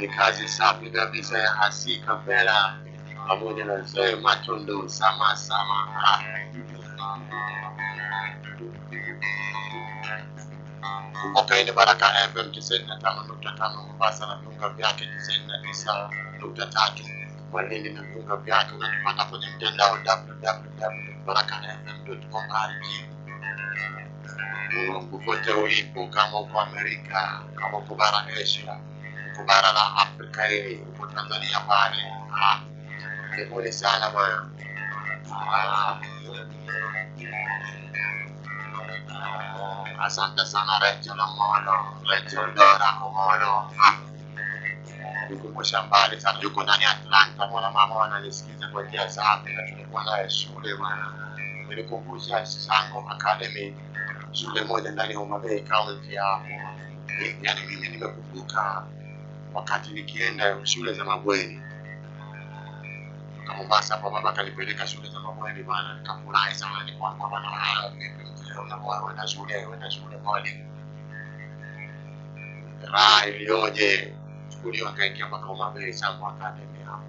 [SPEAKER 6] ni kazi safi kabisa ya Hasi Kapela pamoja na Zoe Matundu sama sama. Kumbukeni Baraka FM tisini na tano nukta tano Mombasa na viunga vyake tisini na tisa nukta tatu Malindi na viunga vyake. Unatupata kwenye mtandao www.barakafm.org popote ulipo, kama uko Amerika, kama uko bara Asia, uko bara la Afrika hili, uko Tanzania pale, ah, karibuni sana bwana. Ah, Asante sana Rachel Omolo, Rachel Dora Omolo. Ah, Nikumbusha mbali sana, yuko ndani ya Atlanta, mwana mama wananisikiza kwa njia safi, na tulikuwa naye shule bwana, nilikumbusha Sango Academy, shule moja ndani ya Homa County hapo. yani mimi nimekumbuka wakati nikienda shule za mabweni Mombasa kwa baba kalipeleka shule za mabweni bana, nikafurahi sana. nikwamba bana, ah, vipi unaenda shule, unaenda shule mwalimu raha iliyoje! Chukuliwa kaingia mpaka Homa sana akademi hapo,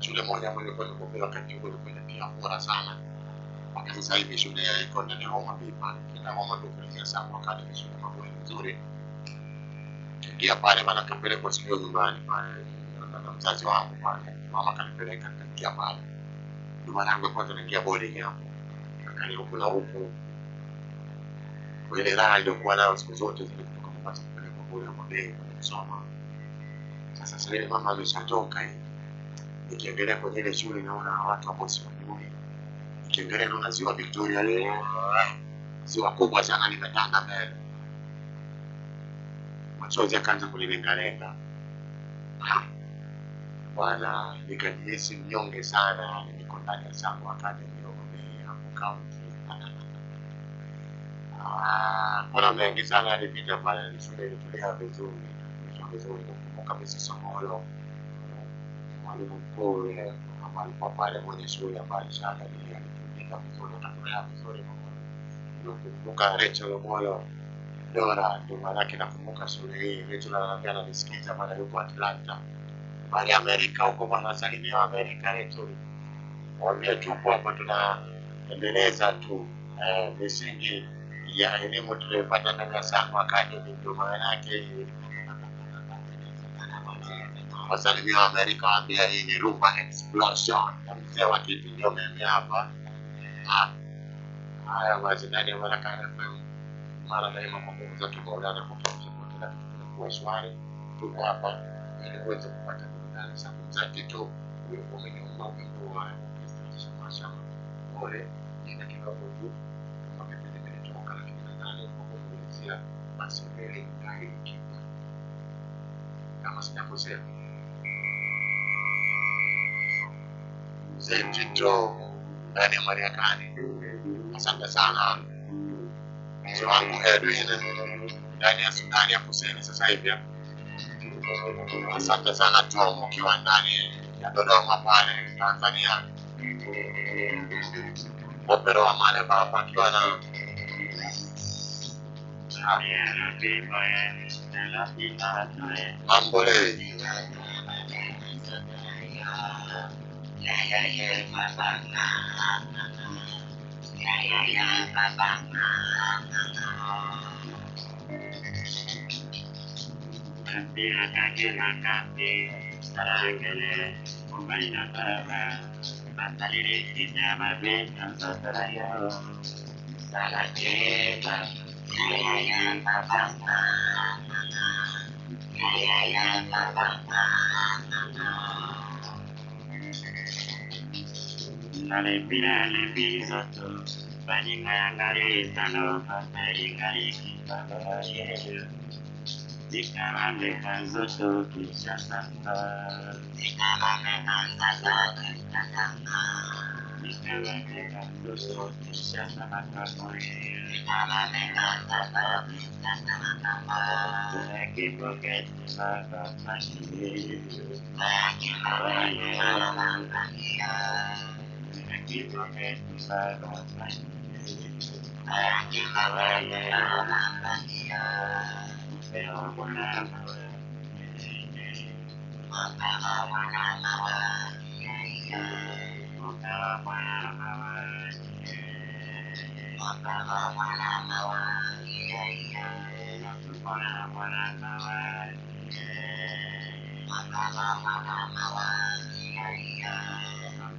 [SPEAKER 6] shule moja ambayo ilikuwa nimepewa wakati huo, ilikuwa inapiga bora sana mpaka sasa hivi shule iko ndani ya Bay pale, kila ndio kuelekea sana akademi, shule mabweni nzuri. Ingia pale maana kapelekwa siku hiyo nyumbani pale. Na- mzazi wangu pale, mama kanipeleka, kaingia pale, ndio mara yangu ya kwanza naingia boarding hapo, kani huku na huku, kwa ile raha iliyokuwa nayo siku zote zile kutoka Mombasa kupelekwa kule Bay kwenda kusoma. Sasa sasa ile mama ameshatoka hii, nikiangalia kwenye ile shule naona watu ambao siwajui, nikiangalia naona ziwa Victoria lile ziwa kubwa sana limetanda mbele, machozi akaanza kunilengalenga bwana, nikajihisi mnyonge sana, niko ndani ya Sango Academy hapo kaunti. Kuna mengi sana alipita pale, shule ilitulia vizuri, ilitulia vizuri. Nakumbuka Mrs. Somolo, mwalimu mkuu yule ambaye alikuwa pale mwenye shule ambaye alishaangalia, alitumika vizuri, akatulea vizuri. Nakumbuka Rachel Omolo Dora, ndio maanake nakumbuka shule hii. Rachel ananiambia ananisikiza, maana yuko Atlanta bali Amerika huko bwana, salimia Amerika yetu, waambie tupo hapa tunaendeleza tu eh, misingi ya elimu tuliyopata ndani ya Sango Academy, ndio maana yake wasalimia wa Amerika, waambia hii ni Rumba Explosion. Na Mzee wa kitu ndio mimi hapa. Ah, Haya basi, ndani ya Baraka mara daima kwa nguvu zake Maulana kwa shwari. Tuko hapa ili uweze kupata burudani za kumzaki tu. Umeniomba wimbo wa orchestra Shamasha pole, jina kidogo tu kama vipindi vilitoka, lakini nadhani kwa kumuulizia basi mbele ndani kipa kama sijakosea. Mzee Tito ndani ya Mariakani, asante sana mji wangu Edwin ndani ya Sudani ya Kusini sasa hivi. Asante sana Tom, ukiwa ndani ya Dodoma pale Tanzania, opero wa male papa akiwa na mambo lei
[SPEAKER 4] ya ya ya bapak
[SPEAKER 5] tapi hatanya nakapi terangkele kumbanya terama matali rekinya mabe tanpa terayo salah kita ya ya ya bapak ya ya ya bapak ngare pirane pisato paringa ngare tano patari ngare kipalo yeyo dikamane kanzoto kisasanta
[SPEAKER 4] dikamane kanzata
[SPEAKER 5] kisasanta dikamane kanzoto kisasanta
[SPEAKER 4] dikamane kanzata kisasanta
[SPEAKER 5] Thank you for getting my love, my dear.
[SPEAKER 4] Thank you for
[SPEAKER 5] getting my love,
[SPEAKER 4] my dear.
[SPEAKER 5] bendito de
[SPEAKER 4] Yeah.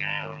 [SPEAKER 5] Yeah.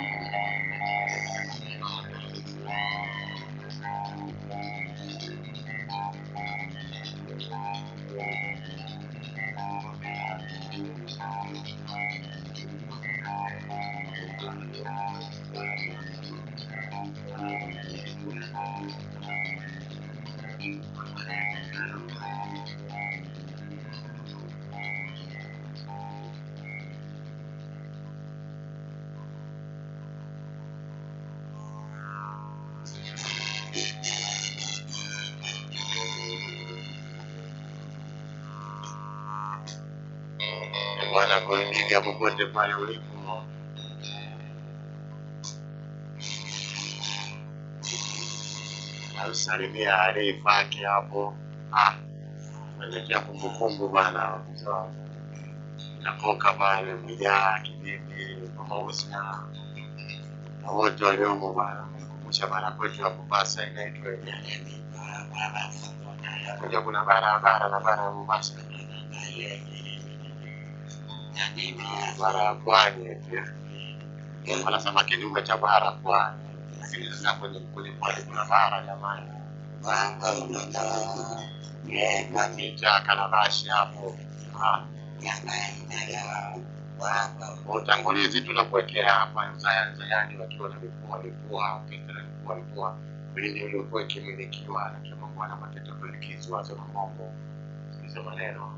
[SPEAKER 6] popote pale ulipo. Nasalimia aliyefaki hapo. Ah, naelekea kumbukumbu bana. Pale Mwijaa, Kibibi, na wote waliomo bana. Kumbusha bana kwetu Mombasa inaitwa kuja kuna barabara na bara ya Mombasa bara ya pwani eti. wanasema kinyume cha bara pwani, lakini sasa kwenye kwenye pwani kuna bara jamani, chaka na hapo. Utangulizi tunakuwekea hapa Zaya Zayani wakiwa na vifua vifua, orkestra ya vifua vifua, uliokuwa ikimilikiwa na Kimangwana Matete Kulikizi Wazo la Mongo. Sikiza maneno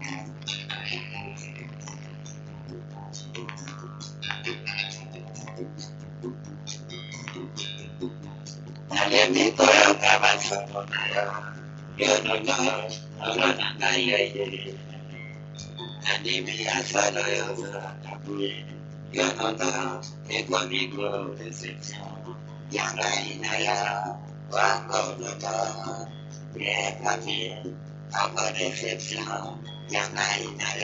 [SPEAKER 5] anh em biết tôi không cả bà sợ con này giờ nó nó nó nó thằng này gây gì anh
[SPEAKER 4] đi bị
[SPEAKER 5] hát xa đời hơn là thằng giờ nó nó biết qua biết mơ để xem sao
[SPEAKER 4] giờ này này quá
[SPEAKER 5] cầu
[SPEAKER 4] nó nó
[SPEAKER 5] nghe mà nghe không có để xem sao giờ
[SPEAKER 4] này
[SPEAKER 5] này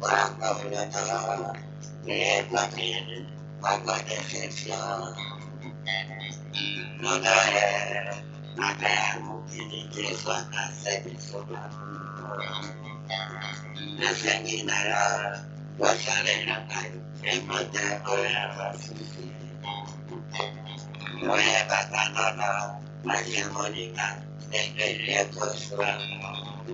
[SPEAKER 4] quá cầu nó nó
[SPEAKER 5] nghe mà nghe
[SPEAKER 4] không có để xem sao non
[SPEAKER 5] notare la terra che
[SPEAKER 4] sono sempre sopra la sanguina
[SPEAKER 5] la guardare la e mandare con la fastidia
[SPEAKER 4] non
[SPEAKER 5] è battanono ma siamo di là e le costruiamo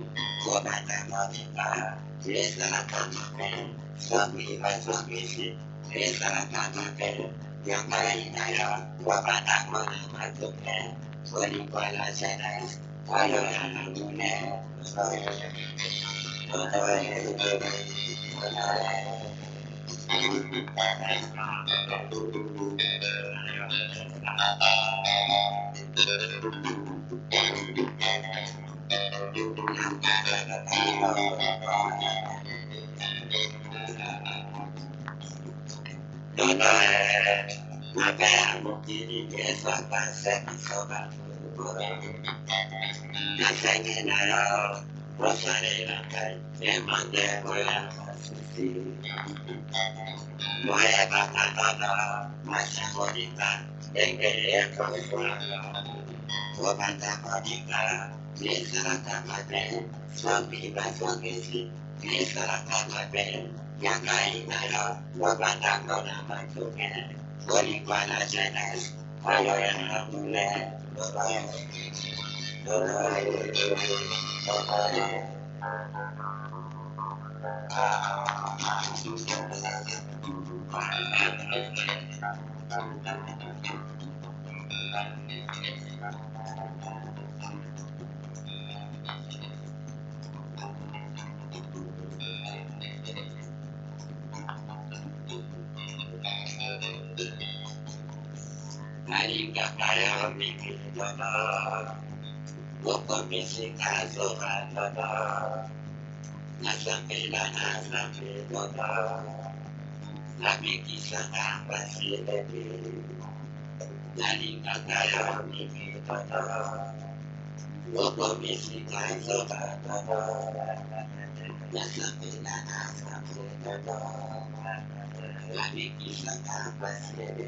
[SPEAKER 4] come la
[SPEAKER 5] modità
[SPEAKER 4] e sarà
[SPEAKER 5] tanto bene
[SPEAKER 4] sono
[SPEAKER 5] viva sono vivi
[SPEAKER 4] e sarà tanto
[SPEAKER 5] bene
[SPEAKER 4] Việc này nảy lộn và phát đạt mơ mà thực nè Quên quay lại xe này Quá lừa làm như nè Rồi Rồi rồi Rồi Thank you.
[SPEAKER 5] Tohle na motivy je
[SPEAKER 4] svatba se vysova. Na seně
[SPEAKER 5] na rol, posady na kaj, je
[SPEAKER 4] mandé
[SPEAKER 5] moja
[SPEAKER 4] sasí. Moje bata
[SPEAKER 5] tata,
[SPEAKER 4] moja chodita,
[SPEAKER 5] denke
[SPEAKER 4] je kolikola. Obata chodita, je salata patel, slobí bez logiky, je salata patel. 阳台来了，我把大门打开，后面玻璃刮下来了，大老远的屋内，我把门打开，我把门打开。
[SPEAKER 5] Thank you.
[SPEAKER 4] 应该还要明天的吧？我不明天才做饭的吧？那是为了他生病的？那比医还关心的病，那应该要
[SPEAKER 5] 明天的吧？
[SPEAKER 4] 我不明天才做饭的吧？那是为了他生病的？那比医还关心的病。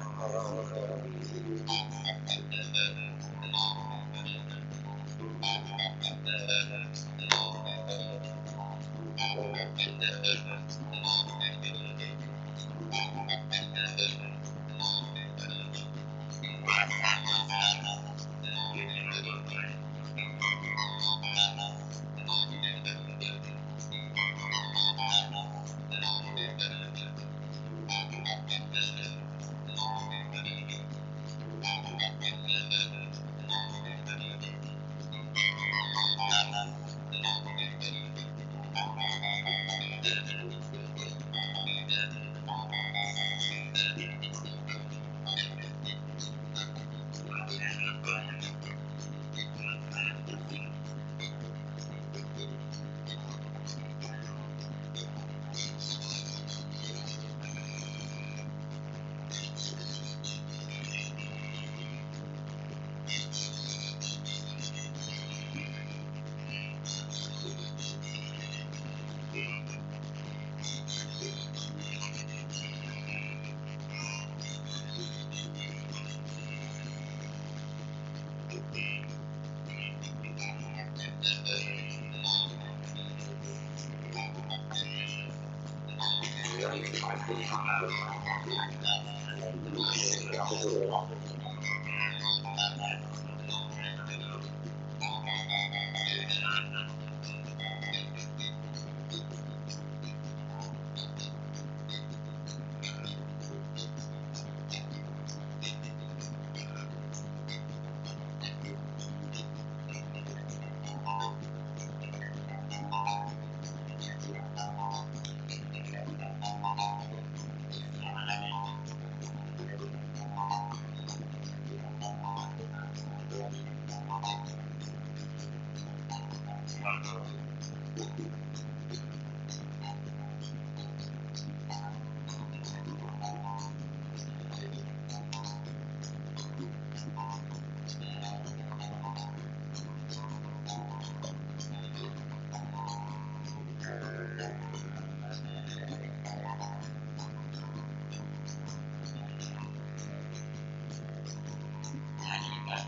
[SPEAKER 4] 想买葡萄啊。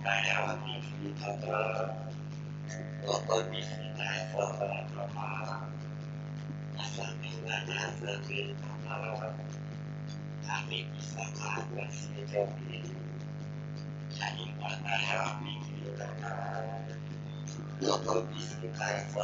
[SPEAKER 4] kami bisa
[SPEAKER 5] jadi
[SPEAKER 4] pada bisa kita bisa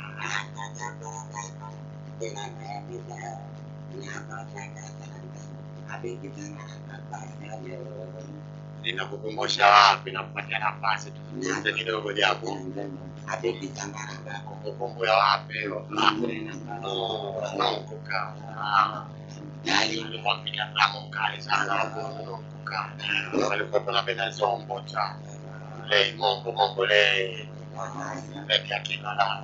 [SPEAKER 6] ninakukumbusha wapi? Nakupatia nafasi tuzungumze kidogo japo. Kumbukumbu ya wapi hiyo mpiga mlango mkali sana. Kuka walikuwa tunapenda zombo cha. Lei, mongo mongo lei. peke yake na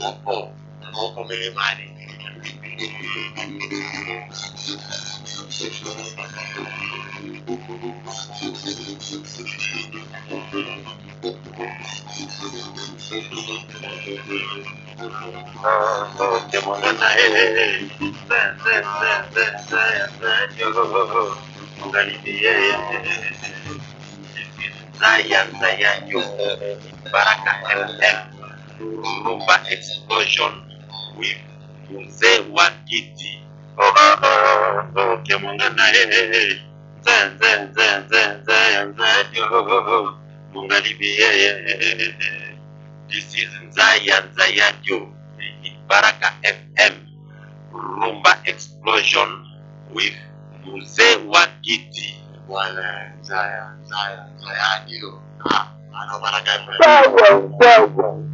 [SPEAKER 6] Moco, Moco Milimari.
[SPEAKER 5] Saya saya juga Rumba Explosion with mzee wa kiti is nzaya nzaya jo Baraka FM Rumba Explosion with mzee wa kiti
[SPEAKER 6] baraka
[SPEAKER 8] FM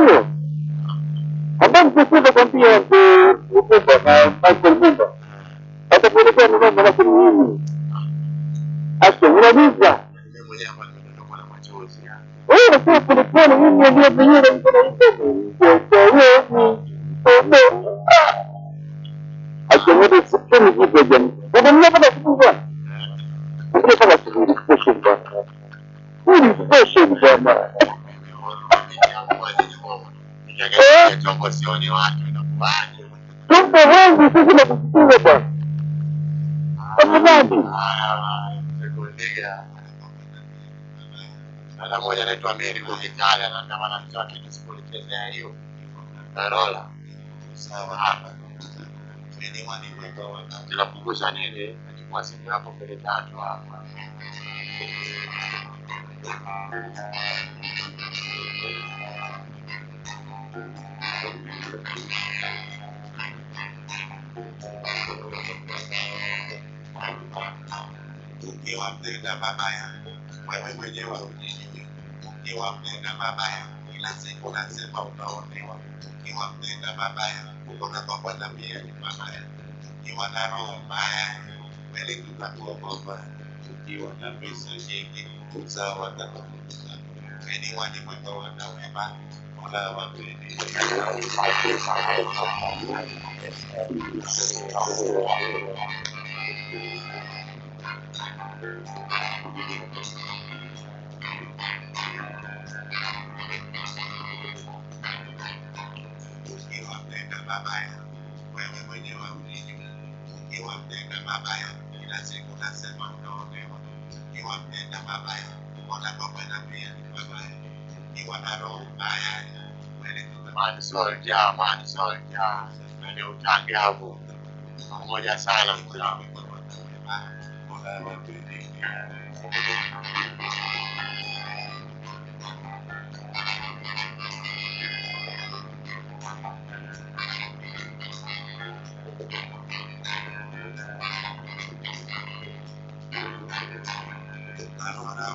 [SPEAKER 6] moglie ha detto a me in Italia, l'abbiamo analizzato in scuola io, parola, ninapunguza nini, nachukua simu yako mbele tatu hapa
[SPEAKER 3] ukiwa mzee na mama yangu, wewe mwenyewe unijue ukiwa mpenda baba yangu kila siku lazima unaonewa Ukiwapenda unakwamba na pia ni baba yangu. Ukiwa na roho mbaya kweli tutakuogopa. Ukiwa na pesa nyingi uzao tatakuza eni wani wana wanawema mola wapeni ukiwa yangu wewe mwenyewe mpenda baba yangu kila siku nasema unaonewa. Ukiwa mpenda baba yangu unakwenda pia ni baba yangu ukiwa na roho mbaya kweli tutamani
[SPEAKER 6] soja mani soja utange hapo. Pamoja sana mzangu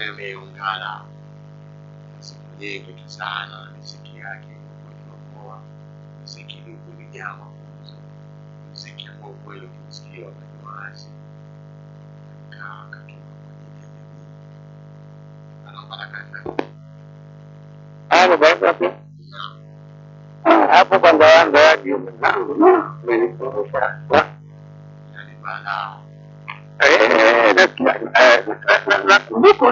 [SPEAKER 6] debe ungara asipeleke kisana miziki yake kwa miziki iliyokuwa imejaa mafunzo miziki ambao kweli ukimsikia wanajuazi kaa akatuma kwa ajili ya jamii anabaraka
[SPEAKER 13] hapo basi hapo kwanza wanza waje mwenzangu umenikumbusha nani
[SPEAKER 6] balaa
[SPEAKER 13] eh nasikia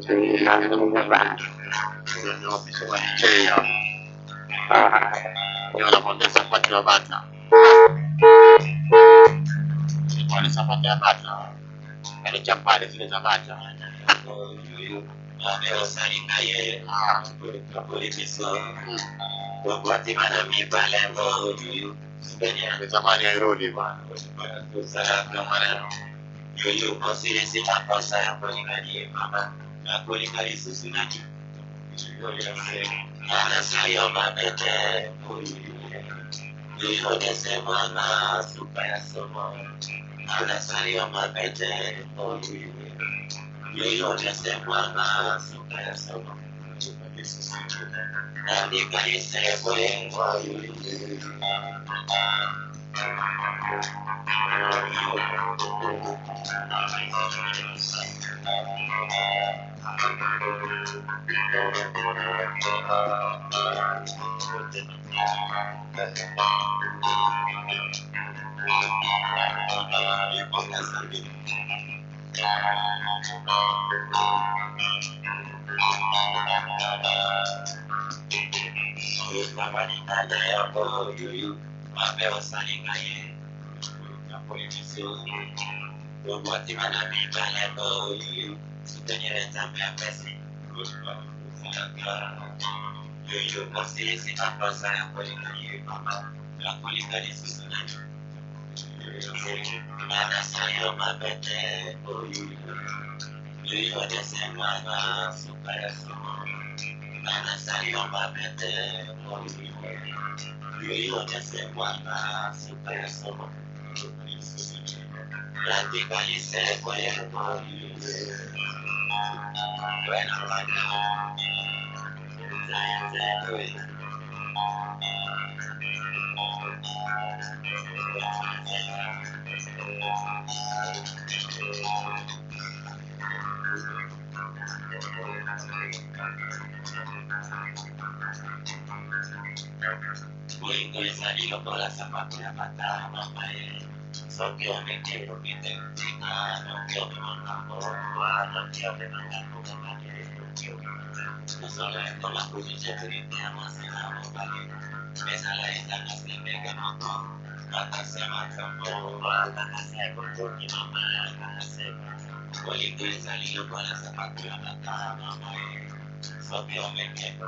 [SPEAKER 13] sì, la lunga braccia.
[SPEAKER 6] Io ho visto qua in. Io la contessa qua ce la faccia. E poi le la faccia. E le ciappate si le sapaccia.
[SPEAKER 4] Avevo salita ieri,
[SPEAKER 6] ah,
[SPEAKER 4] poi ci sono. Ho guardato mi parlevo di...
[SPEAKER 6] Questa mania è erotica.
[SPEAKER 3] Questa
[SPEAKER 4] mania
[SPEAKER 6] è erotica.
[SPEAKER 4] yaliyokonsirensi makosa yakulingaliyemama nakulingalisusunati namanya ada yang perlu mabe basali nga ye apolitisi bomatima na mibale boyi soutenir nzambe apesi yoyo basilisi bapaza ya kolinga ye mama ya kolinga lisusu nani manasa yo mabe te boyi yoyo desemanga suka ya sumo manasa yo mabe te boyi yoyote Bwana siku ya somo lazima hii sehemu Thank you. salieron con la zapatilla matada, mamá, solamente porque te chicaron, que otro mandando
[SPEAKER 5] guarda, que otro mandando una manera, que otro
[SPEAKER 4] mandando. con las cuchillas que te la esa la están haciendo que no todo. Tata si ammazza un po',
[SPEAKER 5] tata si è con tutti, mamma, tata si è
[SPEAKER 4] con il pesalino, con la sabattina, tata, mamma, non ho mandato,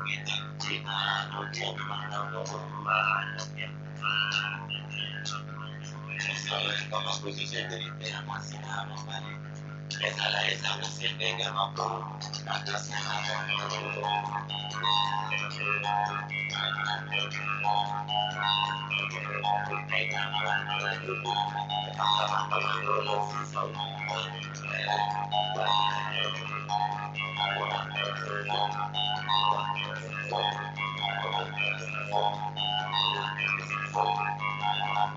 [SPEAKER 4] ma non ti ho mandato, non ti ho
[SPEAKER 5] mandato, non ti ho non ti
[SPEAKER 4] ho mandato, non ti ho mandato, Esa es la misión que ganó tú, hasta se